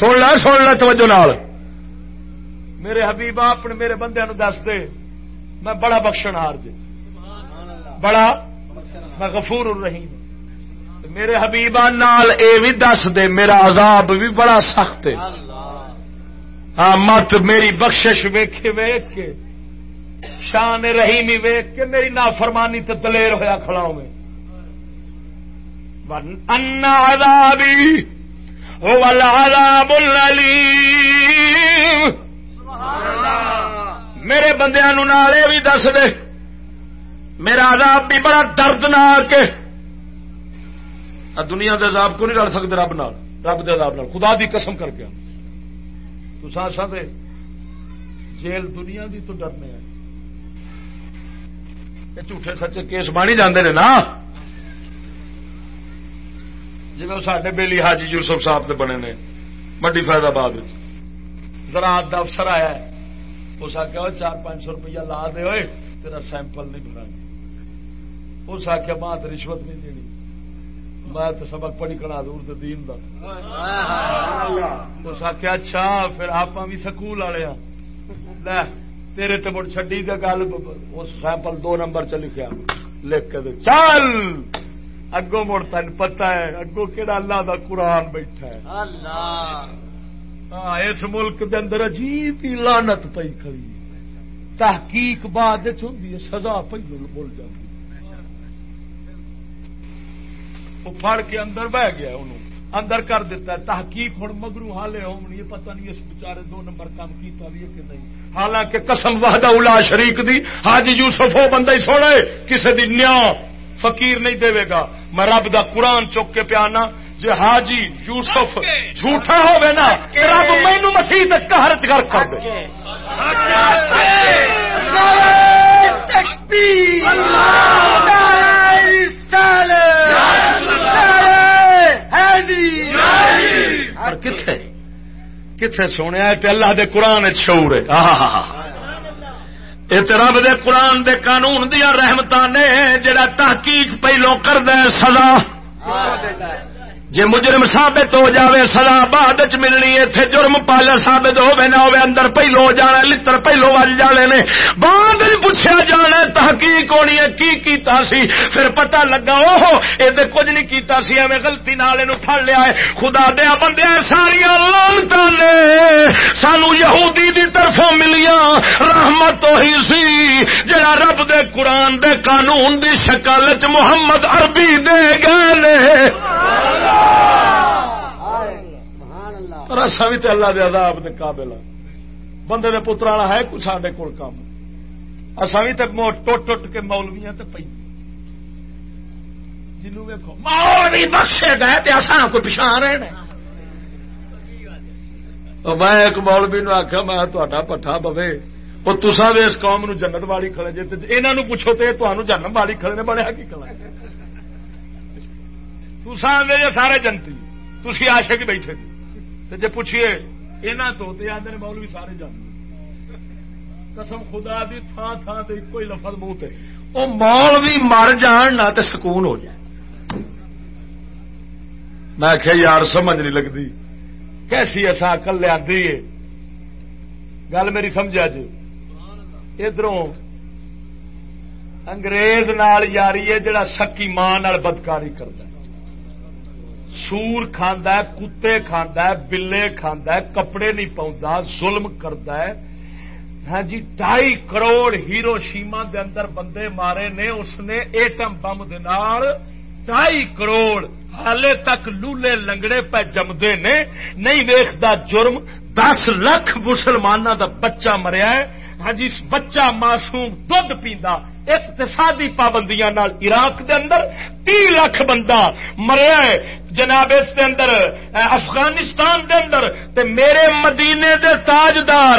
سن لا سن لا توجہ نال۔ میرے حبیب اپنے میرے بندیا نو دس دے۔ میں بڑا بخشن ہار جی۔ بڑا میں غفور الرحیم۔ میرے حبیبا نال اے بھی دس دے۔ میرا عذاب بھی بڑا سخت ہے ہاں مت میری بخشش ویکھے ویک کے۔ شان رحیمی ویک کے، میری نافرمانی تے دلیر ہوا کھڑا میں۔ عذابی هو العذاب العلیم میرے بندیاں نو نالے بھی دس دے. میرا عذاب بھی بڑا دردناک دنیا دے عذاب کو نہیں لڑ سکتے رب نال رب دے عذاب نال. خدا دی قسم کر کے تو سا دے جیل دنیا دی تو ڈرنے جھوٹے سچے کیس بانی جاندے نے نا. جی سڈے بےلی حاجی یوسف صاحب سے بنے نے بڑی فائدہ آباد زراعت کا افسر آیا اس آخیا چار پانچ سو روپیہ لا دے ہوئے تیرا سیمپل نہیں بنا اس آخیا ماں رشوت نہیں دینی میں تو سبق پڑھی کرا دور دین دا اس آخیا اچھا پھر آپ بھی سکول والے تیرے تو مڑ چڈی گل اس سیمپل دو نمبر چ لکھا لکھ کے چل اگوں مڑ تین پتا ہے اگوں کہڑا اللہ دا قرآن بیٹھا ہے۔ ہاں اس ملک دے اندر عجیب ہی لانت پی کھڑی تحقیق بعد ہے سزا پی بول جاتی وہ پھڑ کے اندر بہ گیا انہوں۔ اندر کر دیتا ہے۔ تحقیق ہوں مگرو حالے ہونی یہ پتہ نہیں اس بچارے دو نمبر کام کیتا بھی ہے کہ نہیں۔ حالانکہ قسم وحدہ الا شریک دی حاجی یوسف وہ بندہ ہی سونا ہے کسی دی نیا فقیر نہیں دے گا۔ میں رب دا قرآن چک کے پیانا جی حاجی یوسف جھوٹا ہوے نا رب مینو مسیح کہر کر دے۔ کتنے کتنے سونے اللہ دے قرآن شعور ہے۔ یہ رب دے قرآن دے قانون دیا رحمتہ نے جڑا تحقیق پہلو کر دے سزا۔ جی مجرم ثابت ہو جاوے، سزا بعد چ ملنی اتنے جرم پالا ثابت ہوے نہ ہوے اندر پہلو جانا لڑ پہلو وج جانے نے۔ بعد پوچھا جانا تحقیق ہونی ہے، کی کیتا سی؟ پھر پتہ لگا اوہ یہ کچھ نہیں کیتا سی، ایویں غلطی نال پھڑ لیا ہے۔ خدا دیا بندے ساریا لانتا نے۔ سانو یہودی دی طرفوں ملیا رحمت ہی سی، جڑا رب دے قرآن دے قانون دی شکل چ محمد عربی دے گئے پر اصا بھی اللہ دے عذاب دے قابل ہاں بندے دے پتر والا ہے کچھ سڈے کول کام اصا بھی تک ٹوٹ ٹوٹ کے مولویا تے پی جنوب ویکو مولوی بخشے گئے تے اصا کوئی پچھا رہنا میں ایک مولوی نو آخیا میں تا پٹھا پوے وہ تسا بھی اس قوم نو جنت والی کھڑے جی انہوں پوچھو تو تمہوں جنم والی کھڑے نے بڑے کی کلا تسا آدھے جی سارے جنتی تھی آشے کی بیٹھے۔ جی پوچھیے یہاں تو آدھے مولوی سارے جان۔ قسم خدا دی تھان تھان سے ایک ہی لفظ منہ تے۔ وہ مولوی مر جان نہ تے سکون ہو جائے۔ میں آخیا یار، سمجھ نہیں لگتی کیسی ایسا کل لیا گل میری سمجھا جی ادھر انگریز نال یاری ہے جڑا سکی ماں بدکاری کرتا سور کھانا کتے کھانا بلے کھانا کپڑے نہیں پاؤں ظلم کرتا ہے۔ ہاں جی ڈائی کروڑ ہیرو شیما دے اندر بندے مارے نے، اس نے ایٹم بم ڈائی کروڑ حالے تک لولے لنگڑے پہ جمدے نے۔ نہیں ویختا جرم، دس لاکھ مسلمانوں دا بچہ مریا ہے۔ ہاں جی بچہ معصوم دھد پیندا اقتصادی پابندیاں نال عراق دے اندر تی لاکھ بندہ مریا ہے۔ جناب اس دے اندر افغانستان دے اندر تے میرے مدینے دے تاجدار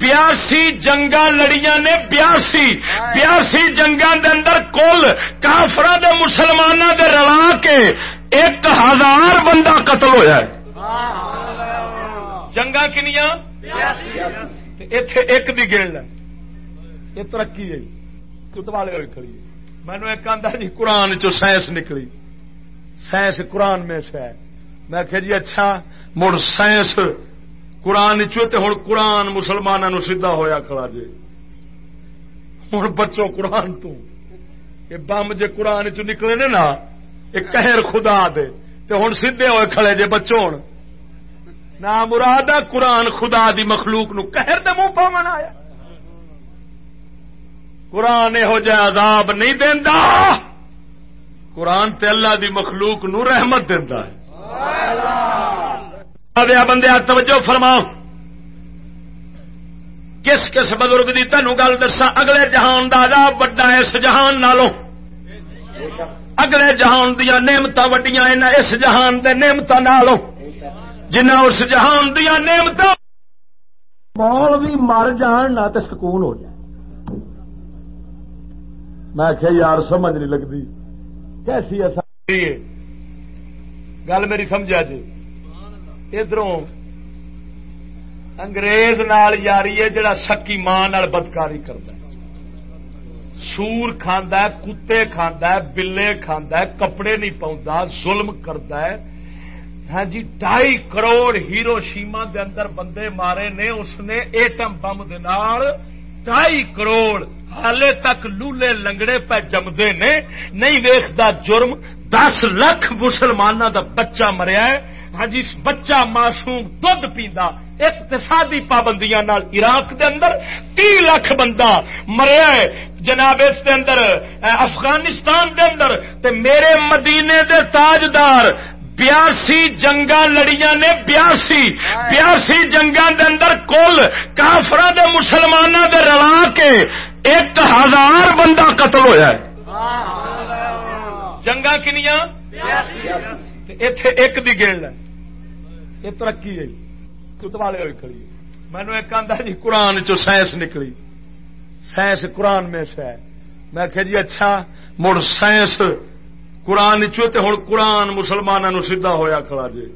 بیاسی جنگا لڑیاں نے بیاسی بیاسی جنگا دے اندر کل کافر دے مسلمانوں دے رلا کے ایک ہزار بندہ قتل ہویا ہے۔ جنگا کنیا اتے ایک دی گیڑ ہے یہ ترقی ہے کتوالے ہوئی کھڑی مینو ایک آدھا جی قرآن چو سائنس نکلی سائنس قرآن میں سے ہے میں کہ جی اچھا مڑ سائنس قرآن چو ہوں قرآن مسلمانوں سیدا ہویا کھڑا جی ہوں بچوں قرآن تو یہ بم جے قرآن چ نکلے نے نا یہ کہر خدا دے تے ہوں سیدے ہوئے کھڑے جے بچوں نہ مراد قرآن خدا دی مخلوق نو کہر دے منہ پا آیا۔ قرآن یہو جہ عذاب نہیں دینا قرآن تے اللہ دی مخلوق نو رحمت دینا دیا بندے توجہ فرما کس کس بزرگ دی تینوں گل دسا اگلے جہان دا عذاب وڈا اس جہان نالوں۔ اگلے جہان دیا نعمت وڈیاں اس جہان دے نعمت نالوں۔ جنہ اس جہان دیا نعمت مول بھی مر جان نہ تو سکون ہو جائے۔ میں آخیا یار سمجھ نہیں لگتی۔ کیسی ایسا گل میری سمجھا جی۔ ادھر انگریز نال یاری ہے جڑا سکی ماں بدکاری کرتا سور کھانا کتے کھانا بلے کھانا کپڑے نہیں پاؤں ظلم کرتا ہے۔ ہاں جی ڈائی کروڑ ہیرو شیما دے اندر بندے مارے نے، اس نے ایٹم بم ڈائی کروڑ حالے تک لولے لنگڑے پہ جمدے نے۔ نہیں ویختا جرم، دس لاکھ مسلمانوں دا بچہ مریا ہے۔ ہاں جی بچہ معصوم دھد پیندا، اقتصادی پابندیاں نال عراق دے اندر تی لاکھ بندہ مریا ہے۔ جناب، اس دے اندر، افغانستان دے اندر، تے میرے مدینے دے تاجدار بیاسی جنگا لڑیاں نے بیاسی. بیاسی جنگا دے اندر کل کافر دے مسلمانوں دے رلا کے ایک ہزار بندہ قتل ہویا ہے. جنگا کنیا اتے ایک دی گیڑ ہے. یہ ترقی ہے. کتوالے ہوئی کھڑی مینو ایک آدھا جی قرآن چو سائنس نکلی. سائنس قرآن میں سے ہے. میں کہ جی اچھا مڑ سائنس قرآن چوتے ہوں قرآن مسلمانوں سیدا ہویا کھڑا جی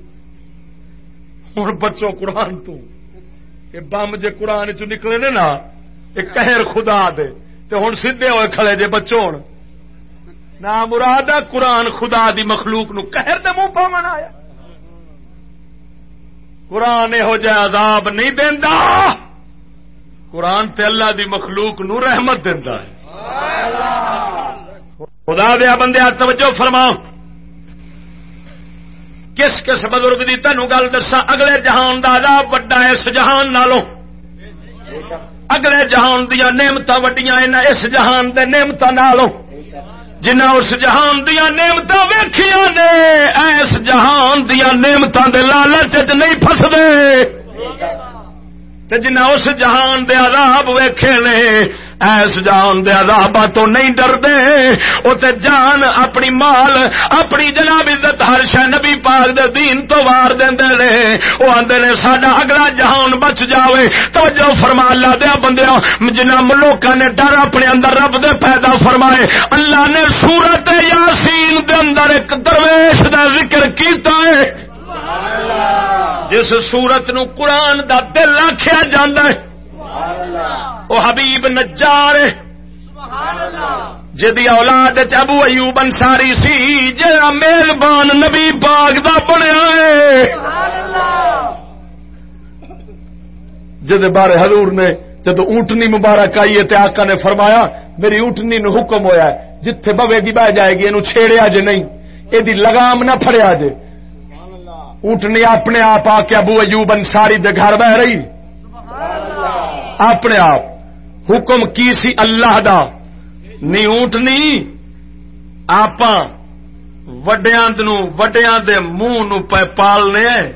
ہوں بچوں قرآن تو۔ یہ بم جے قرآن چ نکلے نے نا یہ قہر خدا دے۔ تے ہوں سیدے ہوئے کھڑے جے بچوں نہ مراد قرآن خدا دی مخلوق نو قہر دے منہ پاون آیا قرآن یہو جہ عذاب نہیں دینا قرآن تے اللہ دی مخلوق نو رحمت دینا ہے۔ خدا دیا بندے توجہ فرما کس کس بزرگ کی تینوں گل دسا اگلے جہان کا عذاب وڈا اس جہان نالوں۔ اگلے جہان دیا نعمت وڈیاں اس جہان دے نعمت نالوں۔ جنہ اس جہان دیا نعمت ویخیا نے اس جہان دیا نعمت دے لالچ نہیں فسدے جنہ اس جہان دے عذاب ویخے نے ایس جان دے عذابا تو نہیں ڈردے او تے جان اپنی مال اپنی جناب عزت ہر شہ نبی پاک دے دین تو وار دیندے نے او آندے نے ساڈا اگلا جہان بچ جاوے توجہ فرما اللہ دے بندیاں جنہ لوکاں نے ڈر اپنے اندر رب دے پیدا فرمائے اللہ نے سورت یاسین دے اندر ایک درویش دا ذکر کیتا ہے جس سورت نو قرآن دا دل آخیا جاندہ ہے وہ حبیب نجار۔ جدی اولاد ابو ایوب انصاری سی جا مہربان نبی باغ دا بنیا ہے۔ جد بارے حضور نے جد اونٹنی مبارک آئی ہے آقا نے فرمایا، میری اونٹنی نو حکم ہویا ہے، جتھے بوے گی بہ جائے گی یہ چھیڑیا جے نہیں۔ یہ لگام نہ پھڑیا جے۔ اونٹنی اپنے آپ آ کے ابو ایوب انصاری دے گھر بہ رہی۔ اپنے آپ۔ حکم کی سی اللہ دا؟ نی اونٹ نہیں۔ آپ وڈیا وڈیا دے منہ نو پالنے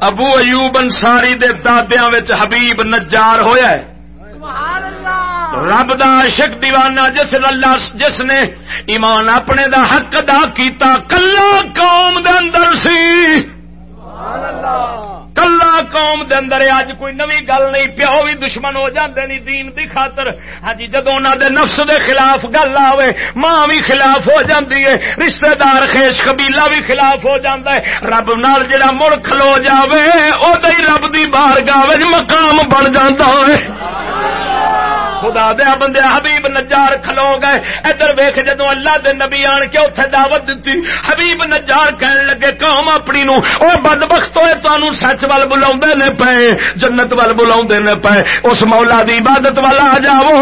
ابو ایوب انساری دے دادیا حبیب نجار ہویا ہے۔ رب دا عاشق دیوانہ جس اللہ جس نے ایمان اپنے دا حق ادا کیتا کلا قوم دے اندر سی۔ کلا قوم دے اندر اج کوئی نوی گل نہیں پیو بھی دشمن ہو جاندے نہیں دین دی خاطر۔ ہاں جی جدوں انہاں دے نفس دے خلاف گل آوے، ماں بھی خلاف ہو جاندی ہے، رشتہ دار خیش قبیلہ بھی خلاف ہو جاندا ہے۔ رب نال جڑا مڑ کھلو جاوے او دے رب دی بارگاہ وچ مقام بن جاندا ہے۔ خدا دیا بندے حبیب نجار کھلو گئے۔ ادھر ویخ جدو اللہ دے نبی آن کے اتنے دعوت دیتی حبیب نجار کہن لگے، قوم اپنی نو، او بد بخت ہوئے سچ وال بلا نے پے جنت وال بلا نے پے اس مولا دی عبادت والا آ جاؤ،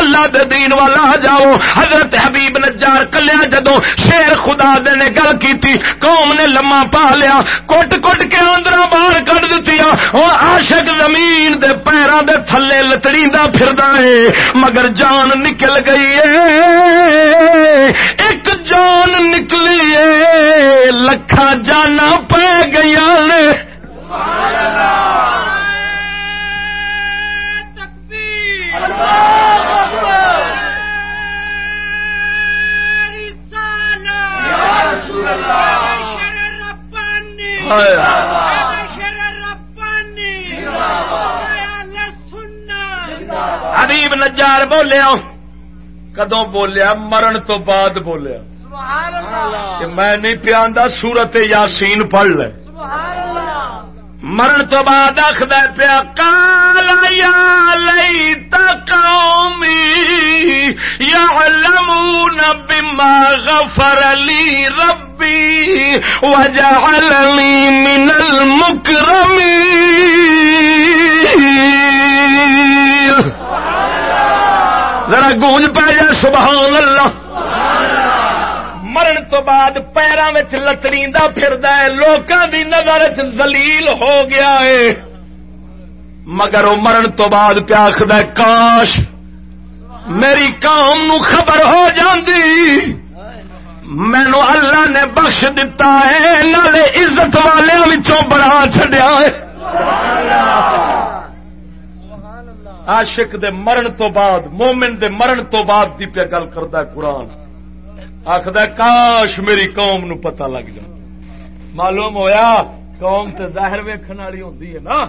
اللہ دے دین والا آ جاؤ۔ حضرت حبیب نجار کلیا جدو شیر خدا دے نے گل کی قوم نے لما پا لیا، کٹ کٹ کے آندر باہر کٹ دیتی ہوں عاشق زمین دے پیروں دے تھلے لتڑی پھر ہے۔ مگر جان نکل گئی ہے۔ ایک جان نکلی ہے۔ لکھا جانا پہ گیا۔ حبیب نجار بولیا کدو بولیا مرن تو بعد بولیا میں نہیں پیا سورت یاسین پڑھ لے مرن تو بعد آخد پیا کالا یا لئی قومی یعلمون بما غفر لی ربی وجعلنی من المکرمین ذرا گونج پہ جائے سبحان اللہ۔ مرن تو بعد پیروں میں لتڑی پھر لوگوں کی نظر چلیل ہو گیا ہے۔ مگر وہ مرن تو بعد پیاخد کاش میری قوم نو خبر ہو جاندی۔ مینو اللہ نے بخش دتا ہے نالے عزت والوں بڑا چڈیا ہے۔ عاشق دے مرن تو بعد، مومن دے مرن تو بعد دی پہ گل کرتا قرآن۔ آخد کاش میری قوم نو پتہ لگ جائے۔ معلوم ہویا، قوم تے ظاہر ویکھن والی ہوندی ہے نا؟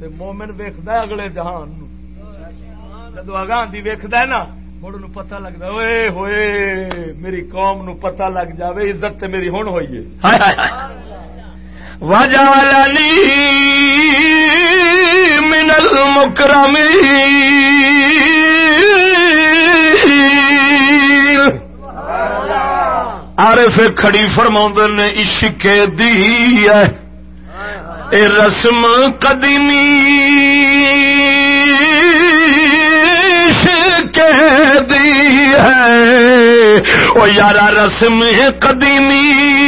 تے مومن ویکھدا اگلے جہان نو۔ جدو اگاں دی ویکھدا ہے نا، مڑ نو پتہ لگدا اوئے ہوئے، میری قوم نو پتہ لگ جاوے، عزت تے میری ہن ہوئی ہے۔ وجعلني من المكرمين عارف کھڑی فرما نے، عشق دی ہے، اے رسم قدیمی دی ہے۔ او یارا رسم قدیمی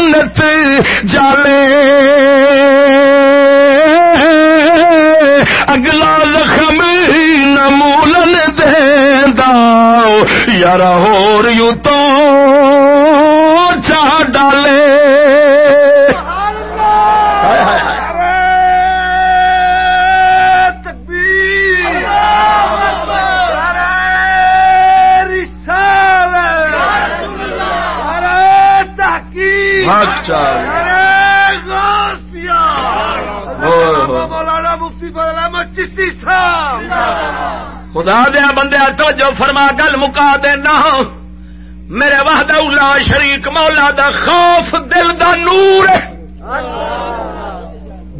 نت جالے اگلا زخم نمولن دیندا۔ یار ہو یوں تو چاہ ڈالے۔ خدا دیا بندے تو جو فرما، گل مکا دینا۔ میرے وحد اولا شریک مولا دا خوف دل دا نور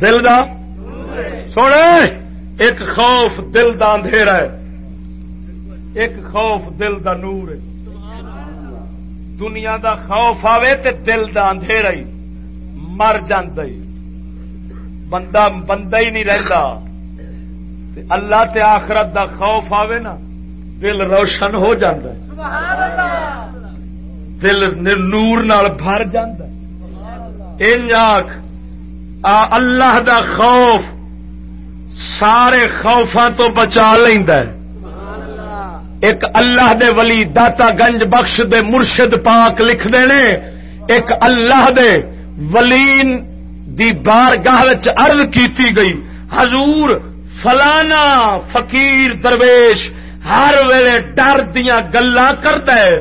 دل دا؟ سونے، ایک خوف دل دا اندھیرا ہے۔ ایک خوف دل دا نور ہے۔ دنیا دا خوف آوے تے دل دا اندھیرا ہی مر جی بندہ بندہ ہی نہیں رہتا اللہ تے آخرت دا خوف آوے نا، دل روشن ہو جاندہ دل نور نال بھر جاندہ آخ اللہ دا خوف سارے خوفاں تو بچا لینا ایک اللہ دے ولی داتا گنج بخش دے مرشد پاک لکھ دینے ایک اللہ دے ولین دی بار گاہ ارد کی گئی، حضور فلانا فقیر درویش ہر ویلے ڈر دیا گلا کرتا ہے،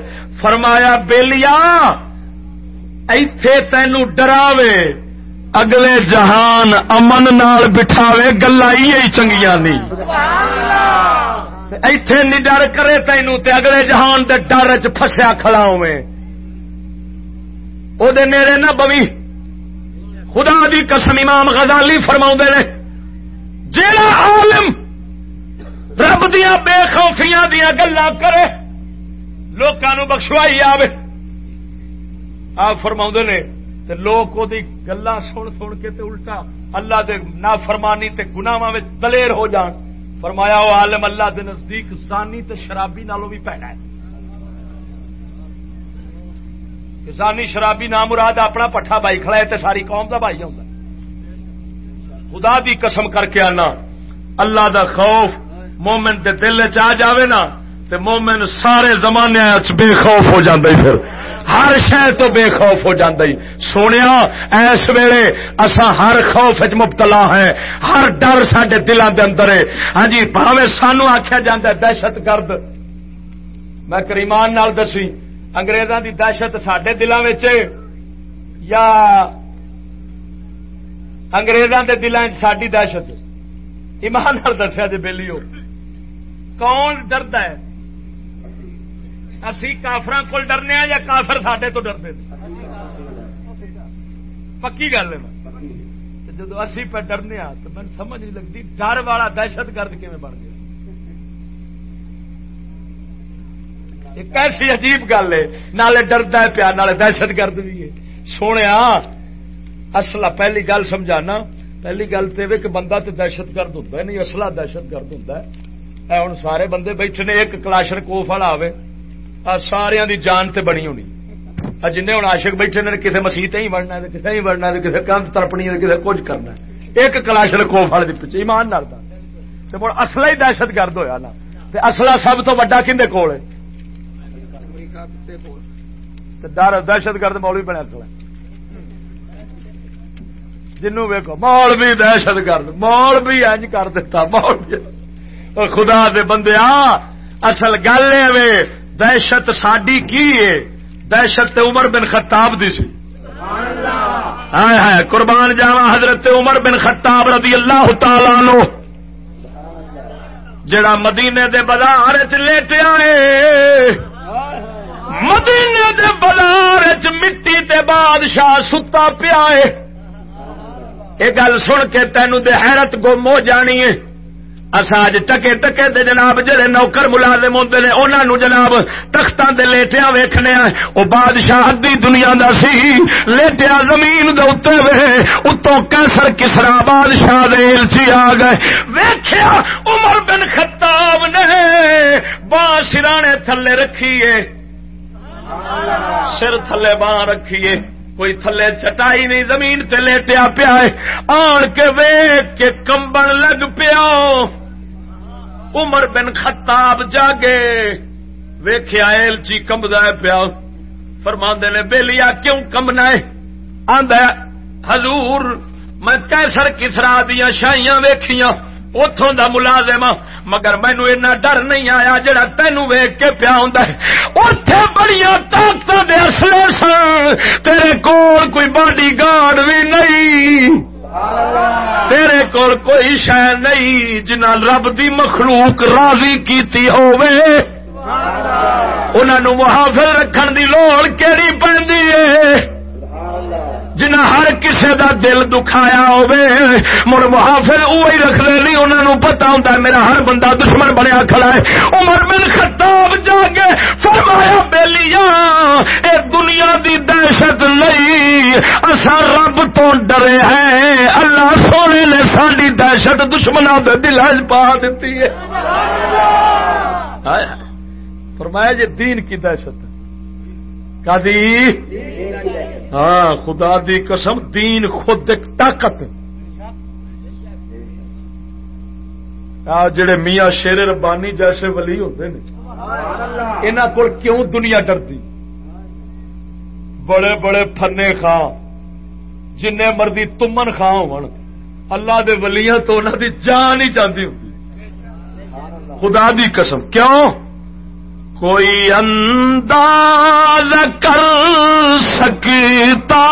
فرمایا بےلیا ایتھے تینو ڈراوے، اگلے جہان امن نال بٹھاوے گلا ہی چنگیا نہیں ایتھے نہیں ڈر کرے تینو تے اگلے جہان دے ڈر چ فسیا کھڑا ہوئے او دے نیڑے نہ بوی۔ خدا دی قسم امام غزالی فرما نے، جیڑا عالم رب دیا بے خوفیاں دیا گلا کرے لوگوں بخشوائی آوے۔ آپ فرما نے، تے لوگ وہ گلا سن سن کے تے الٹا اللہ دے نا فرمانی تے گناواں دلیر ہو جان۔ فرمایا وہ عالم اللہ دے نزدیک زانی تے شرابی نالوں بھی پینا ہے۔ کسانی شرابی نام مراد اپنا پٹھا بائی کھڑا ہے تے ساری قوم کا بھائی ہوتا خدا دی قسم کر کے آنا، اللہ دا خوف مومن دے دل چ جاوے نا، تے مومن سارے زمانے بے خوف ہو جاندے پھر۔ ہر شہر تو بے خوف ہو جاندے سونے ایس ویلے اسا ہر خوف چ مبتلا ہے ہر ڈر سڈے دلان دے اندر ہے۔ ہاں جی پاوے سانو آخیا جا دہشت گرد۔ میں کریمان نال دسی، انگریزاں دی دہشت سڈے دلان یا اگریزاں کے دلان چی دہشت۔ ایمان نال دسیا جی بہلی ہو کون ڈرد ہے؟ اسی کافر کو ڈرنے یا کافر سڈے تو ڈرتے پکی گل ہے جدو اسی پہ ڈرنے تو میں سمجھ نہیں لگتی ڈر والا دہشت گرد کیون بن گیا۔ ایک ایسی عجیب گل ہے، نالے ڈرد ہے پیا، نالے دہشت گرد بھی ہے۔ سونے اصلا پہلی گل سمجھانا، پہلی گل تو کہ بندہ تو دہشت گرد ہوتا ہے، نہیں اصلا دہشت گرد ہوتا ہے۔ ہوں سارے بندے بیٹھے نے ایک کلاشر کوف والا آئے سارا دی جان تے بنی ہونی جن ہوں آشک بیٹھے نے کسی مسیح ہی بڑھنا کسی ہی بڑھنا کسی کند ترپنی کسی کچھ کرنا ایک کلاشر کوف والے پیچھے، ایمان ڈرتا مڑ اصلا ہی دہشت گرد ہوا نا۔ اصلا سب تو وا کھے کول ہے؟ ڈر، دہشت گرد مول بھی بنیا کلا جنو ویکو مول بھی دہشت گرد مول بھی اج کر دتا مول بھی خدا دے بندے آ، اصل گل ہے دہشت ساڈی کی ہے؟ دہشت عمر بن خطاب دی سی۔ قربان جاوا حضرت عمر بن خطاب رضی اللہ تعالی نو جڑا مدینے دے بازار چ لیٹیا مدینے دے بازار چ مٹی تے بادشاہ ستا پیا یہ گل سن کے تینوں دے حیرت گم ہو جانی ہے۔ اج ٹکے ٹکے دے جناب جڑے نوکر ملازم ہوتے نے انہوں نے جناب تختاں دے لیٹیا ویخنے وہ بادشاہ ادی دنیا دا سی لیٹیا زمین دے اتنے وے۔ اتوں کیسر کسرا بادشاہ دے سی آ گئے۔ ویخیا عمر بن خطاب نے با سرانے تھلے رکھیے۔ سر تھلے باں رکھیے۔ کوئی تھلے چٹائی نہیں، زمین تے لیٹیا پیا آن کے ویک کے کمبن لگ پیا عمر بن خطاب جاگے ویخیا ایلچی کمبدا پیا۔ فرما نے بےلیا کیوں کمنا آدھا حضور، میں کیسر کسرا دیا شاہیاں ویخیاں اتوں دا ملازم مگر مینو اینا ڈر نہیں آیا جڑا تینو ویگ کے پیا ہوں اتے بڑی طاقت دے اصلے سن تیرے کول کوئی باڈی گارڈ بھی نہیں۔ تیرے کول کوئی شہ نہیں جنہ رب دی مخلوق راضی کیتی ہووے۔ نو محافظ رکھن دی لوڑ کیڑی پی جنہ ہر کسے دا دل دکھایا ہوے مڑ محافظ وہی رکھتے نہیں انہوں نے پتا ہوں میرا ہر بندہ دشمن بنیا کھڑا ہے۔ عمر بن خطاب جا کے فرمایا بیلیا اے دنیا دی دہشت نہیں اصا رب تو ڈرے ہیں۔ اللہ سونے نے ساری دہشت دشمنوں کے دل پا دیتی ہے۔ فرمایا جی دین کی دہشت ہاں خدا دی قسم دین خود ایک طاقت۔ جڑے میاں شیر ربانی جیسے ولی ہوتے ہیں انہوں کو کیوں دنیا ڈرتی؟ بڑے بڑے فنے خان جن مرضی تمن خان ہو اللہ دے ولیاں تو انہوں دی جان ہی چاہتی ہوتی خدا دی قسم کیوں؟ کوئی انداز کر سکتا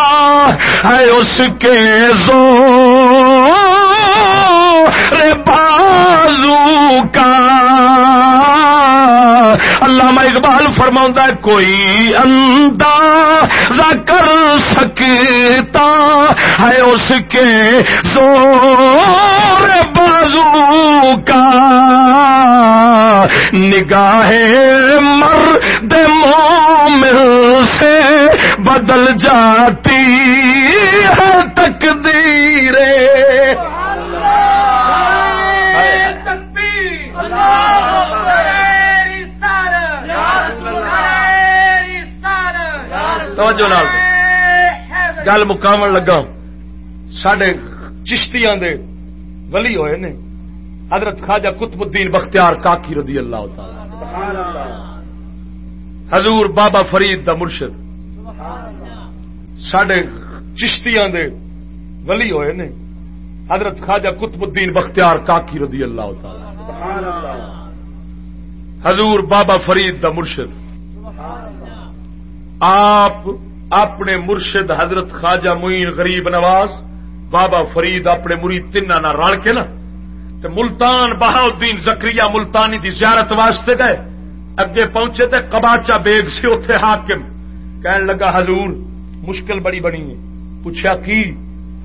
ہے اس کے زو رے بازو کا علامہ اقبال فرما کوئی انداز کر سکتا ہے اس کے زور بازو کا۔ نگاہ مرد مومن سے بدل جاتی ہے تقدیر گل مکاو لگا۔ سڈے چشتیاں دے ولی ہوئے نے۔ حضرت خواجہ قطب الدین بختیار کاکی رضی اللہ تعالی حضور بابا فرید دا مرشد۔ سڈے چشتیاں دے ولی ہوئے نے۔ حضرت خواجہ قطب الدین بختیار کاکی رضی اللہ تعالی حضور بابا فرید دا مرشد۔ آپ اپنے مرشد حضرت خواجہ معین غریب نواز، بابا فرید اپنے مرید تین رل کے نا ملتان بہاؤدین زکری ملتانی دی زیارت واسطے گئے، اگے پہنچے تے کباچا بیگ سے اتے حاکم، کہن لگا حضور مشکل بڑی بنی ہے۔ پوچھا کی؟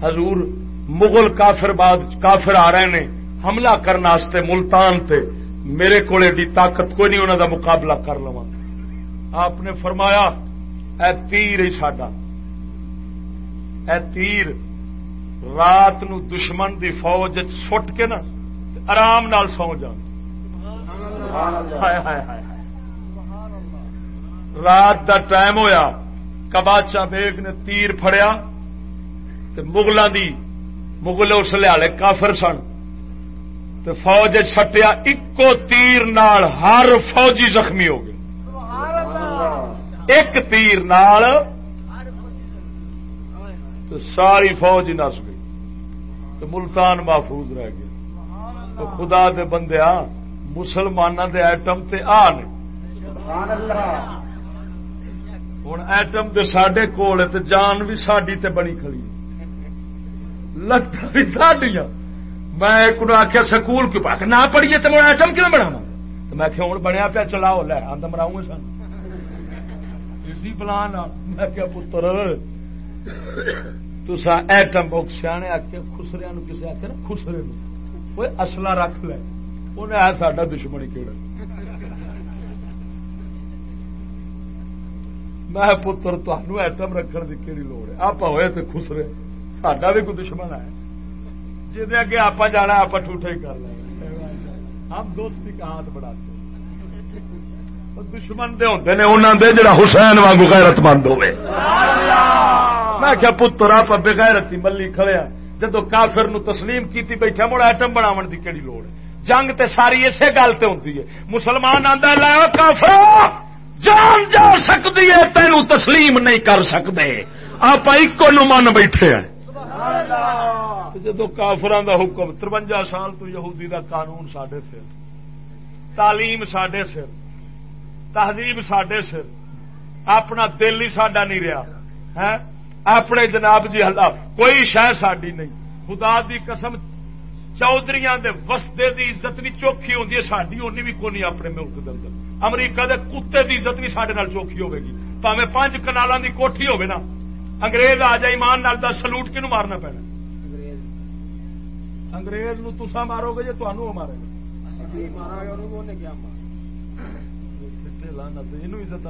حضور مغل کافر بعد کافر آ رہے نے، حملہ کرنے ملتان تے، میرے کو طاقت کوئی نہیں انہوں دا مقابلہ کر لوا آپ نے فرمایا اے تیر ہی ساڈا۔ اے تیر، رات نو دشمن دی فوج سٹ کے نا آرام نال سو جان۔ رات دا ٹائم ہویا کباچا بیگ نے تیر فڑیا مغلوں دی، مغل اس لیا کافر سن۔ تو فوج سٹیا، اکو تیر نال ہر فوجی زخمی ہو گئے ایک تیر نال تو ساری فوج نس گئی تو ملتان محفوظ رہ گیا تو خدا دے بندے آ مسلمانوں دے ایٹم تے آ نے۔ ہوں ایٹم دے سڈے کول جان بھی ساری تے بنی کھڑی لت بھی ساڈیاں میں ایک آخیا سکول کی پاک نہ پڑھیے تو میں ایٹم کیوں بناوا تو میں ہوں بنیا پیا، چلاؤ، لے آدم مراؤں سن پلان میں کیا پتر تسا ایٹم بک سیانے آخیا خسریا نو کسی آخیا نا؟ خسرے کوئی اصلا رکھ لے۔ انہیں ہے ساڈا دشمنی کہڑا میں پتر تمہیں ایٹم رکھنے کی کہڑی لوڑ ہے؟ آپ ہوئے تو خسرے۔ ساڈا بھی کوئی دشمن ہے؟ جی اگے آپ جانا آپ ٹوٹے ہی کر لیں ہم دوستی کا ہاتھ بڑھاتے دشمن دے ہوتے نے انہوں دے جڑا حسین وانگو غیرت مند ہوئے۔ میں کیا پتر آپ بغیرتی ملی کھڑیا جدو کافر نو تسلیم کیتی بیٹھا مڑا ایٹم بناو دی کہڑی لوڑ ہے؟ جنگ تے ساری اسی گل تے ہوتی ہے۔ مسلمان آدھا لاؤ کافر جان جا سکتی ہے تینو تسلیم نہیں کر سکتے آپ ایک من بیٹھے ہیں۔ جدو کافران دا حکم ترونجا سال تو یہودی دا قانون سڈے سر تعلیم سڈے سر۔ تہذیب سڈے سر۔ اپنا دل ہی سڈا نہیں رہا۔ ہے اپنے جناب جی ہلا کوئی شہ ساری نہیں۔ خدا دی قسم چودھری وسدے دی عزت بھی چوکھی ہوتی ہے ساری اونی بھی کونی اپنے ملک کے اندر۔ امریکہ دے کتے دی عزت بھی سڈے چوکھی ہوے گی۔ پاوے پانچ کنالوں دی کوٹھی ہوے نا۔ انگریز آ جائے، ایمان نال دا سلوٹ کنو مارنا پینا؟ انگریز نو تسا مارو گے جی تمہوں مارے گا۔ عزت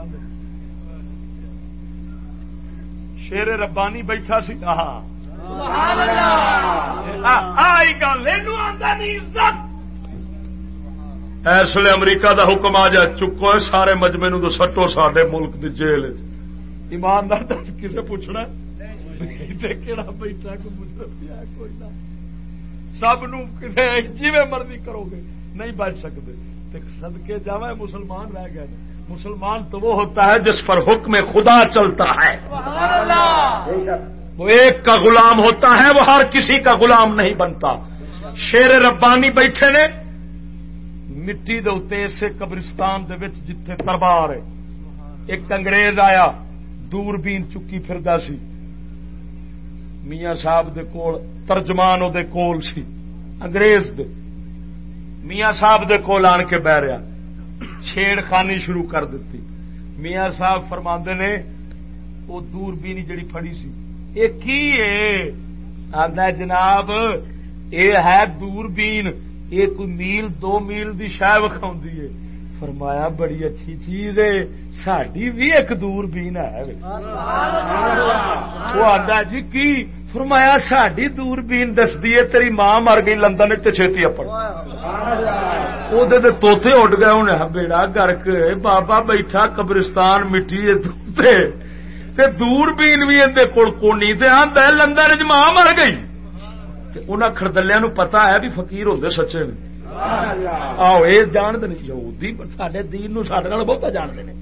شیر ربانی بیٹھا سی کہا اس لیے امریکہ دا حکم آ جائے چکو ہے سارے مجمے نو تو سٹو سڈے ملک کی جیل ایماندار کسے پوچھنا؟ کہڑا بیٹھا کوئی سب نو جی مرضی کرو گے نہیں بچ سکتے سدکے جا مسلمان رہ گئے مسلمان تو وہ ہوتا ہے جس پر حکم خدا چلتا ہے۔ وہ ایک کا غلام ہوتا ہے، وہ ہر کسی کا غلام نہیں بنتا۔ شیر ربانی بیٹھے نے، مٹی دے اسے قبرستان دے وچ جتھے دربار ہے۔ ایک انگریز آیا، دور بین چکی پھردا سی۔ میاں صاحب دے کول، ترجمان دے کول سی، انگریز دے۔ میاں صاحب دے کول آن کے بہ رہا۔ چھیڑ خانی شروع کر دیتی۔ میاں صاحب فرما نے وہ دور بینی جڑی فڑی سی۔ یہ کی آدھا جناب یہ ہے دور بین۔ یہ کوئی میل دو میل دی شہ وکھا ہے۔ فرمایا بڑی اچھی چیز ہے۔ ساری بھی ایک دور بین ہے۔ وہ آدھا جی کی؟ فرمایا ساری دور بین دستی ہے، تیری ماں مر گئی، لندن چھتی اپن توتے اڈ گئے انہیں بیڑا گرک بابا بیٹھا قبرستان مٹی دور بین بھی اندر کول کونی آدھا لندن چ ماں مر گئی. انہوں خردلیا نو پتا ہے بھی فقیر ہوتے سچے نے۔ آؤ یہ جانتے نہیں یہودی سڈے دین نو سڈے بہت جانتے ہیں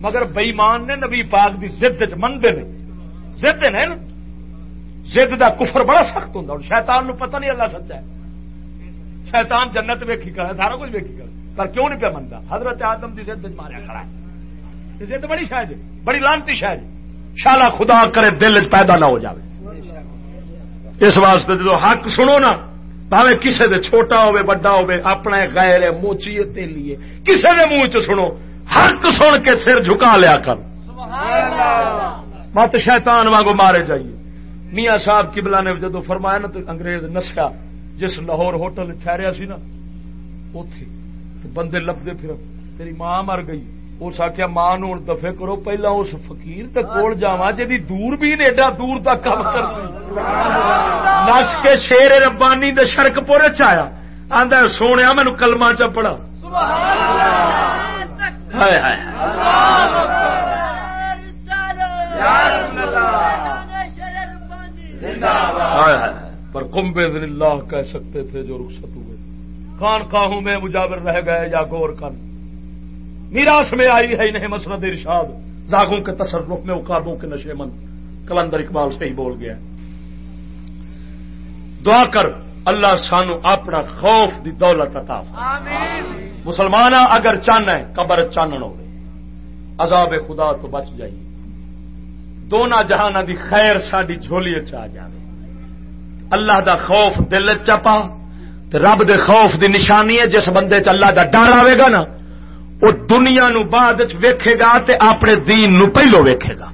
مگر بئیمان نے نبی پاک کی زد چ منگتے ہیں زد نے زد دا کفر بڑا سخت ہوں شیطان نو پتہ نہیں اللہ سچا ہے۔ شیطان جنت ویکھی کر سارا کچھ ویکھی کر پر کیوں نہیں پیا منتا حضرت آدم کی زد ماریا کھڑا ہے۔ زد بڑی شاید بڑی لانتی شاید شالا خدا کرے دل پیدا نہ ہو جائے اس واسطے جدو حق سنو نا پاوے کسے دے چھوٹا ہوے بڑا ہوے اپنا غیر موچیے لیے کسے دے منہ چ سنو حق سن کے سر جھکا لیا کر۔ مت شیطان وانگو مارے جائیے۔ میاں صاحب کبلا نے جدو فرمایا نا تو انگریز نسیا جس لاہور ہوٹل ٹھہریا سی نا اتے بندے لبتے پھر تیری ماں مر گئی۔ اس آخیا ماں نو دفے کرو پہلا اس فقیر کول جا جی دور بھی ایڈا دور تک کام کر۔ نس کے شیر ربانی دے شرک پورے چیا آدھا سونے مینو کلما چ پڑا پر کم بے اللہ کہہ سکتے تھے جو رخصت ہوئے۔ خان کاہوں میں مجاور رہ گئے یا گور کن۔ میراث میں آئی ہے انہیں مسرت ارشاد۔ زاگوں کے تصرف میں اقابوں کے نشے مند۔ کلندر اقبال سے ہی بول گیا۔ دعا کر اللہ سانو اپنا خوف دی دولت عطا مسلمان اگر چان ہے قبر چانن ہو عذاب خدا تو بچ جائیے۔ دونوں جہان دی خیر ساری جھولی چ جائے اللہ دا خوف دل چپا رب دے خوف دی نشانی ہے جس بندے چ اللہ دا ڈر آئے گا نا وہ دنیا نو بعد ویکھے گا تے اپنے دین نو پہلو ویکھے گا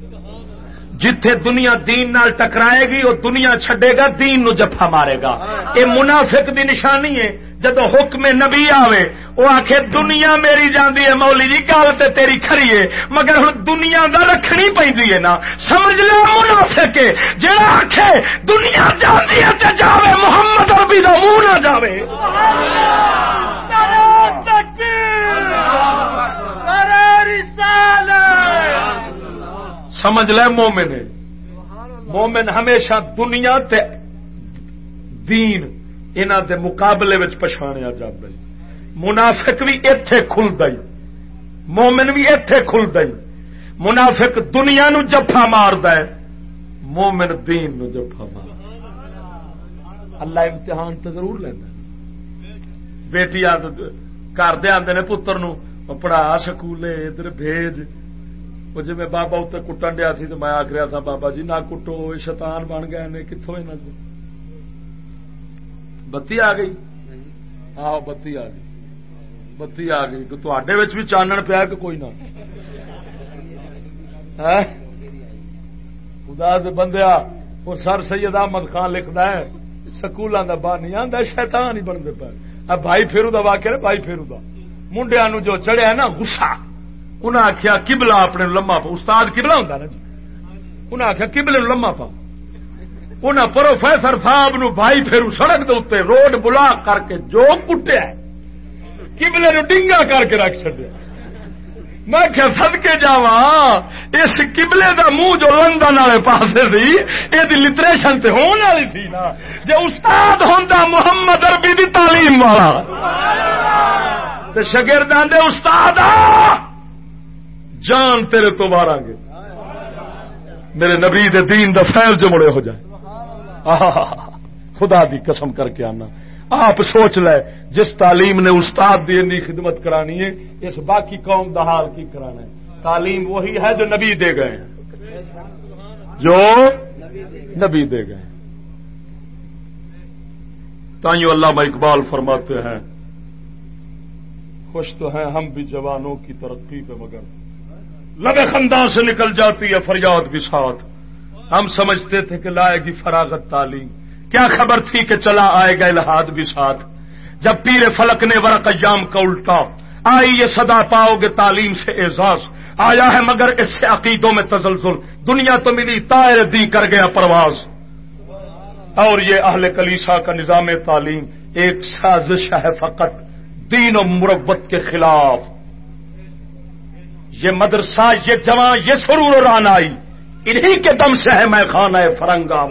جتھے دنیا دین نال ٹکرائے گی وہ دنیا چھڈے گا، دین نو جفا مارے گا۔ یہ منافق دی نشانی ہے۔ جدو حکم نبی آوے وہ آخ دنیا میری جاندی ہے، مولی جی گل تے تیری کھری ہے۔ مگر ہوں دنیا دا رکھنی پی نا۔ سمجھ لو منافق جہاں آخ دنیا جاندی ہے تے جاوے، محمد اربی دا منہ نہ جاوے۔ سمجھ لے مومن۔ مومن ہمیشہ دنیا تے دین انہ دے مقابلے پچھاڑیا جا رہی منافق بھی اتے کھل دئی مومن بھی اتے کھل دئی منافق دنیا نو جفا مار مومن دین نو جفا مار اللہ۔ امتحان تو ضرور لینا۔ بیٹی گھر دے آدھے نے پتر نو پڑھا سکولے ادھر بھیج۔ وہ جی میں بابا اتنے کٹن دیا سی تو میں آخ رہا تھا بابا جی نہ کٹو شیطان بن گئے کتوں بتی آ گئی آہو بتی آ گئی بتی آ گئی تے بھی چانن پیا کہ کوئی نہ خدا بندیا وہ سر سید احمد خان لکھتا ہے سکولوں کا باہر نہیں آتا شیطان ہی بنتے پہ بھائی پھرو کا واقع بھائی پھرو کا منڈیا نو جو چڑھیا نا گسا انہیں آخیا کبلا اپنے لما پا استاد کبلا ہوں نا جی؟ انہیں آخیا کبلے لما پا انہیں پروفیسر صاحب نو بھائی پھر سڑک دے اتنے روڈ بلا کر کے جو کٹیا کبلے نو ڈنگا کر کے رکھ چڈیا میں کیا سد کے جا اس کبلے دا منہ جو لندن والے پاس سی یہ لٹریشن تے ہونے والی سی نا۔ جی استاد ہوں محمد اربی دی تعلیم والا۔ شگرد آدھے استاد جان تیرے تو مارا گے۔ میرے نبی دے دین دا فیض جو مڑے ہو جائے۔ خدا دی قسم کر کے آنا۔ آپ سوچ لے، جس تعلیم نے استاد دی خدمت کرانی ہے، اس باقی قوم دا حال کی کرانا ہے۔ تعلیم وہی ہے جو نبی دے گئے ہیں۔ جو نبی دے گئے تائیوں اللہ اقبال فرماتے ہیں، خوش تو ہیں ہم بھی جوانوں کی ترقی پہ مگر۔ لبے خندان سے نکل جاتی ہے فریاد بھی ساتھ۔ ہم سمجھتے تھے کہ لائے گی فراغت تعلیم۔ کیا خبر تھی کہ چلا آئے گا الحاد بھی ساتھ؟ جب پیر فلک نے ورق ایام کا الٹا، آئی یہ صدا پاؤ گے تعلیم سے اعزاز۔ آیا ہے مگر اس سے عقیدوں میں تزلزل۔ دنیا تو ملی تائر دی کر گیا پرواز۔ اور یہ اہل کلیسا کا نظام تعلیم ایک سازش ہے فقط۔ دین و مربت کے خلاف۔ یہ مدرسہ، یہ جوان یہ سرور ران آئی انہی کے دم سے ہے میں خانہ فرنگا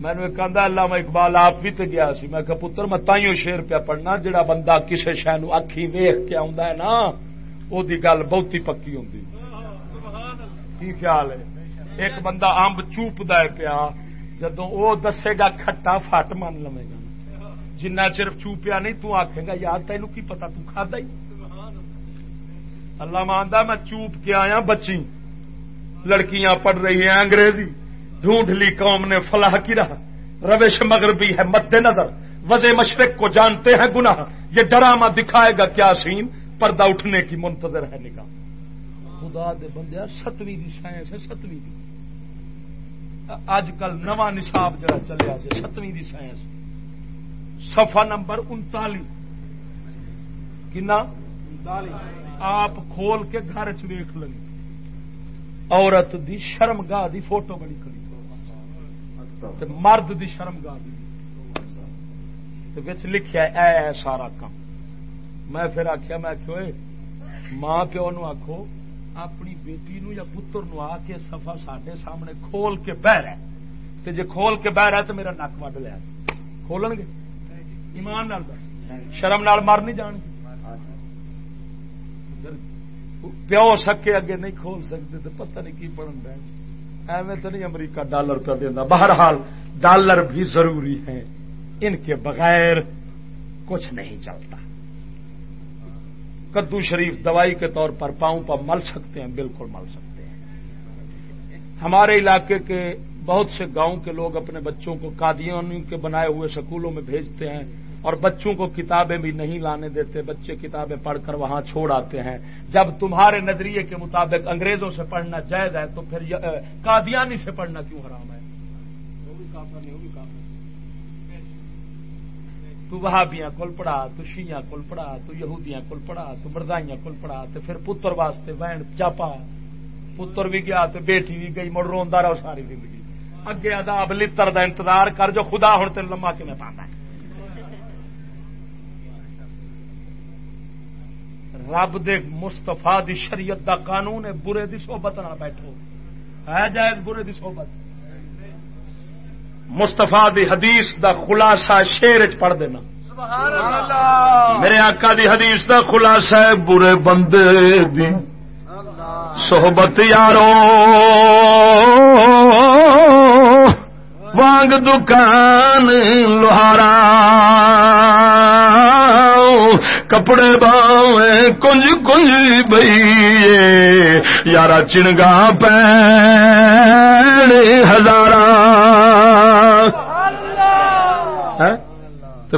میں نے کہا اللہ میں اقبال، آپ بھی تو گیا سی۔ میں کہ پتر، میں تائیوں شیر پیا پڑھنا، جڑا بندہ کسی شہ نو اکھی ویخ کے آ نا وہ گل بہت ہی پکی ہوں کی خیال ہے؟ ایک بندہ امب چوپ پیا جدو وہ دسے گا، کھٹا فٹ من لو گا۔ جنا چر چوپیا نہیں، تو آخے گا، یار تینو کی پتا کھا ہی۔ اللہ مانتا میں چوپ کے آیا بچی۔ لڑکیاں پڑھ رہی ہیں انگریزی۔ ڈھونڈ لی قوم نے فلاح کی رہا روش مغربی ہے مد نظر۔ وزے مشرق کو جانتے ہیں گناہ۔ یہ ڈرامہ دکھائے گا کیا سین؟ پردہ اٹھنے کی منتظر ہے نکاح خدا دے بندے ستویں سائنس ہے، ستویں اج کل نواں نصاب جڑا چلیا ستویں سائنس۔ سفا نمبر انتالی کنا؟ آپ کھول کے گھر چیخ لگی عورت دی شرم گاہ دی فوٹو بڑی کری مرد دی شرم گاہ دی لکھیا اے اے سارا کام میں پھر آخیا میں آخو ماں پیو نو آخو اپنی بیٹی نو یا پتر نو آ کے سفا سڈے سامنے کھول کے بہ رہا جی کھول کے بہ رہا تو میرا نک وڈ لیا۔ کھولن گے؟ ایمان نال شرم نال مر نہیں جان گے۔ پیو سکے اگے نہیں کھول سکتے تو پتہ نہیں کی پڑھن پہ ایویں تو نہیں امریکہ ڈالر پہ دینا۔ بہرحال ڈالر بھی ضروری ہے ان کے بغیر کچھ نہیں چلتا۔ کدو شریف دوائی کے طور پر پاؤں پر مل سکتے ہیں، بالکل مل سکتے ہیں۔ ہمارے علاقے کے بہت سے گاؤں کے لوگ اپنے بچوں کو قادیوں کے بنائے ہوئے سکولوں میں بھیجتے ہیں۔ اور بچوں کو کتابیں بھی نہیں لانے دیتے بچے کتابیں پڑھ کر وہاں چھوڑ آتے ہیں۔ جب تمہارے نظریے کے مطابق انگریزوں سے پڑھنا جائز ہے تو پھر قادیانی سے پڑھنا کیوں حرام ہے؟ تو وہابیاں کول پڑھا تو شیاں کول پڑھا تو یہودیاں کول پڑھا تو مردائیاں کول پڑھا تو پھر پتر واسطے وین چاپا۔ پتر بھی گیا تو بیٹی بھی گئی مڑ روا رہو ساری زندگی۔ اگے اداب لتر دا انتظار کر جو خدا ہوں تین لما کے میں پانا رب دے مستفا دی شریعت دا قانون ہے برے دی صحبت نہ بیٹھو۔ ہے جائز برے دی صحبت؟ مستفا دی حدیث دا خلاصہ شیر چ پڑھ دینا۔ میرے آقا دی حدیث دا خلاصہ ہے برے بندے دی۔ صحبت یارو۔ وانگ دکان لوہارا۔ کپڑے باوے کنج کنج بئی یارا چنگا پہ ہزار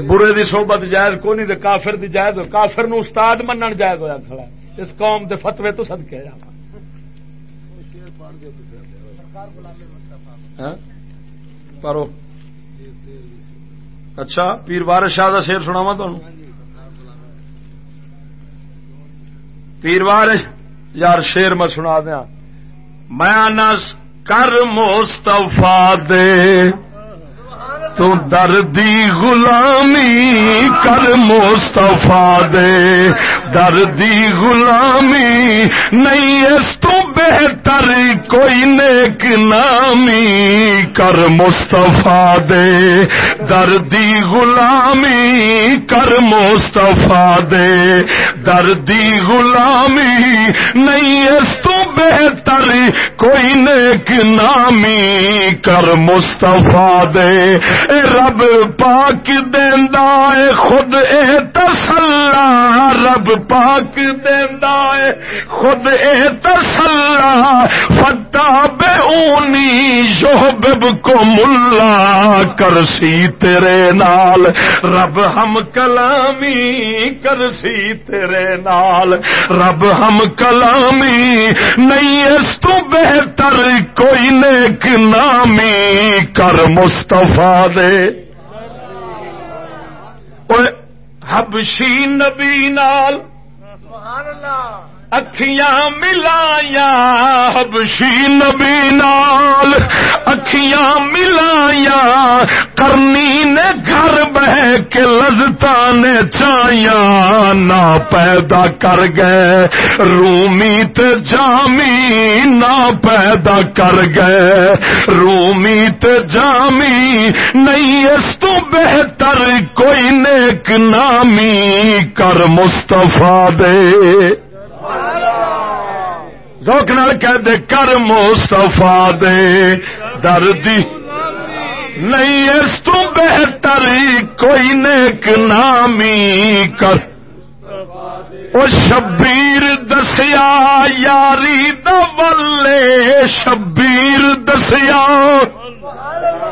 برے دی صحبت جائز کو نہیں کافر دی جائز کافر نو استاد منن جائز ہوا کھڑا اس قوم دے فتوے تو سد کے جا پرو اچھا پیر بار شاہ کا شیر سناوا تمہیں پیر بار یار شیر میں سنا دیا میں کر مستفا دے۔ تو دردی غلامی کر مستفا دے۔ دردی غلامی نہیں اس تو بہتر کوئی نیک نامی کر مستفا دے۔ دردی غلامی کر مستفا دے۔ دردی غلامی نہیں اس تو بہتر کوئی نیک نامی کر مستفا دے۔ رب پاک دیندا اے خود اے تسلا، رب پاک دیندا اے خود اے تسلا فتا بے اونی یحبب کو ملا کرسی تیرے نال، رب ہم کلامی کرسی تیرے نال، رب ہم کلامی نہیں اس تو بہتر کوئی نیک نامی کر مصطفیٰ دے حبشی نبی نال۔ اکھیاں ملایا حبشی نبی نال، اکھیاں ملایا کرنی نے گھر بہ کے لذتا نے چایا نہ پیدا کر گئے رومی تے جامی، نہ پیدا کر گئے رومی تے جامی، نہیں اس تو بہتر کوئی نیک نامی، کر مستفا دے۔ ذوق نال کہہ دے، کر مصطفا دے دردی۔ نہیں اس تو بہتر کوئی نیک نامی کر۔ او شبیر دسیا، یاری دلے شبیر دسیا۔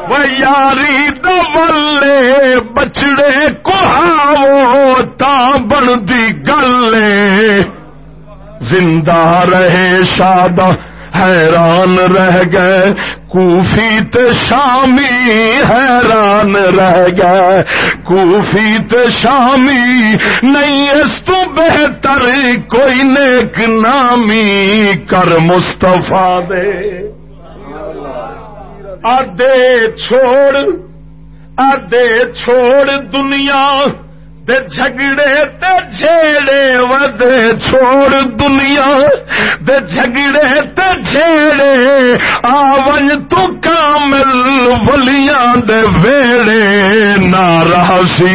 وہ یاری دلے بچڑے کو تا بنتی گلے۔ زندہ رہے شاد حیران رہ گئے، کوفی تے شامی حیران رہ گئے۔ کوفی تے شامی، نہیں اس تو بہتر کوئی نیک نامی۔ کر مستفا دے۔ آدے چھوڑ آدے چھوڑ دنیا۔ تے جھگڑے تے جھیڑے ودے چھوڑ دنیا، دے جھگڑے تے جھیڑے، آون تو کامل ولیاں دے ویڑے نہ رہا سی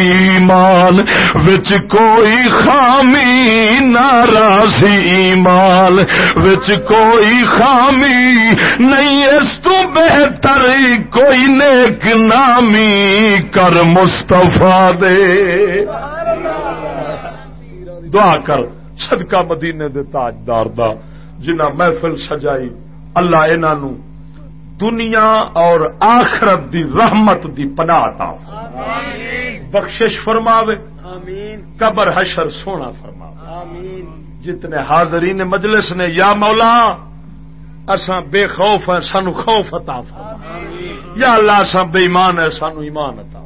وچ کوئی خامی نہ رہا سی وچ کوئی خامی، نہیں اس تو بہتر کوئی نیک نامی کر مصطفیٰ دے۔ دعا کر صدقہ مدینے دے تاجدار دا جنہ محفل سجائی اللہ انہوں دنیا اور آخرت دی رحمت دی پناہ تا بخشش فرماوے۔ قبر حشر سونا فرماوے۔ جتنے حاضرین مجلس نے یا مولا اساں بے خوف ہیں سانو خوف عطا فرما یا اللہ اساں بے ایمان ہے سانو ایمان عطا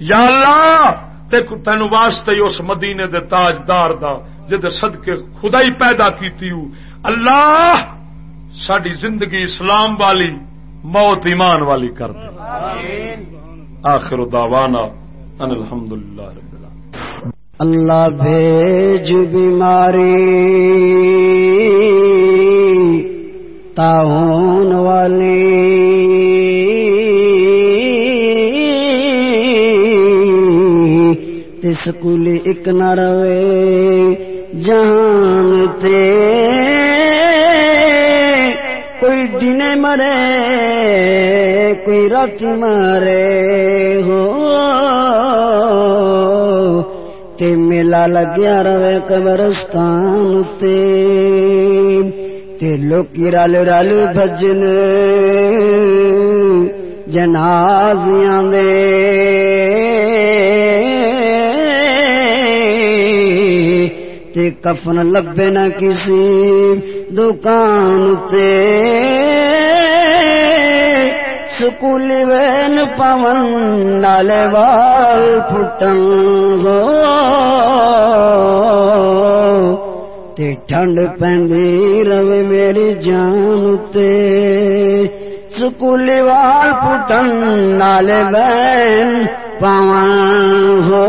یا اللہ تین واسطے اس مدینے دے تاجدار دا جد صدقے خدائی پیدا کیتی ہو۔ اللہ ساری زندگی اسلام والی موت ایمان والی کر دے۔ آخر دعوانا ان الحمدللہ رب العالمین۔ اللہ بھیج بیماری تعاون والی۔ سکول ایک نہ روے جہان تے۔ کوئی دن مرے، کوئی رات مرے۔ ہو، تے میلا لگیا رہے قبرستان تے۔ تے لوکی رل رل بجن جنازیاں دے۔ تے کفن لبے نہ کسی دکان تے۔ سکولی وین پون نالے وال پھٹن ہو تے ٹھنڈ پہندی روے میری جان تے۔ سکولی وال پھٹن نالے وین پون ہو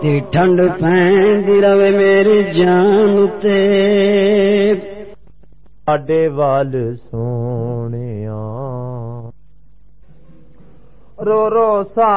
تے ٹھنڈ پہندی روے میری جان تے ساڈے وال سونے رو رو سا